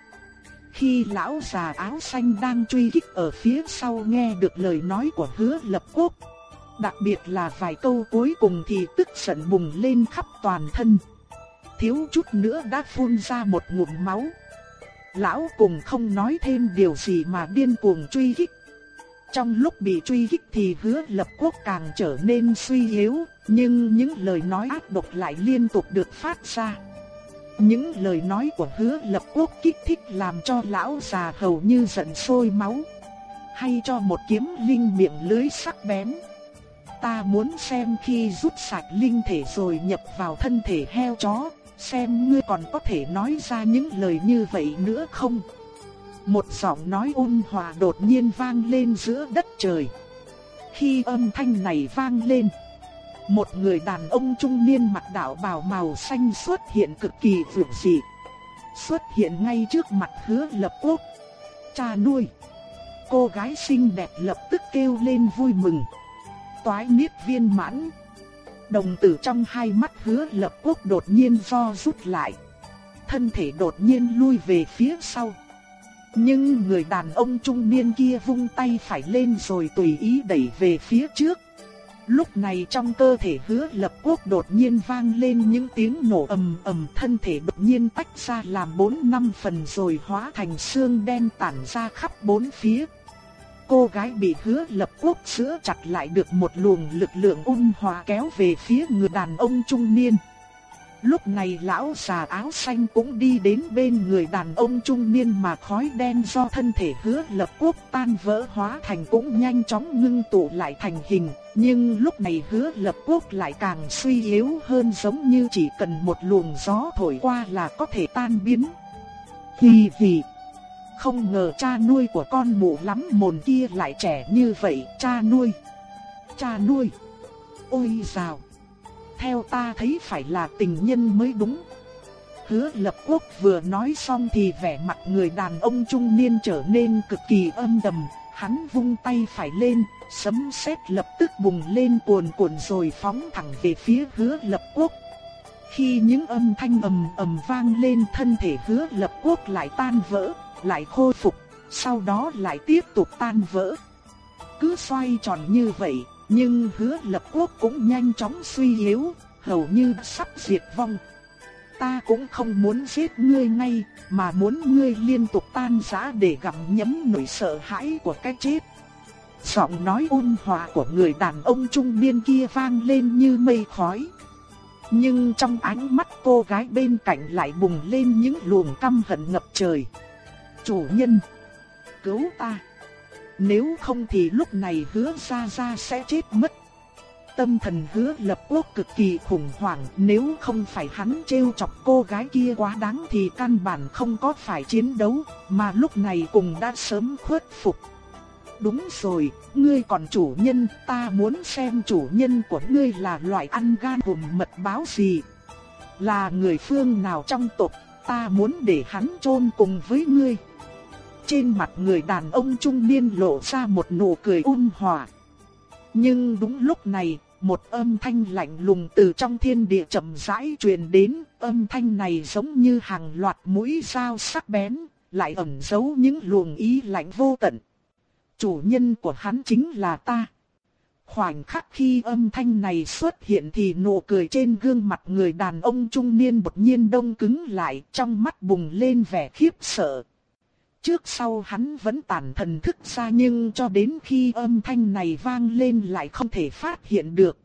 Khi lão già áo xanh đang truy kích ở phía sau nghe được lời nói của hứa lập quốc. Đặc biệt là vài câu cuối cùng thì tức giận bùng lên khắp toàn thân. Thiếu chút nữa đã phun ra một ngụm máu. Lão cùng không nói thêm điều gì mà điên cuồng truy kích. Trong lúc bị truy kích thì hứa lập quốc càng trở nên suy yếu, nhưng những lời nói ác độc lại liên tục được phát ra. Những lời nói của hứa lập quốc kích thích làm cho lão già hầu như giận sôi máu. Hay cho một kiếm linh miệng lưới sắc bén. Ta muốn xem khi rút sạch linh thể rồi nhập vào thân thể heo chó, xem ngươi còn có thể nói ra những lời như vậy nữa không? Một giọng nói ôn hòa đột nhiên vang lên giữa đất trời. Khi âm thanh này vang lên, một người đàn ông trung niên mặc đạo bào màu xanh xuất hiện cực kỳ vượng dị. Xuất hiện ngay trước mặt hứa lập quốc. Cha nuôi. Cô gái xinh đẹp lập tức kêu lên vui mừng. Toái niết viên mãn. Đồng tử trong hai mắt hứa lập quốc đột nhiên do rút lại. Thân thể đột nhiên lui về phía sau. Nhưng người đàn ông trung niên kia vung tay phải lên rồi tùy ý đẩy về phía trước. Lúc này trong cơ thể hứa lập quốc đột nhiên vang lên những tiếng nổ ầm ầm, thân thể đột nhiên tách ra làm bốn năm phần rồi hóa thành xương đen tản ra khắp bốn phía cô gái bị hứa lập quốc sữa chặt lại được một luồng lực lượng ôn hòa kéo về phía người đàn ông trung niên. Lúc này lão già áo xanh cũng đi đến bên người đàn ông trung niên mà khói đen do thân thể hứa lập quốc tan vỡ hóa thành cũng nhanh chóng ngưng tụ lại thành hình. Nhưng lúc này hứa lập quốc lại càng suy yếu hơn giống như chỉ cần một luồng gió thổi qua là có thể tan biến. Hì hì. Không ngờ cha nuôi của con mụ lắm mồn kia lại trẻ như vậy, cha nuôi. Cha nuôi. Ôi dào. Theo ta thấy phải là tình nhân mới đúng. Hứa lập quốc vừa nói xong thì vẻ mặt người đàn ông trung niên trở nên cực kỳ âm đầm. Hắn vung tay phải lên, sấm sét lập tức bùng lên cuồn cuộn rồi phóng thẳng về phía hứa lập quốc. Khi những âm thanh ầm ầm vang lên thân thể hứa lập quốc lại tan vỡ, lại khôi phục, sau đó lại tiếp tục tan vỡ. Cứ xoay tròn như vậy, nhưng hứa lập quốc cũng nhanh chóng suy yếu, hầu như sắp diệt vong. Ta cũng không muốn giết ngươi ngay, mà muốn ngươi liên tục tan rã để gặm nhấm nỗi sợ hãi của cái chết. Giọng nói ôn hòa của người đàn ông trung niên kia vang lên như mây khói. Nhưng trong ánh mắt cô gái bên cạnh lại bùng lên những luồng căm hận ngập trời chủ nhân, cứu ta. Nếu không thì lúc này hứa ra ra sẽ chết mất. tâm thần hứa lập quốc cực kỳ khủng hoảng, nếu không phải hắn trêu chọc cô gái kia quá đáng thì căn bản không có phải chiến đấu, mà lúc này cùng đã sớm khuất phục. Đúng rồi, ngươi còn chủ nhân, ta muốn xem chủ nhân của ngươi là loại ăn gan hùm mật báo gì. Là người phương nào trong tộc, ta muốn để hắn chôn cùng với ngươi. Trên mặt người đàn ông trung niên lộ ra một nụ cười ôn hòa. Nhưng đúng lúc này, một âm thanh lạnh lùng từ trong thiên địa chậm rãi truyền đến, âm thanh này giống như hàng loạt mũi dao sắc bén, lại ẩn giấu những luồng ý lạnh vô tận. Chủ nhân của hắn chính là ta. Khoảnh khắc khi âm thanh này xuất hiện thì nụ cười trên gương mặt người đàn ông trung niên đột nhiên đông cứng lại, trong mắt bùng lên vẻ khiếp sợ. Trước sau hắn vẫn tản thần thức ra nhưng cho đến khi âm thanh này vang lên lại không thể phát hiện được.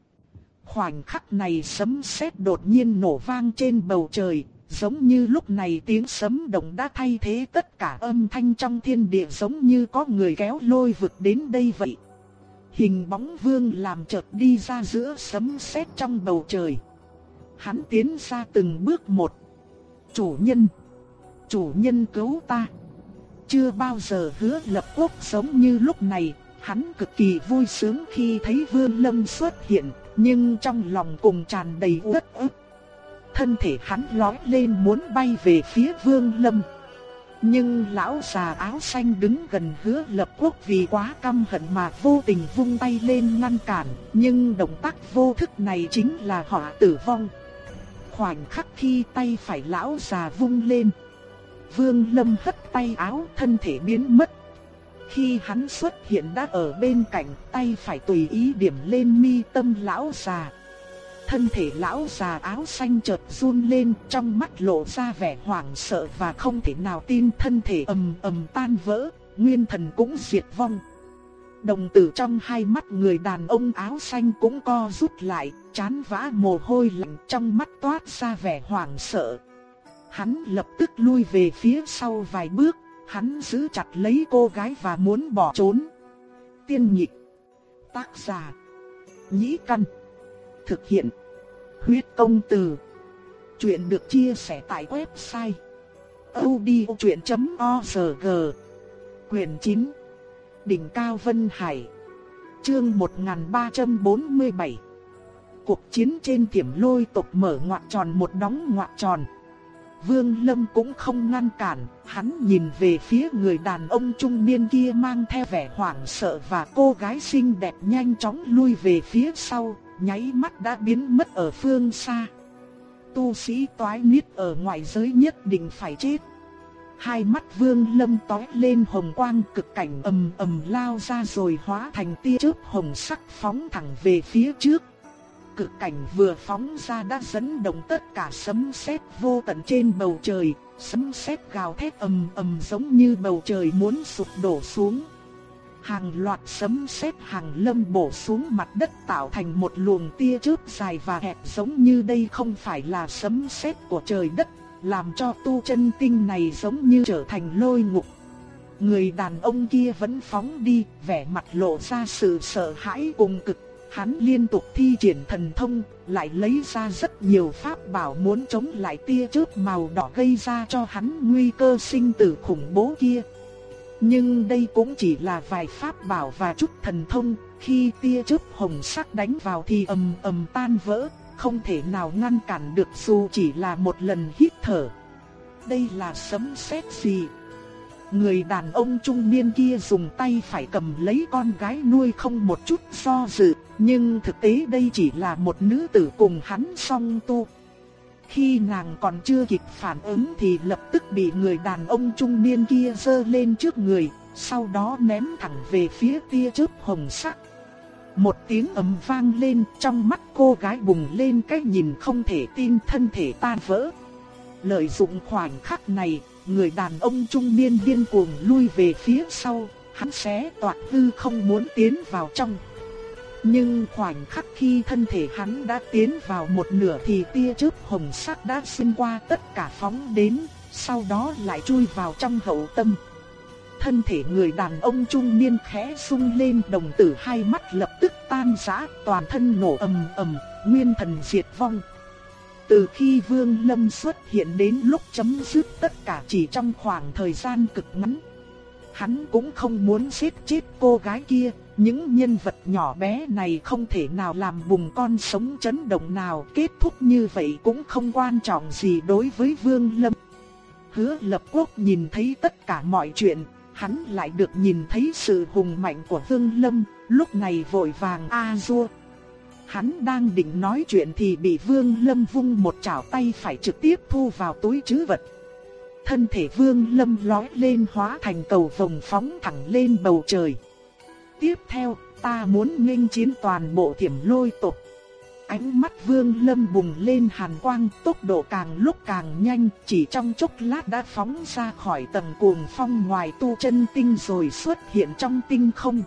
Khoảnh khắc này sấm sét đột nhiên nổ vang trên bầu trời, giống như lúc này tiếng sấm động đã thay thế tất cả âm thanh trong thiên địa giống như có người kéo lôi vực đến đây vậy. Hình bóng vương làm chợt đi ra giữa sấm sét trong bầu trời. Hắn tiến ra từng bước một. Chủ nhân! Chủ nhân cứu ta! Chưa bao giờ hứa lập quốc sống như lúc này, hắn cực kỳ vui sướng khi thấy Vương Lâm xuất hiện, nhưng trong lòng cùng tràn đầy uất ức. Thân thể hắn lói lên muốn bay về phía Vương Lâm. Nhưng lão già áo xanh đứng gần hứa lập quốc vì quá căm hận mà vô tình vung tay lên ngăn cản, nhưng động tác vô thức này chính là họa tử vong. Khoảnh khắc khi tay phải lão già vung lên, Vương Lâm hất tay áo thân thể biến mất. Khi hắn xuất hiện đã ở bên cạnh tay phải tùy ý điểm lên mi tâm lão già. Thân thể lão già áo xanh chợt run lên trong mắt lộ ra vẻ hoảng sợ và không thể nào tin thân thể ầm ầm tan vỡ, nguyên thần cũng diệt vong. Đồng tử trong hai mắt người đàn ông áo xanh cũng co rút lại, chán vã mồ hôi lạnh trong mắt toát ra vẻ hoảng sợ. Hắn lập tức lui về phía sau vài bước, hắn giữ chặt lấy cô gái và muốn bỏ trốn. Tiên nhịp, tác giả, nhĩ căn, thực hiện, huyết công từ. Chuyện được chia sẻ tại website odchuyện.org Quyền 9 Đỉnh Cao Vân Hải Chương 1347 Cuộc chiến trên tiểm lôi tộc mở ngoặt tròn một đóng ngoặt tròn Vương Lâm cũng không ngăn cản, hắn nhìn về phía người đàn ông trung niên kia mang theo vẻ hoảng sợ và cô gái xinh đẹp nhanh chóng lui về phía sau, nháy mắt đã biến mất ở phương xa. Tu sĩ toái niết ở ngoại giới nhất định phải chết. Hai mắt Vương Lâm tóe lên hồng quang cực cảnh ầm ầm lao ra rồi hóa thành tia chớp hồng sắc phóng thẳng về phía trước cực cảnh vừa phóng ra đã dẫn động tất cả sấm sét vô tận trên bầu trời, sấm sét gào thét ầm ầm giống như bầu trời muốn sụp đổ xuống. Hàng loạt sấm sét hàng lâm bổ xuống mặt đất tạo thành một luồng tia chớp dài và hẹp giống như đây không phải là sấm sét của trời đất, làm cho tu chân tinh này giống như trở thành lôi ngục. Người đàn ông kia vẫn phóng đi, vẻ mặt lộ ra sự sợ hãi cùng cực Hắn liên tục thi triển thần thông, lại lấy ra rất nhiều pháp bảo muốn chống lại tia chớp màu đỏ gây ra cho hắn nguy cơ sinh tử khủng bố kia. Nhưng đây cũng chỉ là vài pháp bảo và chút thần thông, khi tia chớp hồng sắc đánh vào thì ầm ầm tan vỡ, không thể nào ngăn cản được dù chỉ là một lần hít thở. Đây là sấm sét gì? Người đàn ông trung niên kia dùng tay phải cầm lấy con gái nuôi không một chút do dự, nhưng thực tế đây chỉ là một nữ tử cùng hắn song tu. Khi nàng còn chưa kịp phản ứng thì lập tức bị người đàn ông trung niên kia giơ lên trước người, sau đó ném thẳng về phía tia chớp hồng sắc. Một tiếng ầm vang lên, trong mắt cô gái bùng lên cái nhìn không thể tin thân thể tan vỡ. Lợi dụng khoảnh khắc này, người đàn ông trung niên điên cuồng lui về phía sau, hắn xé toạc hư không muốn tiến vào trong. Nhưng khoảnh khắc khi thân thể hắn đã tiến vào một nửa thì tia chớp hồng sắc đã xuyên qua tất cả phóng đến, sau đó lại chui vào trong hậu tâm. thân thể người đàn ông trung niên khẽ sung lên đồng tử hai mắt lập tức tan rã, toàn thân nổ ầm ầm, nguyên thần diệt vong. Từ khi Vương Lâm xuất hiện đến lúc chấm dứt tất cả chỉ trong khoảng thời gian cực ngắn. Hắn cũng không muốn giết chết cô gái kia, những nhân vật nhỏ bé này không thể nào làm bùng con sống chấn động nào kết thúc như vậy cũng không quan trọng gì đối với Vương Lâm. Hứa lập quốc nhìn thấy tất cả mọi chuyện, hắn lại được nhìn thấy sự hùng mạnh của Vương Lâm, lúc này vội vàng a du. Hắn đang định nói chuyện thì bị Vương Lâm vung một chảo tay phải trực tiếp thu vào túi trữ vật. Thân thể Vương Lâm lói lên hóa thành cầu vồng phóng thẳng lên bầu trời. Tiếp theo, ta muốn nghênh chiến toàn bộ thiểm lôi tộc. Ánh mắt Vương Lâm bùng lên hàn quang, tốc độ càng lúc càng nhanh, chỉ trong chốc lát đã phóng ra khỏi tầng cuồng phong ngoài tu chân tinh rồi xuất hiện trong tinh không.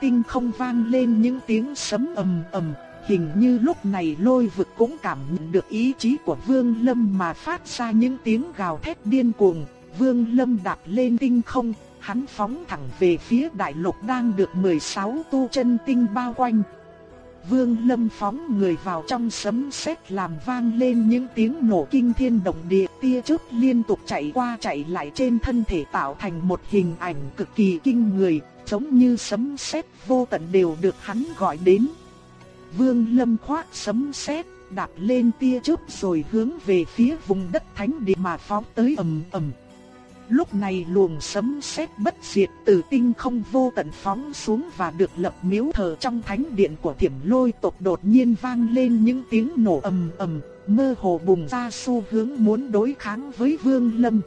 Tinh không vang lên những tiếng sấm ầm ầm, hình như lúc này lôi vực cũng cảm nhận được ý chí của Vương Lâm mà phát ra những tiếng gào thét điên cuồng. Vương Lâm đạp lên tinh không, hắn phóng thẳng về phía đại lục đang được 16 tu chân tinh bao quanh. Vương Lâm phóng người vào trong sấm sét làm vang lên những tiếng nổ kinh thiên động địa, tia chớp liên tục chạy qua chạy lại trên thân thể tạo thành một hình ảnh cực kỳ kinh người, giống như sấm sét vô tận đều được hắn gọi đến. Vương Lâm khoác sấm sét, đạp lên tia chớp rồi hướng về phía vùng đất thánh địa mà phóng tới ầm ầm. Lúc này luồng sấm sét bất diệt từ tinh không vô tận phóng xuống và được lập miếu thờ trong thánh điện của thiểm lôi tộc đột nhiên vang lên những tiếng nổ ầm ầm, mơ hồ bùng ra xu hướng muốn đối kháng với Vương Lâm.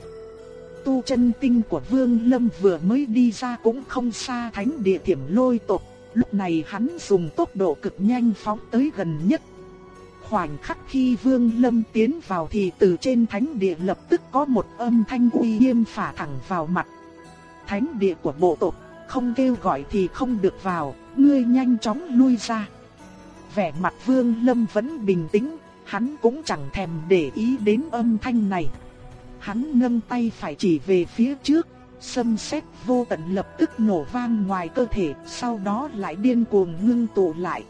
Tu chân tinh của Vương Lâm vừa mới đi ra cũng không xa thánh địa thiểm lôi tộc, lúc này hắn dùng tốc độ cực nhanh phóng tới gần nhất khoảnh khắc khi Vương Lâm tiến vào thì từ trên thánh địa lập tức có một âm thanh uy nghiêm phả thẳng vào mặt. Thánh địa của bộ tộc, không kêu gọi thì không được vào, ngươi nhanh chóng lui ra. Vẻ mặt Vương Lâm vẫn bình tĩnh, hắn cũng chẳng thèm để ý đến âm thanh này. Hắn nâng tay phải chỉ về phía trước, sâm sét vô tận lập tức nổ vang ngoài cơ thể, sau đó lại điên cuồng ngưng tụ lại.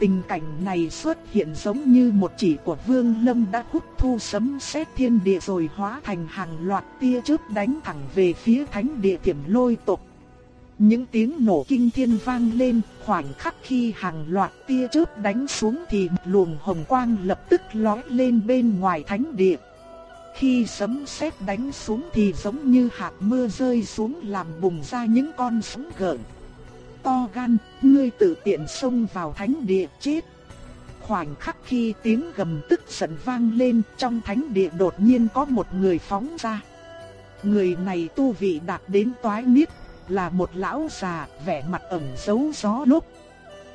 Tình cảnh này xuất hiện giống như một chỉ của Vương Lâm đã hút thu sấm sét thiên địa rồi hóa thành hàng loạt tia chớp đánh thẳng về phía thánh địa tiềm lôi tộc. Những tiếng nổ kinh thiên vang lên, khoảnh khắc khi hàng loạt tia chớp đánh xuống thì luồng hồng quang lập tức lói lên bên ngoài thánh địa. Khi sấm sét đánh xuống thì giống như hạt mưa rơi xuống làm bùng ra những con sóng gợn to gan, ngươi tự tiện xông vào thánh địa chết. Khoảnh khắc khi tiếng gầm tức giận vang lên trong thánh địa đột nhiên có một người phóng ra. Người này tu vị đạt đến toái niết, là một lão già vẻ mặt ẩn giấu gió lúc.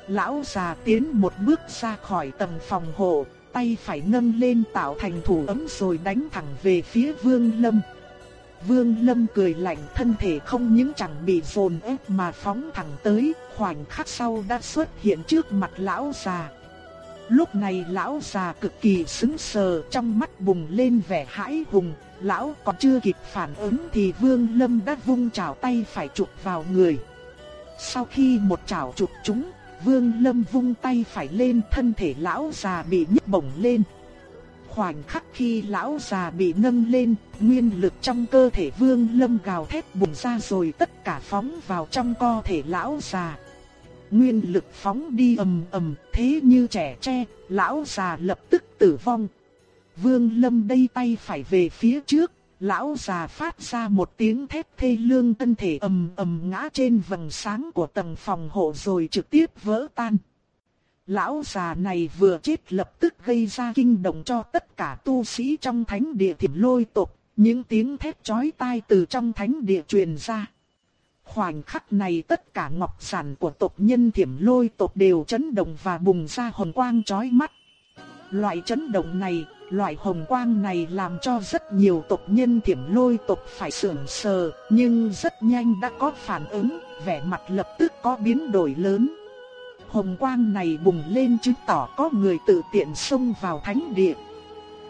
Lão già tiến một bước ra khỏi tầng phòng hộ, tay phải nâng lên tạo thành thủ ấm rồi đánh thẳng về phía vương lâm. Vương Lâm cười lạnh thân thể không những chẳng bị dồn ép mà phóng thẳng tới, khoảnh khắc sau đã xuất hiện trước mặt lão già. Lúc này lão già cực kỳ sững sờ trong mắt bùng lên vẻ hãi hùng, lão còn chưa kịp phản ứng thì Vương Lâm đã vung chảo tay phải chụp vào người. Sau khi một chảo chụp trúng, Vương Lâm vung tay phải lên thân thể lão già bị nhấc bổng lên khoảnh khắc khi lão già bị nâng lên, nguyên lực trong cơ thể vương lâm gào thét bùng ra rồi tất cả phóng vào trong cơ thể lão già. Nguyên lực phóng đi ầm ầm, thế như trẻ tre, lão già lập tức tử vong. Vương lâm đây tay phải về phía trước, lão già phát ra một tiếng thét thê lương thân thể ầm ầm ngã trên vầng sáng của tầng phòng hộ rồi trực tiếp vỡ tan. Lão già này vừa chết lập tức gây ra kinh động cho tất cả tu sĩ trong thánh địa thiểm lôi tộc, những tiếng thét chói tai từ trong thánh địa truyền ra. Khoảnh khắc này tất cả ngọc sản của tộc nhân thiểm lôi tộc đều chấn động và bùng ra hồn quang chói mắt. Loại chấn động này, loại hồng quang này làm cho rất nhiều tộc nhân thiểm lôi tộc phải sưởng sờ, nhưng rất nhanh đã có phản ứng, vẻ mặt lập tức có biến đổi lớn hồng quang này bùng lên chứng tỏ có người tự tiện xông vào thánh địa.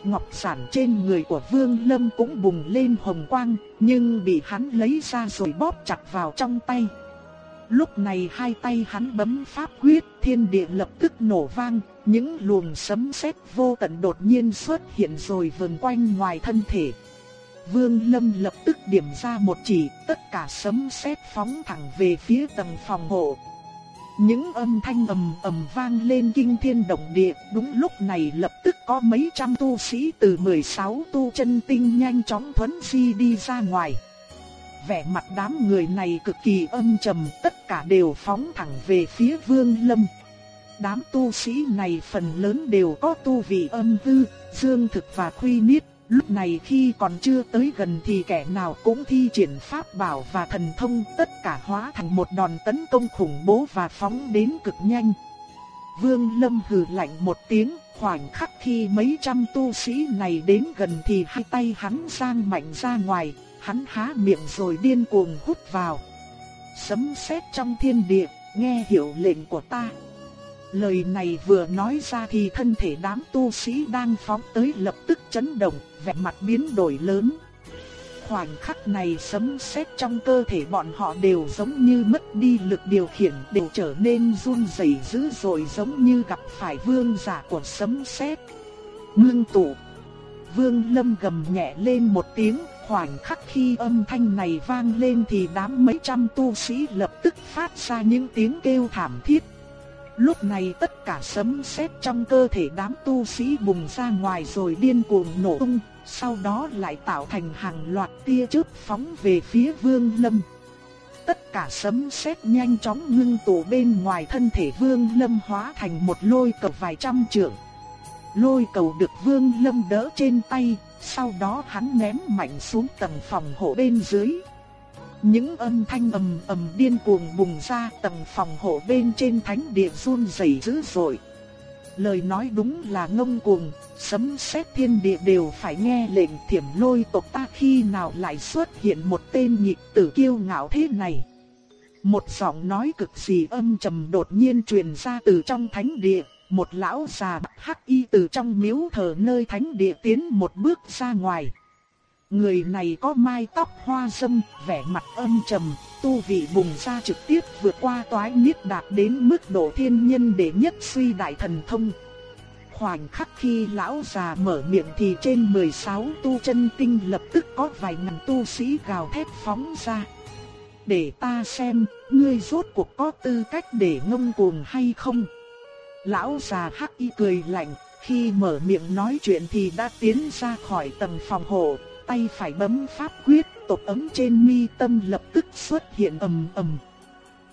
ngọc sản trên người của Vương Lâm cũng bùng lên hồng quang, nhưng bị hắn lấy ra rồi bóp chặt vào trong tay. Lúc này hai tay hắn bấm pháp quyết, thiên địa lập tức nổ vang, những luồng sấm sét vô tận đột nhiên xuất hiện rồi vần quanh ngoài thân thể. Vương Lâm lập tức điểm ra một chỉ, tất cả sấm sét phóng thẳng về phía tầng phòng hộ. Những âm thanh ầm ầm vang lên kinh thiên động địa, đúng lúc này lập tức có mấy trăm tu sĩ từ 16 tu chân tinh nhanh chóng thuấn phi đi ra ngoài. Vẻ mặt đám người này cực kỳ âm trầm, tất cả đều phóng thẳng về phía Vương Lâm. Đám tu sĩ này phần lớn đều có tu vị âm hư, dương thực và quy niết, Lúc này khi còn chưa tới gần thì kẻ nào cũng thi triển pháp bảo và thần thông tất cả hóa thành một đòn tấn công khủng bố và phóng đến cực nhanh. Vương Lâm hừ lạnh một tiếng, khoảnh khắc khi mấy trăm tu sĩ này đến gần thì hai tay hắn giang mạnh ra ngoài, hắn há miệng rồi điên cuồng hút vào. Sấm sét trong thiên địa, nghe hiểu lệnh của ta. Lời này vừa nói ra thì thân thể đám tu sĩ đang phóng tới lập tức chấn động, vẻ mặt biến đổi lớn. Khoảnh khắc này sấm sét trong cơ thể bọn họ đều giống như mất đi lực điều khiển, đều trở nên run rẩy dữ dội giống như gặp phải vương giả của sấm sét. Ngưng tụ. Vương Lâm gầm nhẹ lên một tiếng, khoảnh khắc khi âm thanh này vang lên thì đám mấy trăm tu sĩ lập tức phát ra những tiếng kêu thảm thiết. Lúc này tất cả sấm sét trong cơ thể đám tu sĩ bùng ra ngoài rồi điên cuồng nổ tung, sau đó lại tạo thành hàng loạt tia chớp phóng về phía Vương Lâm. Tất cả sấm sét nhanh chóng ngưng tụ bên ngoài thân thể Vương Lâm hóa thành một lôi cầu vài trăm trượng. Lôi cầu được Vương Lâm đỡ trên tay, sau đó hắn ném mạnh xuống tầng phòng hộ bên dưới. Những âm thanh ầm ầm điên cuồng bùng ra tầng phòng hộ bên trên thánh địa run rẩy dữ dội. Lời nói đúng là ngông cuồng, sấm sét thiên địa đều phải nghe lệnh thiểm lôi tộc ta khi nào lại xuất hiện một tên nhị tử kiêu ngạo thế này. Một giọng nói cực kỳ âm trầm đột nhiên truyền ra từ trong thánh địa, một lão già hắc y từ trong miếu thờ nơi thánh địa tiến một bước ra ngoài. Người này có mai tóc hoa râm, vẻ mặt âm trầm, tu vị bùng ra trực tiếp vượt qua toái niết đạt đến mức độ thiên nhân để nhất suy đại thần thông. Khoảnh khắc khi lão già mở miệng thì trên 16 tu chân tinh lập tức có vài ngàn tu sĩ gào thét phóng ra. Để ta xem, ngươi rốt cuộc có tư cách để ngông cuồng hay không? Lão già hắc y cười lạnh, khi mở miệng nói chuyện thì đã tiến ra khỏi tầng phòng hộ, tay phải bấm pháp quyết, tộc ấm trên mi tâm lập tức xuất hiện ầm ầm.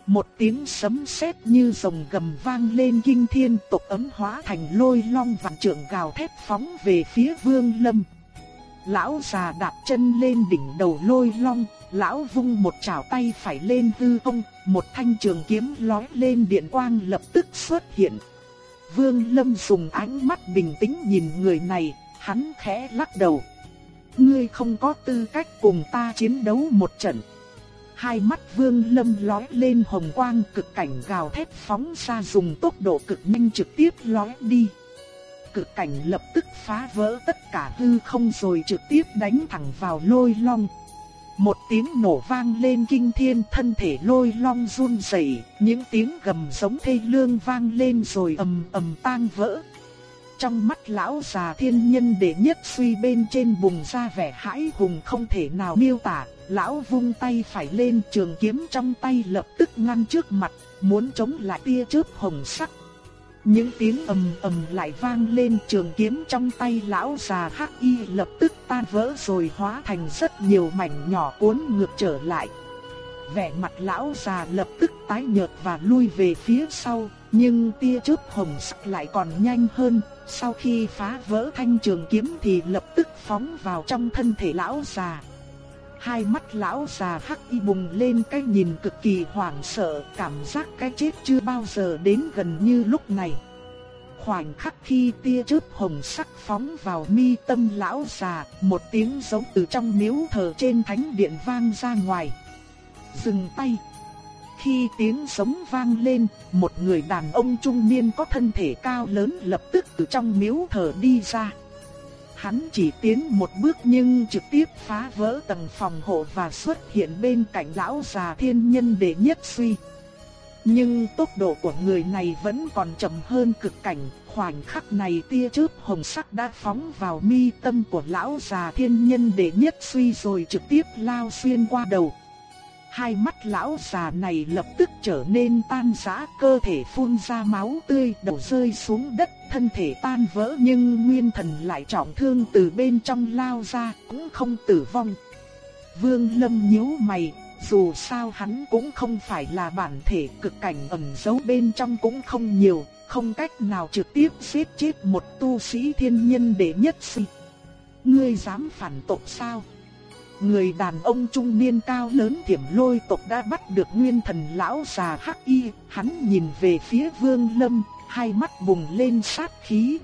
Một tiếng sấm sét như rồng gầm vang lên kinh thiên, tộc ấm hóa thành lôi long vạn trượng gào thét phóng về phía Vương Lâm. Lão già đạp chân lên đỉnh đầu lôi long, lão vung một chảo tay phải lên hư không, một thanh trường kiếm lói lên điện quang lập tức xuất hiện. Vương Lâm dùng ánh mắt bình tĩnh nhìn người này, hắn khẽ lắc đầu ngươi không có tư cách cùng ta chiến đấu một trận. Hai mắt vương lâm lóe lên hồng quang cực cảnh gào thét phóng ra dùng tốc độ cực nhanh trực tiếp lóe đi. Cực cảnh lập tức phá vỡ tất cả hư không rồi trực tiếp đánh thẳng vào lôi long. Một tiếng nổ vang lên kinh thiên thân thể lôi long run rẩy, những tiếng gầm giống thê lương vang lên rồi ầm ầm tan vỡ. Trong mắt lão già thiên nhân đệ nhất suy bên trên bùng ra vẻ hãi hùng không thể nào miêu tả, lão vung tay phải lên trường kiếm trong tay lập tức ngăn trước mặt, muốn chống lại tia chớp hồng sắc. Những tiếng ầm ầm lại vang lên trường kiếm trong tay lão già hắc y lập tức tan vỡ rồi hóa thành rất nhiều mảnh nhỏ cuốn ngược trở lại. Vẻ mặt lão già lập tức tái nhợt và lui về phía sau, nhưng tia chớp hồng sắc lại còn nhanh hơn, sau khi phá vỡ thanh trường kiếm thì lập tức phóng vào trong thân thể lão già. Hai mắt lão già hắc y bùng lên cái nhìn cực kỳ hoảng sợ, cảm giác cái chết chưa bao giờ đến gần như lúc này. Khoảnh khắc khi tia chớp hồng sắc phóng vào mi tâm lão già, một tiếng giống từ trong miếu thờ trên thánh điện vang ra ngoài. Dừng tay. Khi tiếng sống vang lên, một người đàn ông trung niên có thân thể cao lớn lập tức từ trong miếu thờ đi ra. Hắn chỉ tiến một bước nhưng trực tiếp phá vỡ tầng phòng hộ và xuất hiện bên cạnh lão già thiên nhân đệ nhất suy. Nhưng tốc độ của người này vẫn còn chậm hơn cực cảnh, khoảnh khắc này tia chớp hồng sắc đã phóng vào mi tâm của lão già thiên nhân đệ nhất suy rồi trực tiếp lao xuyên qua đầu. Hai mắt lão già này lập tức trở nên tan rã, cơ thể phun ra máu tươi, đầu rơi xuống đất, thân thể tan vỡ nhưng nguyên thần lại trọng thương từ bên trong lao ra, cũng không tử vong. Vương Lâm nhíu mày, dù sao hắn cũng không phải là bản thể cực cảnh ẩn giấu bên trong cũng không nhiều, không cách nào trực tiếp giết chết một tu sĩ thiên nhân đệ nhất si. Ngươi dám phản tộc sao? Người đàn ông trung niên cao lớn thiểm lôi tộc đã bắt được nguyên thần lão già hắc y, hắn nhìn về phía vương lâm, hai mắt bùng lên sát khí.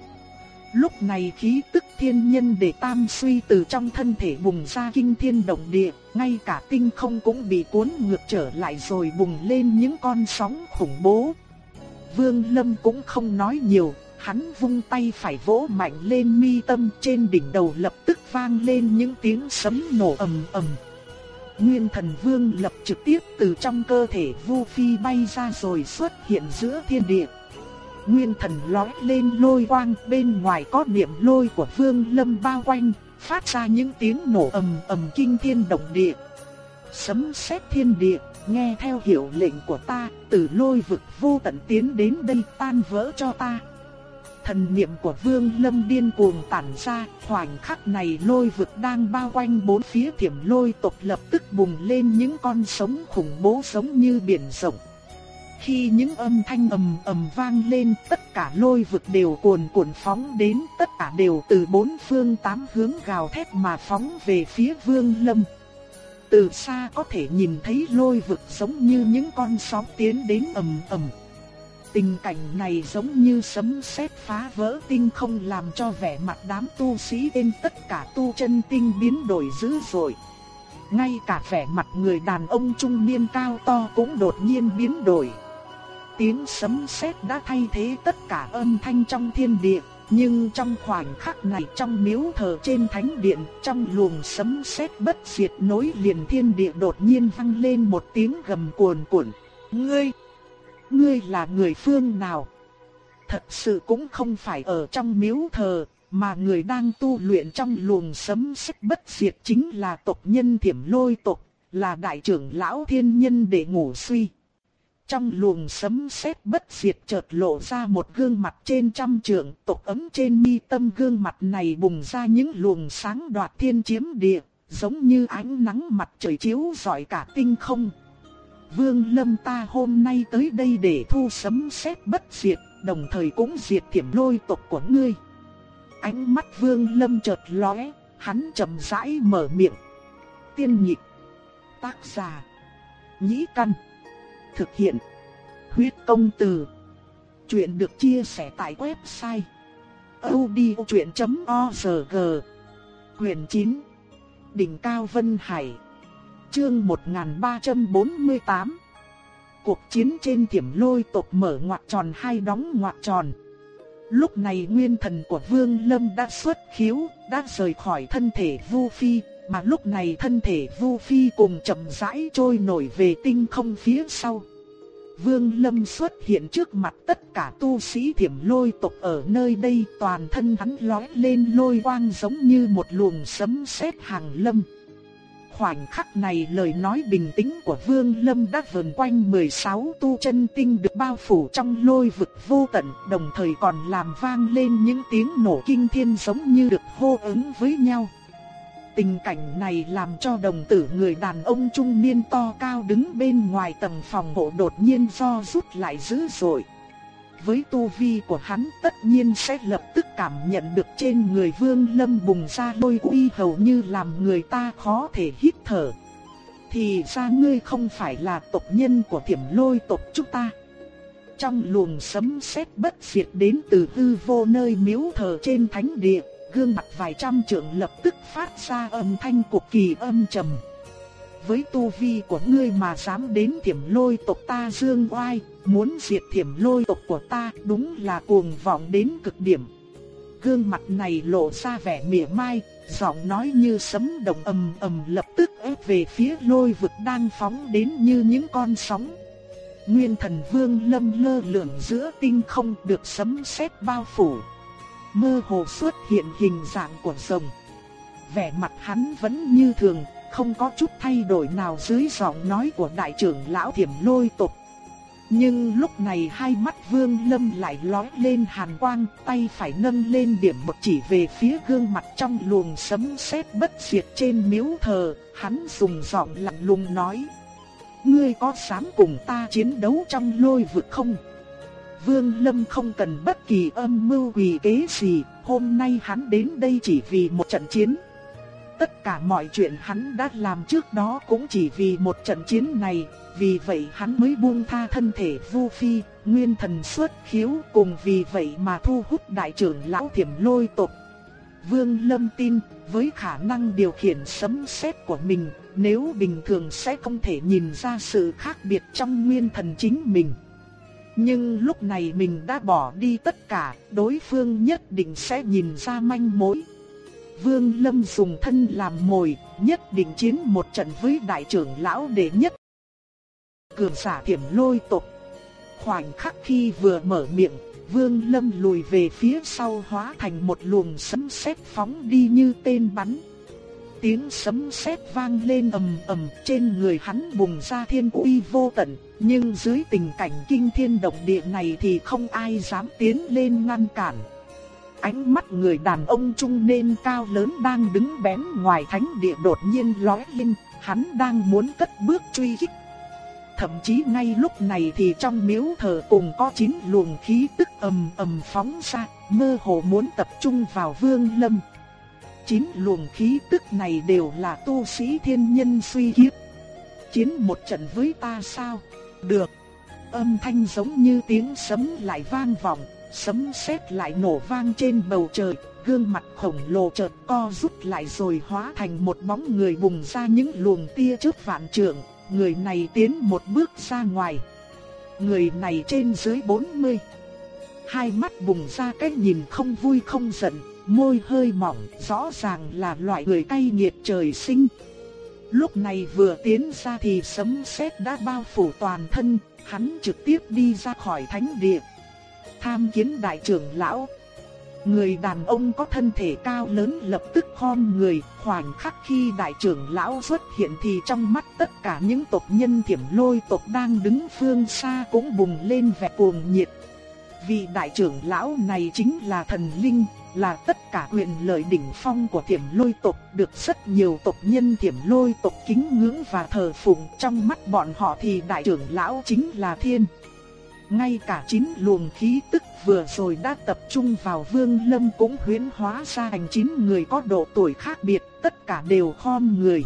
Lúc này khí tức thiên nhân để tam suy từ trong thân thể bùng ra kinh thiên động địa, ngay cả tinh không cũng bị cuốn ngược trở lại rồi bùng lên những con sóng khủng bố. Vương Lâm cũng không nói nhiều, hắn vung tay phải vỗ mạnh lên mi tâm trên đỉnh đầu lập tức vang lên những tiếng sấm nổ ầm ầm. Nguyên thần vương lập trực tiếp từ trong cơ thể Vu Phi bay ra rồi xuất hiện giữa thiên địa. Nguyên thần lói lên lôi quang bên ngoài có niệm lôi của vương lâm bao quanh, phát ra những tiếng nổ ầm ầm kinh thiên động địa. Sấm sét thiên địa, nghe theo hiệu lệnh của ta, từ lôi vực vô tận tiến đến đây tan vỡ cho ta. Thần niệm của Vương Lâm điên cuồng tản ra, khoảnh khắc này lôi vực đang bao quanh bốn phía thiểm lôi tộc lập tức bùng lên những con sống khủng bố giống như biển rộng. Khi những âm thanh ầm ầm vang lên, tất cả lôi vực đều cuồn cuộn phóng đến, tất cả đều từ bốn phương tám hướng gào thét mà phóng về phía Vương Lâm. Từ xa có thể nhìn thấy lôi vực giống như những con sóng tiến đến ầm ầm. Tình cảnh này giống như sấm sét phá vỡ tinh không làm cho vẻ mặt đám tu sĩ bên tất cả tu chân tinh biến đổi dữ dội. Ngay cả vẻ mặt người đàn ông trung niên cao to cũng đột nhiên biến đổi. Tiếng sấm sét đã thay thế tất cả âm thanh trong thiên địa, nhưng trong khoảnh khắc này trong miếu thờ trên thánh điện, trong luồng sấm sét bất diệt nối liền thiên địa đột nhiên vang lên một tiếng gầm cuồn cuộn. Ngươi! Ngươi là người phương nào? Thật sự cũng không phải ở trong miếu thờ, mà người đang tu luyện trong luồng sấm sét bất diệt chính là tộc nhân thiểm lôi tộc, là đại trưởng lão thiên nhân để ngủ suy. Trong luồng sấm sét bất diệt chợt lộ ra một gương mặt trên trăm trượng, tộc ấm trên mi tâm gương mặt này bùng ra những luồng sáng đoạt thiên chiếm địa, giống như ánh nắng mặt trời chiếu rọi cả tinh không. Vương Lâm ta hôm nay tới đây để thu sấm sét bất diệt, đồng thời cũng diệt thiểm lôi tộc của ngươi. Ánh mắt Vương Lâm chợt lóe, hắn chậm rãi mở miệng. Tiên nhịp, tác giả, nhĩ căn, thực hiện, huyết công từ. Chuyện được chia sẻ tại website audiochuyện.org, Quyền 9 Đỉnh Cao Vân Hải Chương 1348 Cuộc chiến trên tiểm lôi tộc mở ngoặc tròn hay đóng ngoặc tròn. Lúc này nguyên thần của Vương Lâm đã xuất khiếu, đã rời khỏi thân thể Vu Phi, mà lúc này thân thể Vu Phi cùng chậm rãi trôi nổi về tinh không phía sau. Vương Lâm xuất hiện trước mặt tất cả tu sĩ thiểm lôi tộc ở nơi đây, toàn thân hắn lói lên lôi quang giống như một luồng sấm sét hàng lâm khoảnh khắc này lời nói bình tĩnh của Vương Lâm đã vần quanh 16 tu chân tinh được bao phủ trong lôi vực vô tận, đồng thời còn làm vang lên những tiếng nổ kinh thiên giống như được hô ứng với nhau. Tình cảnh này làm cho đồng tử người đàn ông trung niên to cao đứng bên ngoài tầng phòng hộ đột nhiên do rút lại dữ dội với tu vi của hắn tất nhiên sẽ lập tức cảm nhận được trên người vương lâm bùng ra lôi uy hầu như làm người ta khó thể hít thở. Thì ra ngươi không phải là tộc nhân của thiểm lôi tộc chúng ta. Trong luồng sấm sét bất diệt đến từ hư vô nơi miếu thờ trên thánh địa, gương mặt vài trăm trượng lập tức phát ra âm thanh cực kỳ âm trầm với tu vi của ngươi mà dám đến thiểm lôi tộc ta dương oai, muốn diệt thiểm lôi tộc của ta đúng là cuồng vọng đến cực điểm. gương mặt này lộ ra vẻ mỉa mai, giọng nói như sấm động ầm ầm lập tức ép về phía lôi vực đang phóng đến như những con sóng. Nguyên thần vương lâm lơ lửng giữa tinh không được sấm sét bao phủ. Mơ hồ xuất hiện hình dạng của rồng. Vẻ mặt hắn vẫn như thường, không có chút thay đổi nào dưới giọng nói của đại trưởng lão thiểm lôi tộc. Nhưng lúc này hai mắt vương lâm lại lóe lên hàn quang, tay phải nâng lên điểm một chỉ về phía gương mặt trong luồng sấm sét bất diệt trên miếu thờ, hắn dùng giọng lạnh lùng nói. Ngươi có dám cùng ta chiến đấu trong lôi vực không? Vương Lâm không cần bất kỳ âm mưu quỷ kế gì, hôm nay hắn đến đây chỉ vì một trận chiến. Tất cả mọi chuyện hắn đã làm trước đó cũng chỉ vì một trận chiến này, vì vậy hắn mới buông tha thân thể Vu Phi, nguyên thần xuất khiếu cùng vì vậy mà thu hút đại trưởng lão thiểm lôi tộc. Vương Lâm tin, với khả năng điều khiển sấm sét của mình, nếu bình thường sẽ không thể nhìn ra sự khác biệt trong nguyên thần chính mình. Nhưng lúc này mình đã bỏ đi tất cả, đối phương nhất định sẽ nhìn ra manh mối. Vương Lâm dùng thân làm mồi, nhất định chiến một trận với đại trưởng lão đệ nhất. Cường giả thiểm lôi tộc. Khoảnh khắc khi vừa mở miệng, Vương Lâm lùi về phía sau hóa thành một luồng sấm sét phóng đi như tên bắn. Tiếng sấm sét vang lên ầm ầm, trên người hắn bùng ra thiên uy vô tận, nhưng dưới tình cảnh kinh thiên động địa này thì không ai dám tiến lên ngăn cản. Ánh mắt người đàn ông trung niên cao lớn đang đứng bén ngoài thánh địa đột nhiên lóe lên, hắn đang muốn cất bước truy kích. Thậm chí ngay lúc này thì trong miếu thờ cùng có chín luồng khí tức ầm ầm phóng ra, mơ hồ muốn tập trung vào Vương Lâm. Chín luồng khí tức này đều là tu sĩ thiên nhân suy kiếp. Chiến một trận với ta sao? Được. Âm thanh giống như tiếng sấm lại vang vọng, sấm sét lại nổ vang trên bầu trời, gương mặt khổng lồ chợt co rút lại rồi hóa thành một bóng người bùng ra những luồng tia chớp vạn trượng, người này tiến một bước ra ngoài. Người này trên dưới 40. Hai mắt bùng ra cái nhìn không vui không giận, môi hơi mỏng, rõ ràng là loại người cay nghiệt trời sinh. Lúc này vừa tiến ra thì sấm sét đã bao phủ toàn thân, hắn trực tiếp đi ra khỏi thánh địa. Tham kiến đại trưởng lão. Người đàn ông có thân thể cao lớn lập tức khom người, khoảnh khắc khi đại trưởng lão xuất hiện thì trong mắt tất cả những tộc nhân thiểm lôi tộc đang đứng phương xa cũng bùng lên vẻ cuồng nhiệt. Vì đại trưởng lão này chính là thần linh, là tất cả quyền lợi đỉnh phong của thiểm lôi tộc được rất nhiều tộc nhân thiểm lôi tộc kính ngưỡng và thờ phụng trong mắt bọn họ thì đại trưởng lão chính là thiên. Ngay cả chín luồng khí tức vừa rồi đã tập trung vào vương lâm cũng huyễn hóa ra thành chín người có độ tuổi khác biệt, tất cả đều khom người.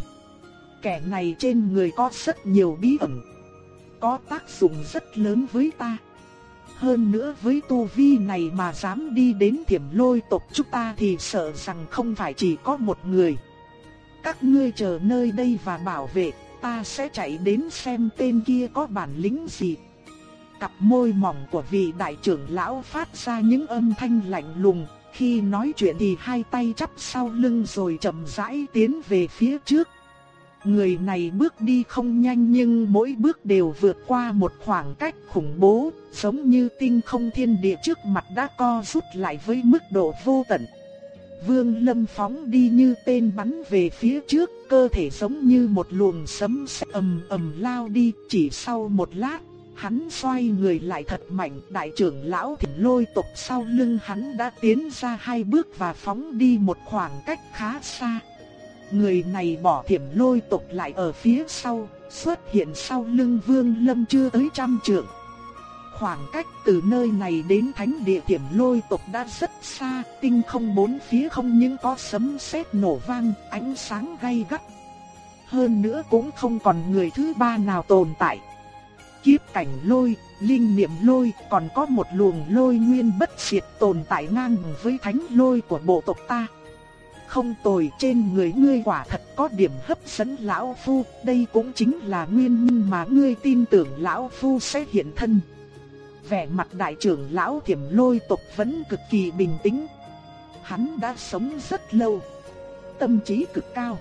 Kẻ này trên người có rất nhiều bí ẩn, có tác dụng rất lớn với ta. Hơn nữa với tu vi này mà dám đi đến thiểm lôi tộc chúng ta thì sợ rằng không phải chỉ có một người. Các ngươi chờ nơi đây và bảo vệ, ta sẽ chạy đến xem tên kia có bản lĩnh gì. Cặp môi mỏng của vị đại trưởng lão phát ra những âm thanh lạnh lùng, khi nói chuyện thì hai tay chắp sau lưng rồi chậm rãi tiến về phía trước. Người này bước đi không nhanh nhưng mỗi bước đều vượt qua một khoảng cách khủng bố, giống như tinh không thiên địa trước mặt đã co rút lại với mức độ vô tận. Vương Lâm phóng đi như tên bắn về phía trước, cơ thể giống như một luồng sấm sét ầm ầm lao đi, chỉ sau một lát, hắn xoay người lại thật mạnh, đại trưởng lão Thỉnh Lôi tộc sau lưng hắn đã tiến ra hai bước và phóng đi một khoảng cách khá xa. Người này bỏ thiểm lôi tộc lại ở phía sau, xuất hiện sau lưng vương lâm chưa tới trăm trượng. Khoảng cách từ nơi này đến thánh địa thiểm lôi tộc đã rất xa, tinh không bốn phía không những có sấm sét nổ vang, ánh sáng gay gắt. Hơn nữa cũng không còn người thứ ba nào tồn tại. Kiếp cảnh lôi, linh niệm lôi, còn có một luồng lôi nguyên bất diệt tồn tại ngang với thánh lôi của bộ tộc ta không tồi trên người ngươi quả thật có điểm hấp dẫn lão phu, đây cũng chính là nguyên nhân mà ngươi tin tưởng lão phu sẽ hiện thân. Vẻ mặt đại trưởng lão thiểm lôi tộc vẫn cực kỳ bình tĩnh. hắn đã sống rất lâu, tâm trí cực cao.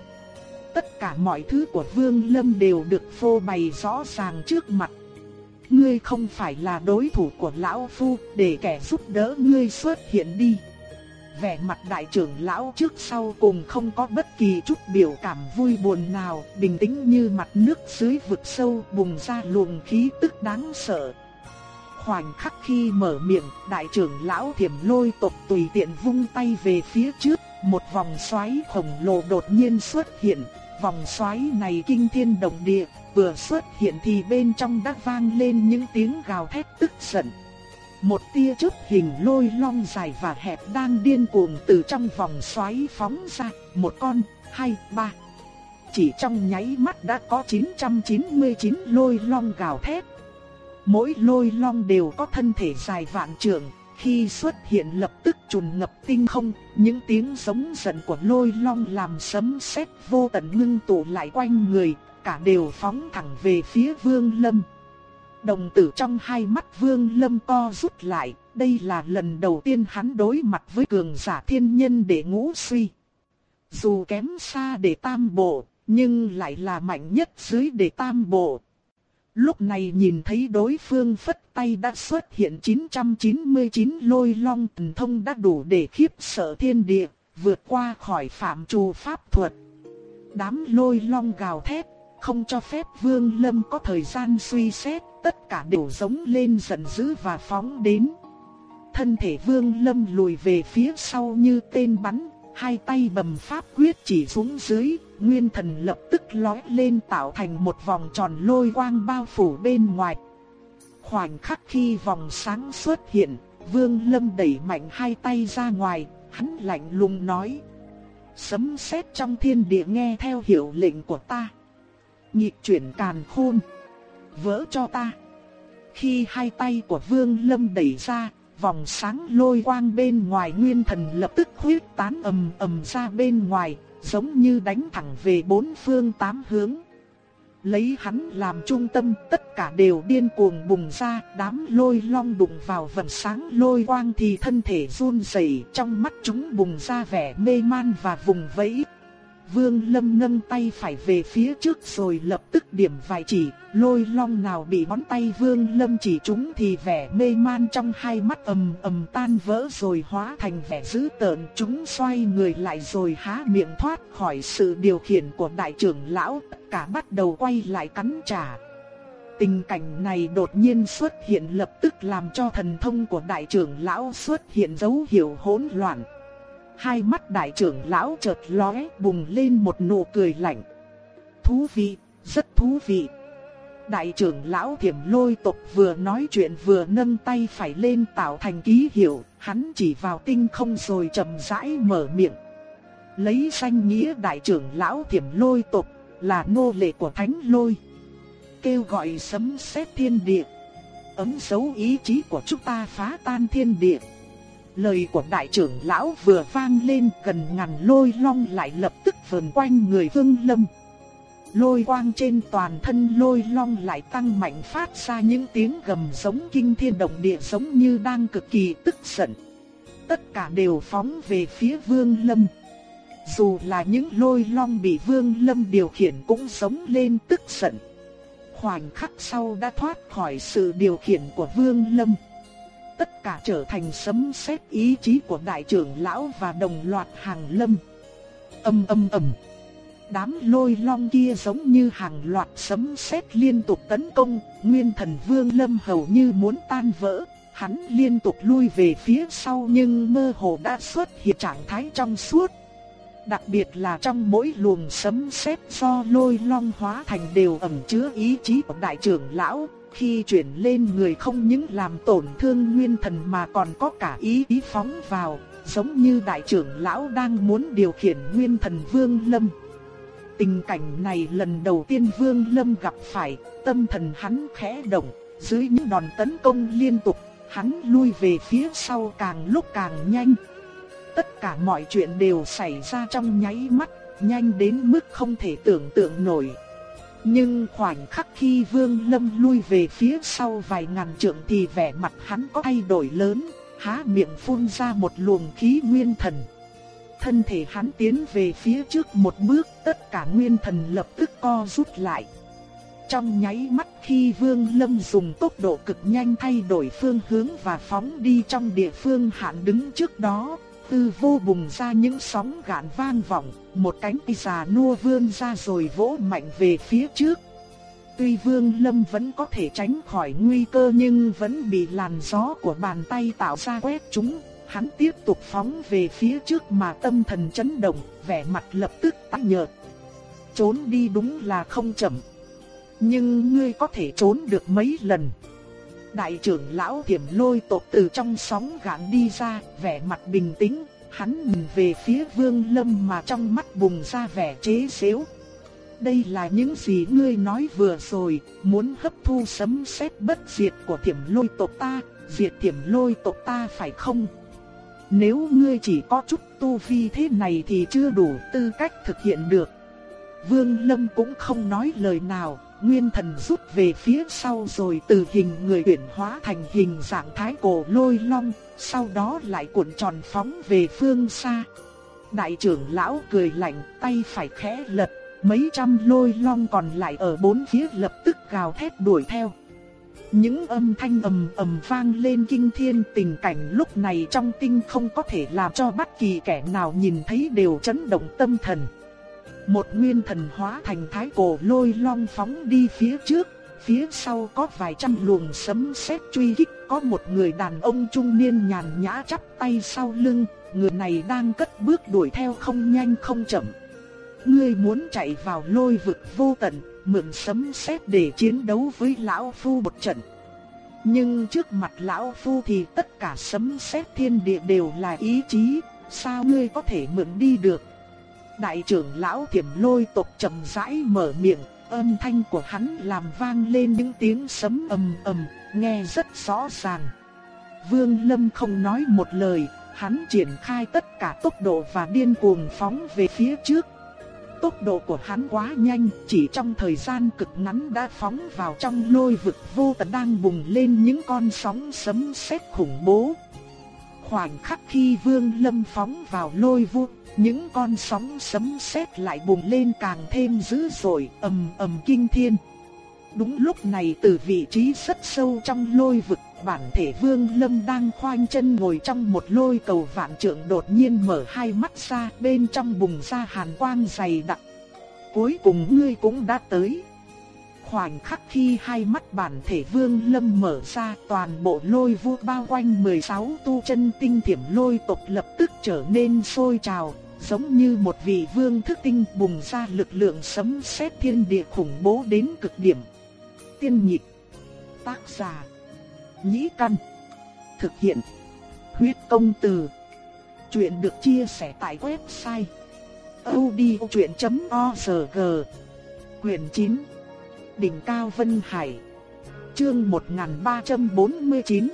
Tất cả mọi thứ của Vương Lâm đều được phô bày rõ ràng trước mặt. Ngươi không phải là đối thủ của lão phu, để kẻ giúp đỡ ngươi xuất hiện đi. Vẻ mặt đại trưởng lão trước sau cùng không có bất kỳ chút biểu cảm vui buồn nào, bình tĩnh như mặt nước dưới vực sâu bùng ra luồng khí tức đáng sợ. Khoảnh khắc khi mở miệng, đại trưởng lão thiểm lôi tộc tùy tiện vung tay về phía trước, một vòng xoáy khổng lồ đột nhiên xuất hiện. Vòng xoáy này kinh thiên động địa, vừa xuất hiện thì bên trong đã vang lên những tiếng gào thét tức giận. Một tia chớp hình lôi long dài và hẹp đang điên cuồng từ trong vòng xoáy phóng ra, một con, hai, ba. Chỉ trong nháy mắt đã có 999 lôi long gào thét. Mỗi lôi long đều có thân thể dài vạn trượng, khi xuất hiện lập tức trùn ngập tinh không, những tiếng giống giận của lôi long làm sấm sét vô tận ngưng tụ lại quanh người, cả đều phóng thẳng về phía Vương Lâm. Đồng tử trong hai mắt Vương Lâm co rút lại, đây là lần đầu tiên hắn đối mặt với cường giả thiên nhân để ngũ suy. Dù kém xa để tam bộ, nhưng lại là mạnh nhất dưới để tam bộ. Lúc này nhìn thấy đối phương phất tay đã xuất hiện 999 lôi long thần thông đã đủ để khiếp sợ thiên địa, vượt qua khỏi phạm trù pháp thuật. Đám lôi long gào thét, không cho phép vương lâm có thời gian suy xét, tất cả đều giống lên giận dữ và phóng đến. Thân thể vương lâm lùi về phía sau như tên bắn, hai tay bầm pháp quyết chỉ xuống dưới, nguyên thần lập tức lói lên tạo thành một vòng tròn lôi quang bao phủ bên ngoài. Khoảnh khắc khi vòng sáng xuất hiện, Vương Lâm đẩy mạnh hai tay ra ngoài, hắn lạnh lùng nói: "Sấm sét trong thiên địa nghe theo hiệu lệnh của ta, nhịp chuyển càn khôn, vỡ cho ta." Khi hai tay của Vương Lâm đẩy ra, vòng sáng lôi quang bên ngoài nguyên thần lập tức huyết tán ầm ầm ra bên ngoài, giống như đánh thẳng về bốn phương tám hướng. Lấy hắn làm trung tâm, tất cả đều điên cuồng bùng ra, đám lôi long đụng vào vầng sáng lôi quang thì thân thể run rẩy, trong mắt chúng bùng ra vẻ mê man và vùng vẫy. Vương Lâm nâng tay phải về phía trước rồi lập tức điểm vài chỉ, lôi long nào bị ngón tay Vương Lâm chỉ trúng thì vẻ mê man trong hai mắt ầm ầm tan vỡ rồi hóa thành vẻ dữ tợn. Chúng xoay người lại rồi há miệng thoát khỏi sự điều khiển của đại trưởng lão, cả bắt đầu quay lại cắn trả. Tình cảnh này đột nhiên xuất hiện lập tức làm cho thần thông của đại trưởng lão xuất hiện dấu hiệu hỗn loạn. Hai mắt đại trưởng lão chợt lóe bùng lên một nụ cười lạnh. Thú vị, rất thú vị. Đại trưởng lão thiểm lôi tộc vừa nói chuyện vừa nâng tay phải lên tạo thành ký hiệu, hắn chỉ vào tinh không rồi chậm rãi mở miệng. Lấy danh nghĩa đại trưởng lão thiểm lôi tộc là nô lệ của thánh lôi. Kêu gọi sấm sét thiên địa. Ấm dấu ý chí của chúng ta phá tan thiên địa. Lời của đại trưởng lão vừa vang lên, gần ngàn lôi long lại lập tức vờn quanh người vương lâm. Lôi quang trên toàn thân lôi long lại tăng mạnh phát ra những tiếng gầm giống kinh thiên động địa giống như đang cực kỳ tức giận. Tất cả đều phóng về phía vương lâm. Dù là những lôi long bị vương lâm điều khiển cũng sống lên tức giận. Khoảnh khắc sau đã thoát khỏi sự điều khiển của vương lâm tất cả trở thành sấm sét ý chí của đại trưởng lão và đồng loạt hàng lâm. Âm âm ầm. Đám lôi long kia giống như hàng loạt sấm sét liên tục tấn công, nguyên thần vương lâm hầu như muốn tan vỡ. Hắn liên tục lui về phía sau nhưng mơ hồ đã xuất hiện trạng thái trong suốt. Đặc biệt là trong mỗi luồng sấm sét do lôi long hóa thành đều ẩn chứa ý chí của đại trưởng lão, khi chuyển lên người không những làm tổn thương nguyên thần mà còn có cả ý ý phóng vào, giống như đại trưởng lão đang muốn điều khiển nguyên thần Vương Lâm. Tình cảnh này lần đầu tiên Vương Lâm gặp phải, tâm thần hắn khẽ động, dưới những đòn tấn công liên tục, hắn lui về phía sau càng lúc càng nhanh. Tất cả mọi chuyện đều xảy ra trong nháy mắt, nhanh đến mức không thể tưởng tượng nổi. Nhưng khoảnh khắc khi Vương Lâm lui về phía sau vài ngàn trượng thì vẻ mặt hắn có thay đổi lớn, há miệng phun ra một luồng khí nguyên thần. Thân thể hắn tiến về phía trước một bước, tất cả nguyên thần lập tức co rút lại. Trong nháy mắt khi Vương Lâm dùng tốc độ cực nhanh thay đổi phương hướng và phóng đi trong địa phương hạn đứng trước đó, tư vô bùng ra những sóng gạn vang vọng, một cánh tay già nua vươn ra rồi vỗ mạnh về phía trước. Tuy Vương Lâm vẫn có thể tránh khỏi nguy cơ nhưng vẫn bị làn gió của bàn tay tạo ra quét chúng, hắn tiếp tục phóng về phía trước mà tâm thần chấn động, vẻ mặt lập tức tái nhợt. Trốn đi đúng là không chậm. Nhưng ngươi có thể trốn được mấy lần? Đại trưởng lão thiểm lôi tộc từ trong sóng gạn đi ra, vẻ mặt bình tĩnh, hắn nhìn về phía vương lâm mà trong mắt bùng ra vẻ chế xếu. Đây là những gì ngươi nói vừa rồi, muốn hấp thu sấm sét bất diệt của thiểm lôi tộc ta, diệt thiểm lôi tộc ta phải không? Nếu ngươi chỉ có chút tu vi thế này thì chưa đủ tư cách thực hiện được. Vương Lâm cũng không nói lời nào, nguyên thần rút về phía sau rồi từ hình người chuyển hóa thành hình dạng thái cổ lôi long, sau đó lại cuộn tròn phóng về phương xa. Đại trưởng lão cười lạnh, tay phải khẽ lật, mấy trăm lôi long còn lại ở bốn phía lập tức gào thét đuổi theo. Những âm thanh ầm ầm vang lên kinh thiên tình cảnh lúc này trong tinh không có thể làm cho bất kỳ kẻ nào nhìn thấy đều chấn động tâm thần. Một nguyên thần hóa thành thái cổ lôi long phóng đi phía trước, phía sau có vài trăm luồng sấm sét truy kích, có một người đàn ông trung niên nhàn nhã chắp tay sau lưng, người này đang cất bước đuổi theo không nhanh không chậm. Ngươi muốn chạy vào lôi vực vô tận, mượn sấm sét để chiến đấu với lão phu một trận. Nhưng trước mặt lão phu thì tất cả sấm sét thiên địa đều là ý chí, sao ngươi có thể mượn đi được? Đại trưởng lão thiểm Lôi tộc trầm rãi mở miệng, âm thanh của hắn làm vang lên những tiếng sấm ầm ầm, nghe rất rõ ràng. Vương Lâm không nói một lời, hắn triển khai tất cả tốc độ và điên cuồng phóng về phía trước. Tốc độ của hắn quá nhanh, chỉ trong thời gian cực ngắn đã phóng vào trong lôi vực vô tận đang bùng lên những con sóng sấm sét khủng bố. Khoảnh khắc khi Vương Lâm phóng vào lôi vu, những con sóng sấm sét lại bùng lên càng thêm dữ dội, ầm ầm kinh thiên. Đúng lúc này từ vị trí rất sâu trong lôi vực, bản thể Vương Lâm đang khoanh chân ngồi trong một lôi cầu vạn trượng đột nhiên mở hai mắt ra, bên trong bùng ra hàn quang dày đặc. Cuối cùng ngươi cũng đã tới. Khoảnh khắc khi hai mắt bản thể Vương Lâm mở ra, toàn bộ lôi vu bao quanh 16 tu chân tinh thiểm lôi tộc lập tức trở nên sôi trào, giống như một vị vương thức tinh bùng ra lực lượng sấm sét thiên địa khủng bố đến cực điểm. Tiên nhịp, tác giả, nhĩ căn, thực hiện, huyết công từ. Chuyện được chia sẻ tại website odchuyện.org, quyền 9, đỉnh cao Vân Hải, chương 1349.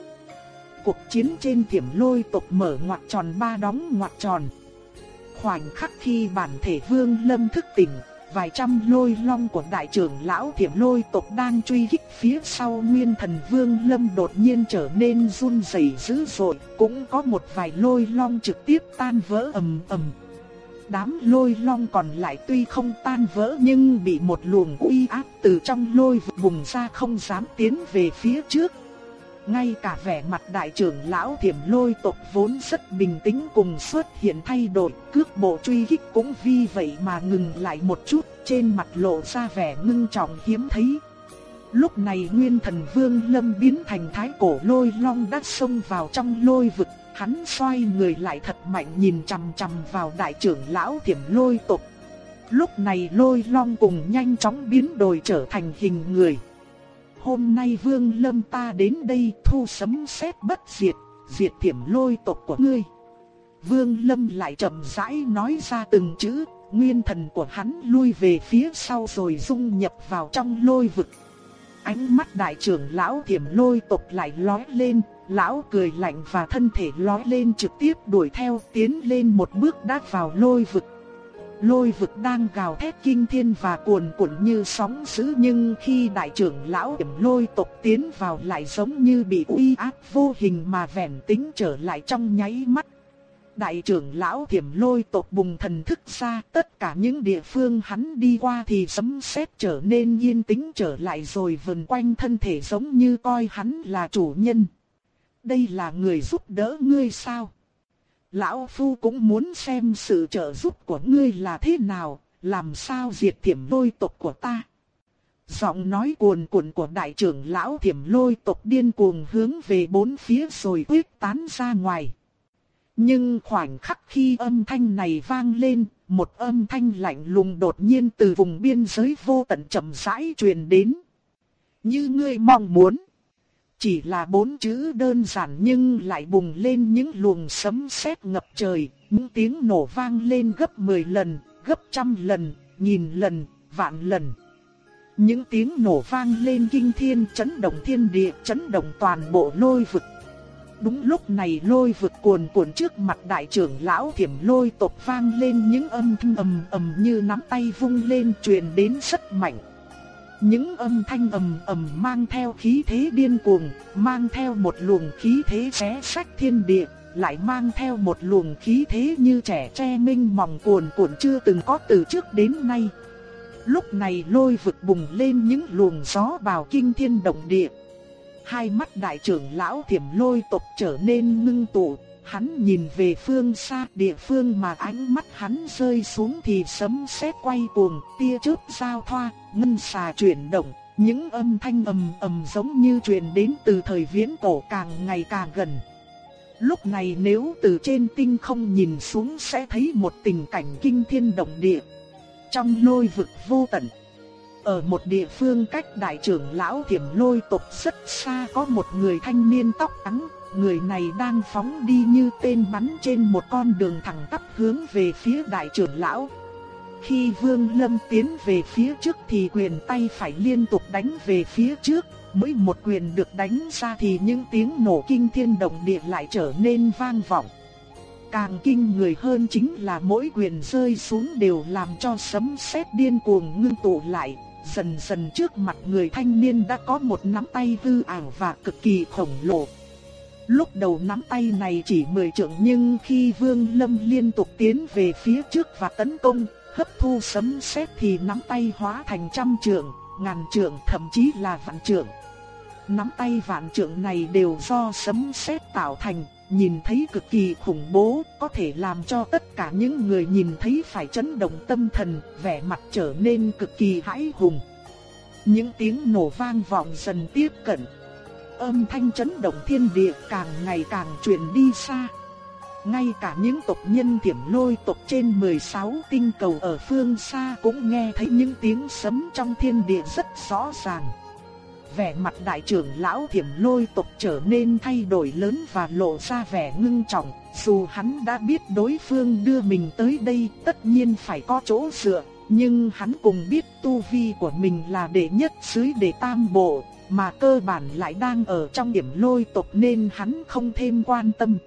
Cuộc chiến trên thiểm lôi tộc mở ngoặt tròn ba đóng ngoặt tròn. Khoảnh khắc khi bản thể vương lâm thức tỉnh, vài trăm lôi long của đại trưởng lão thiểm lôi tộc đang truy kích phía sau nguyên thần vương lâm đột nhiên trở nên run rẩy dữ dội, cũng có một vài lôi long trực tiếp tan vỡ ầm ầm. Đám lôi long còn lại tuy không tan vỡ nhưng bị một luồng uy áp từ trong lôi vùng ra không dám tiến về phía trước, ngay cả vẻ mặt đại trưởng lão thiểm lôi tộc vốn rất bình tĩnh cùng xuất hiện thay đổi, cước bộ truy kích cũng vì vậy mà ngừng lại một chút, trên mặt lộ ra vẻ ngưng trọng hiếm thấy. Lúc này nguyên thần vương lâm biến thành thái cổ lôi long đã xông vào trong lôi vực, hắn xoay người lại thật mạnh nhìn chằm chằm vào đại trưởng lão thiểm lôi tộc. Lúc này lôi long cùng nhanh chóng biến đổi trở thành hình người hôm nay vương lâm ta đến đây thu sấm sét bất diệt, diệt thiểm lôi tộc của ngươi. Vương lâm lại chậm rãi nói ra từng chữ, nguyên thần của hắn lui về phía sau rồi dung nhập vào trong lôi vực. Ánh mắt đại trưởng lão thiểm lôi tộc lại lói lên, lão cười lạnh và thân thể lói lên trực tiếp đuổi theo tiến lên một bước đát vào lôi vực lôi vực đang gào thét kinh thiên và cuồn cuộn như sóng dữ nhưng khi đại trưởng lão điểm lôi tộc tiến vào lại giống như bị uy áp vô hình mà vẻn tính trở lại trong nháy mắt. đại trưởng lão thiểm lôi tộc bùng thần thức ra, tất cả những địa phương hắn đi qua thì sấm sét trở nên yên tĩnh trở lại rồi vần quanh thân thể giống như coi hắn là chủ nhân. Đây là người giúp đỡ ngươi sao? Lão Phu cũng muốn xem sự trợ giúp của ngươi là thế nào, làm sao diệt thiểm lôi tộc của ta. Giọng nói cuồn cuộn của đại trưởng lão thiểm lôi tộc điên cuồng hướng về bốn phía rồi quyết tán ra ngoài. Nhưng khoảnh khắc khi âm thanh này vang lên, một âm thanh lạnh lùng đột nhiên từ vùng biên giới vô tận chậm rãi truyền đến. Như ngươi mong muốn. Chỉ là bốn chữ đơn giản nhưng lại bùng lên những luồng sấm sét ngập trời, những tiếng nổ vang lên gấp 10 lần, gấp trăm lần, nghìn lần, vạn lần. Những tiếng nổ vang lên kinh thiên chấn động thiên địa, chấn động toàn bộ lôi vực. Đúng lúc này lôi vực cuồn cuộn trước mặt đại trưởng lão thiểm lôi tộc vang lên những âm thanh ầm ầm như nắm tay vung lên truyền đến rất mạnh. Những âm thanh ầm ầm mang theo khí thế điên cuồng, mang theo một luồng khí thế xé sách thiên địa, lại mang theo một luồng khí thế như trẻ tre minh mỏng cuồn cuộn chưa từng có từ trước đến nay. Lúc này lôi vực bùng lên những luồng gió bào kinh thiên động địa. Hai mắt đại trưởng lão thiểm lôi tộc trở nên ngưng tụ, hắn nhìn về phương xa địa phương mà ánh mắt hắn rơi xuống thì sấm sét quay cuồng, tia chớp giao thoa, ngân xà chuyển động, những âm thanh ầm ầm giống như truyền đến từ thời viễn cổ càng ngày càng gần. Lúc này nếu từ trên tinh không nhìn xuống sẽ thấy một tình cảnh kinh thiên động địa. Trong lôi vực vô tận, ở một địa phương cách đại trưởng lão thiểm lôi tộc rất xa có một người thanh niên tóc trắng, người này đang phóng đi như tên bắn trên một con đường thẳng tắp hướng về phía đại trưởng lão. Khi Vương Lâm tiến về phía trước thì quyền tay phải liên tục đánh về phía trước, mỗi một quyền được đánh ra thì những tiếng nổ kinh thiên động địa lại trở nên vang vọng. Càng kinh người hơn chính là mỗi quyền rơi xuống đều làm cho sấm sét điên cuồng ngưng tụ lại, dần dần trước mặt người thanh niên đã có một nắm tay hư ảo và cực kỳ khổng lồ. Lúc đầu nắm tay này chỉ mười trượng nhưng khi Vương Lâm liên tục tiến về phía trước và tấn công, hấp thu sấm sét thì nắm tay hóa thành trăm trượng, ngàn trượng thậm chí là vạn trượng. Nắm tay vạn trượng này đều do sấm sét tạo thành, nhìn thấy cực kỳ khủng bố, có thể làm cho tất cả những người nhìn thấy phải chấn động tâm thần, vẻ mặt trở nên cực kỳ hãi hùng. Những tiếng nổ vang vọng dần tiếp cận. Âm thanh chấn động thiên địa càng ngày càng truyền đi xa. Ngay cả những tộc nhân thiểm lôi tộc trên 16 tinh cầu ở phương xa cũng nghe thấy những tiếng sấm trong thiên địa rất rõ ràng vẻ mặt đại trưởng lão thiểm lôi tộc trở nên thay đổi lớn và lộ ra vẻ ngưng trọng, dù hắn đã biết đối phương đưa mình tới đây tất nhiên phải có chỗ dựa, nhưng hắn cùng biết tu vi của mình là đệ nhất dưới đệ tam bộ, mà cơ bản lại đang ở trong điểm lôi tộc nên hắn không thêm quan tâm.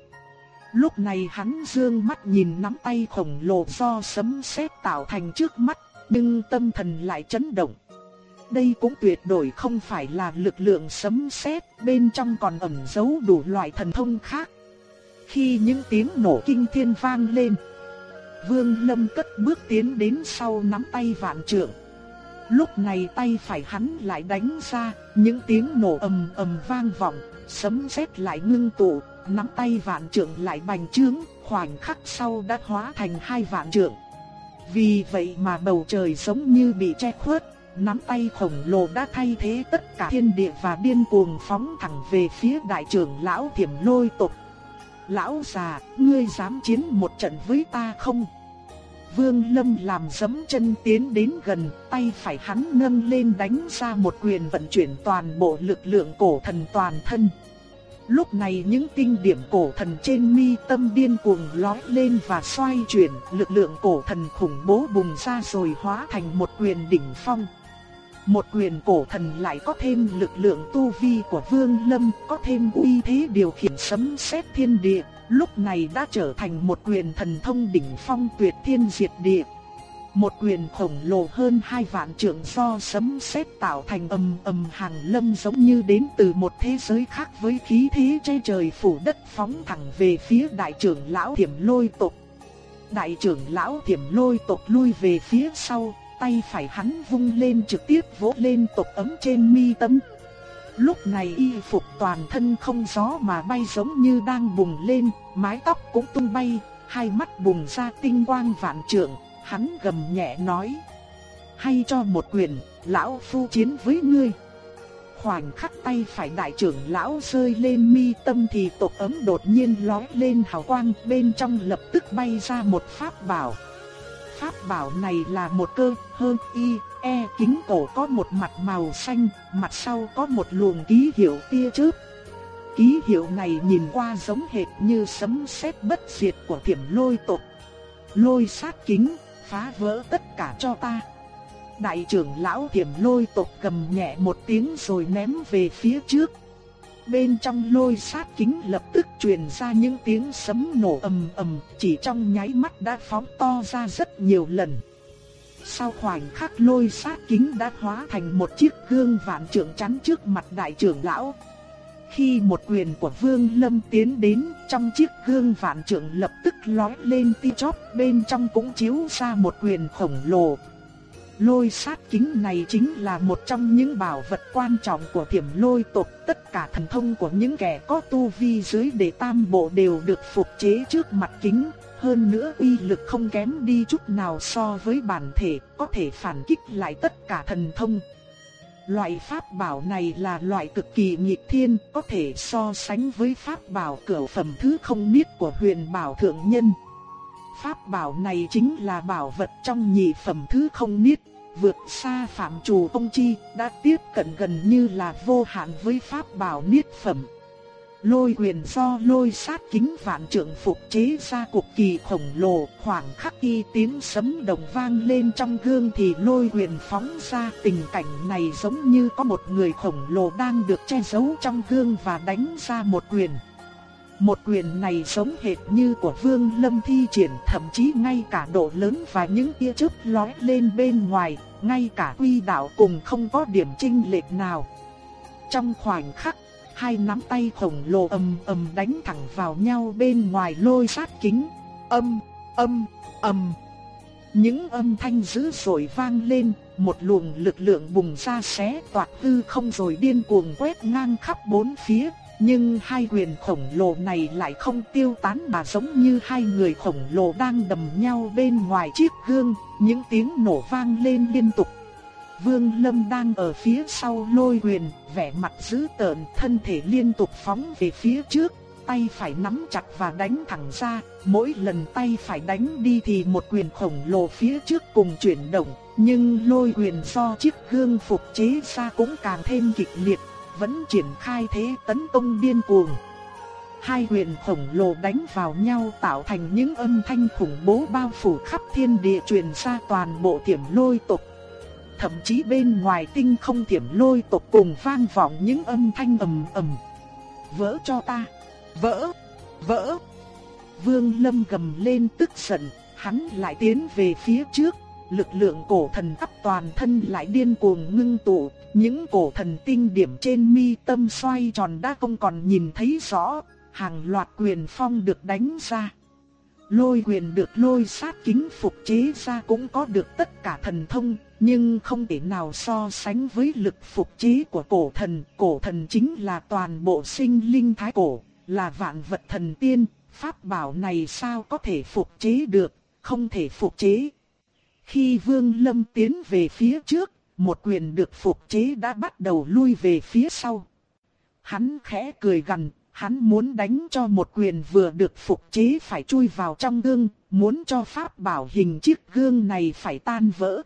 Lúc này hắn dương mắt nhìn nắm tay khổng lồ do sấm sét tạo thành trước mắt, nhưng tâm thần lại chấn động đây cũng tuyệt đối không phải là lực lượng sấm sét, bên trong còn ẩn giấu đủ loại thần thông khác. Khi những tiếng nổ kinh thiên vang lên, Vương Lâm cất bước tiến đến sau nắm tay vạn trượng. Lúc này tay phải hắn lại đánh ra, những tiếng nổ ầm ầm vang vọng, sấm sét lại ngưng tụ, nắm tay vạn trượng lại bành trướng, khoảnh khắc sau đã hóa thành hai vạn trượng. Vì vậy mà bầu trời giống như bị che khuất, nắm tay khổng lồ đã thay thế tất cả thiên địa và điên cuồng phóng thẳng về phía đại trưởng lão thiểm lôi tộc. Lão già, ngươi dám chiến một trận với ta không? Vương Lâm làm giấm chân tiến đến gần, tay phải hắn nâng lên đánh ra một quyền vận chuyển toàn bộ lực lượng cổ thần toàn thân. Lúc này những tinh điểm cổ thần trên mi tâm điên cuồng lói lên và xoay chuyển, lực lượng cổ thần khủng bố bùng ra rồi hóa thành một quyền đỉnh phong. Một quyền cổ thần lại có thêm lực lượng tu vi của Vương Lâm, có thêm uy thế điều khiển sấm sét thiên địa, lúc này đã trở thành một quyền thần thông đỉnh phong tuyệt thiên diệt địa. Một quyền khổng lồ hơn hai vạn trượng do sấm sét tạo thành âm âm hàng lâm giống như đến từ một thế giới khác với khí thế trên trời phủ đất phóng thẳng về phía đại trưởng lão thiểm lôi tộc. Đại trưởng lão thiểm lôi tộc lui về phía sau, tay phải hắn vung lên trực tiếp vỗ lên tộc ấm trên mi tâm. Lúc này y phục toàn thân không gió mà bay giống như đang bùng lên, mái tóc cũng tung bay, hai mắt bùng ra tinh quang vạn trượng, hắn gầm nhẹ nói. Hay cho một quyền, lão phu chiến với ngươi. Khoảnh khắc tay phải đại trưởng lão rơi lên mi tâm thì tộc ấm đột nhiên lói lên hào quang bên trong lập tức bay ra một pháp bảo. Pháp bảo này là một cơ hơn y, e kính cổ có một mặt màu xanh, mặt sau có một luồng ký hiệu tia chớp. Ký hiệu này nhìn qua giống hệt như sấm sét bất diệt của thiểm lôi tộc. Lôi sát kính, phá vỡ tất cả cho ta. Đại trưởng lão thiểm lôi tộc cầm nhẹ một tiếng rồi ném về phía trước. Bên trong lôi sát kính lập tức truyền ra những tiếng sấm nổ ầm ầm, chỉ trong nháy mắt đã phóng to ra rất nhiều lần. Sau khoảnh khắc lôi sát kính đã hóa thành một chiếc gương vạn trượng chắn trước mặt đại trưởng lão. Khi một quyền của Vương Lâm tiến đến, trong chiếc gương vạn trượng lập tức lói lên ti chóp, bên trong cũng chiếu ra một quyền khổng lồ. Lôi sát kính này chính là một trong những bảo vật quan trọng của thiểm lôi tộc. Tất cả thần thông của những kẻ có tu vi dưới đệ tam bộ đều được phục chế trước mặt kính. Hơn nữa uy lực không kém đi chút nào so với bản thể, có thể phản kích lại tất cả thần thông. Loại pháp bảo này là loại cực kỳ nghịch thiên, có thể so sánh với pháp bảo cửu phẩm thứ không niết của huyền bảo thượng nhân. Pháp bảo này chính là bảo vật trong nhị phẩm thứ không niết, vượt xa phạm chủ ông chi, đã tiếp cận gần như là vô hạn với pháp bảo niết phẩm. Lôi quyền do lôi sát kính vạn trượng phục chế ra cực kỳ khổng lồ, khoảng khắc khi tiếng sấm đồng vang lên trong gương thì lôi quyền phóng ra tình cảnh này giống như có một người khổng lồ đang được che giấu trong gương và đánh ra một quyền. Một quyền này giống hệt như của Vương Lâm thi triển thậm chí ngay cả độ lớn và những tia chớp lóe lên bên ngoài, ngay cả quy đạo cùng không có điểm chênh lệch nào. Trong khoảnh khắc, hai nắm tay khổng lồ ầm ầm đánh thẳng vào nhau bên ngoài lôi sát kính. Âm, âm, ầm. Những âm thanh dữ dội vang lên, một luồng lực lượng bùng ra xé toạc hư không rồi điên cuồng quét ngang khắp bốn phía, nhưng hai quyền khổng lồ này lại không tiêu tán mà giống như hai người khổng lồ đang đầm nhau bên ngoài chiếc gương, những tiếng nổ vang lên liên tục. Vương Lâm đang ở phía sau lôi quyền, vẻ mặt dữ tợn, thân thể liên tục phóng về phía trước, tay phải nắm chặt và đánh thẳng ra, mỗi lần tay phải đánh đi thì một quyền khổng lồ phía trước cùng chuyển động, nhưng lôi quyền do chiếc gương phục chế ra cũng càng thêm kịch liệt, vẫn triển khai thế tấn công điên cuồng. Hai quyền khổng lồ đánh vào nhau tạo thành những âm thanh khủng bố bao phủ khắp thiên địa truyền ra toàn bộ tiềm lôi tộc. Thậm chí bên ngoài tinh không tiềm lôi tộc cùng vang vọng những âm thanh ầm ầm. Vỡ cho ta! Vỡ! Vỡ! Vương Lâm gầm lên tức giận, hắn lại tiến về phía trước, lực lượng cổ thần khắp toàn thân lại điên cuồng ngưng tụ, những cổ thần tinh điểm trên mi tâm xoay tròn đã không còn nhìn thấy rõ, hàng loạt quyền phong được đánh ra. Lôi quyền được lôi sát kính phục chế ra cũng có được tất cả thần thông, nhưng không thể nào so sánh với lực phục chế của cổ thần. Cổ thần chính là toàn bộ sinh linh thái cổ, là vạn vật thần tiên, pháp bảo này sao có thể phục chế được, không thể phục chế. Khi Vương Lâm tiến về phía trước, một quyền được phục chế đã bắt đầu lui về phía sau. Hắn khẽ cười gằn, hắn muốn đánh cho một quyền vừa được phục chế phải chui vào trong gương, muốn cho pháp bảo hình chiếc gương này phải tan vỡ.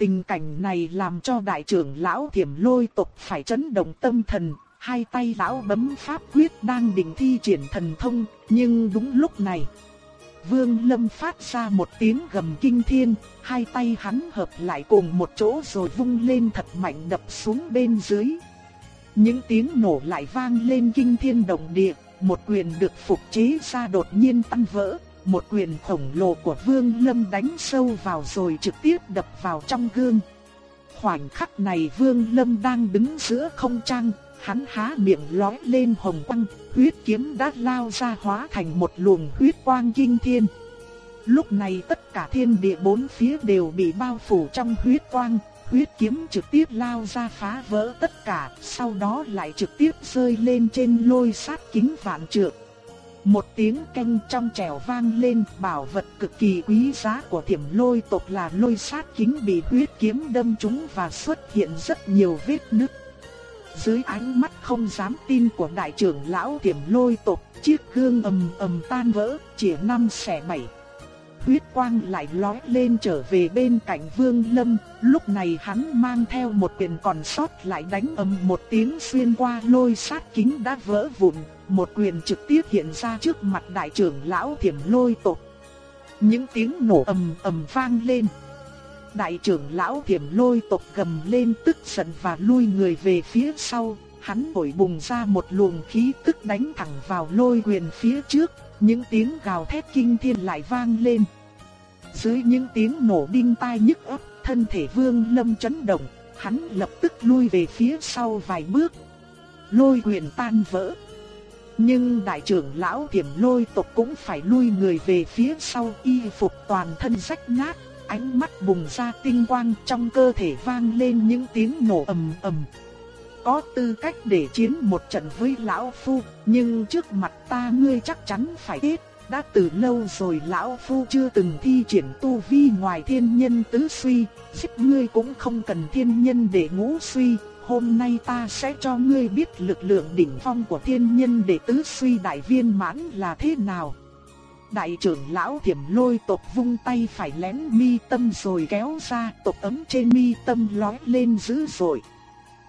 Tình cảnh này làm cho đại trưởng lão thiểm lôi tộc phải chấn động tâm thần, hai tay lão bấm pháp quyết đang định thi triển thần thông, nhưng đúng lúc này. Vương Lâm phát ra một tiếng gầm kinh thiên, hai tay hắn hợp lại cùng một chỗ rồi vung lên thật mạnh đập xuống bên dưới. Những tiếng nổ lại vang lên kinh thiên động địa, một quyền được phục chế ra đột nhiên tan vỡ, một quyền khổng lồ của Vương Lâm đánh sâu vào rồi trực tiếp đập vào trong gương. Khoảnh khắc này Vương Lâm đang đứng giữa không trang, hắn há miệng lói lên hồng quang, huyết kiếm đã lao ra hóa thành một luồng huyết quang kinh thiên. Lúc này tất cả thiên địa bốn phía đều bị bao phủ trong huyết quang, huyết kiếm trực tiếp lao ra phá vỡ tất cả, sau đó lại trực tiếp rơi lên trên lôi sát kính vạn trượng. Một tiếng canh trong trẻo vang lên, bảo vật cực kỳ quý giá của thiểm lôi tộc là lôi sát kính bị huyết kiếm đâm trúng và xuất hiện rất nhiều vết nứt. Dưới ánh mắt không dám tin của đại trưởng lão thiểm lôi tộc, chiếc gương ầm ầm tan vỡ, chỉ năm xẻ bảy huyết quang lại lói lên trở về bên cạnh Vương Lâm, lúc này hắn mang theo một quyền còn sót lại đánh ầm một tiếng xuyên qua lôi sát kính đã vỡ vụn, một quyền trực tiếp hiện ra trước mặt đại trưởng lão thiểm lôi tộc. Những tiếng nổ ầm ầm vang lên. Đại trưởng lão thiểm lôi tộc gầm lên tức giận và lui người về phía sau, hắn vội bùng ra một luồng khí tức đánh thẳng vào lôi quyền phía trước, những tiếng gào thét kinh thiên lại vang lên. Dưới những tiếng nổ đinh tai nhức óc, thân thể Vương Lâm chấn động, hắn lập tức lui về phía sau vài bước. Lôi quyền tan vỡ. Nhưng đại trưởng lão thiểm lôi tộc cũng phải lui người về phía sau y phục toàn thân rách nát, ánh mắt bùng ra tinh quang trong cơ thể vang lên những tiếng nổ ầm ầm. Có tư cách để chiến một trận với lão phu, nhưng trước mặt ta ngươi chắc chắn phải chết. Đã từ lâu rồi lão phu chưa từng thi triển tu vi ngoài thiên nhân tứ suy, giết ngươi cũng không cần thiên nhân để ngũ suy, hôm nay ta sẽ cho ngươi biết lực lượng đỉnh phong của thiên nhân để tứ suy đại viên mãn là thế nào. Đại trưởng lão thiểm lôi tộc vung tay phải lén mi tâm rồi kéo ra tộc ấm trên mi tâm lói lên dữ dội.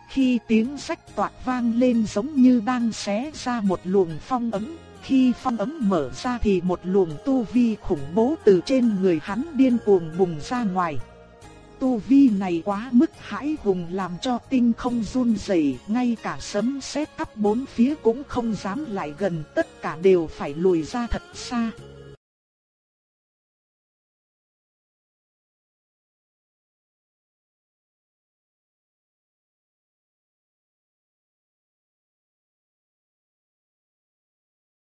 Khi tiếng sách toạc vang lên giống như đang xé ra một luồng phong ấm, khi phong ấm mở ra thì một luồng tu vi khủng bố từ trên người hắn điên cuồng bùng ra ngoài. Tu vi này quá mức hãi hùng làm cho tinh không run rẩy, ngay cả sấm sét khắp bốn phía cũng không dám lại gần, tất cả đều phải lùi ra thật xa.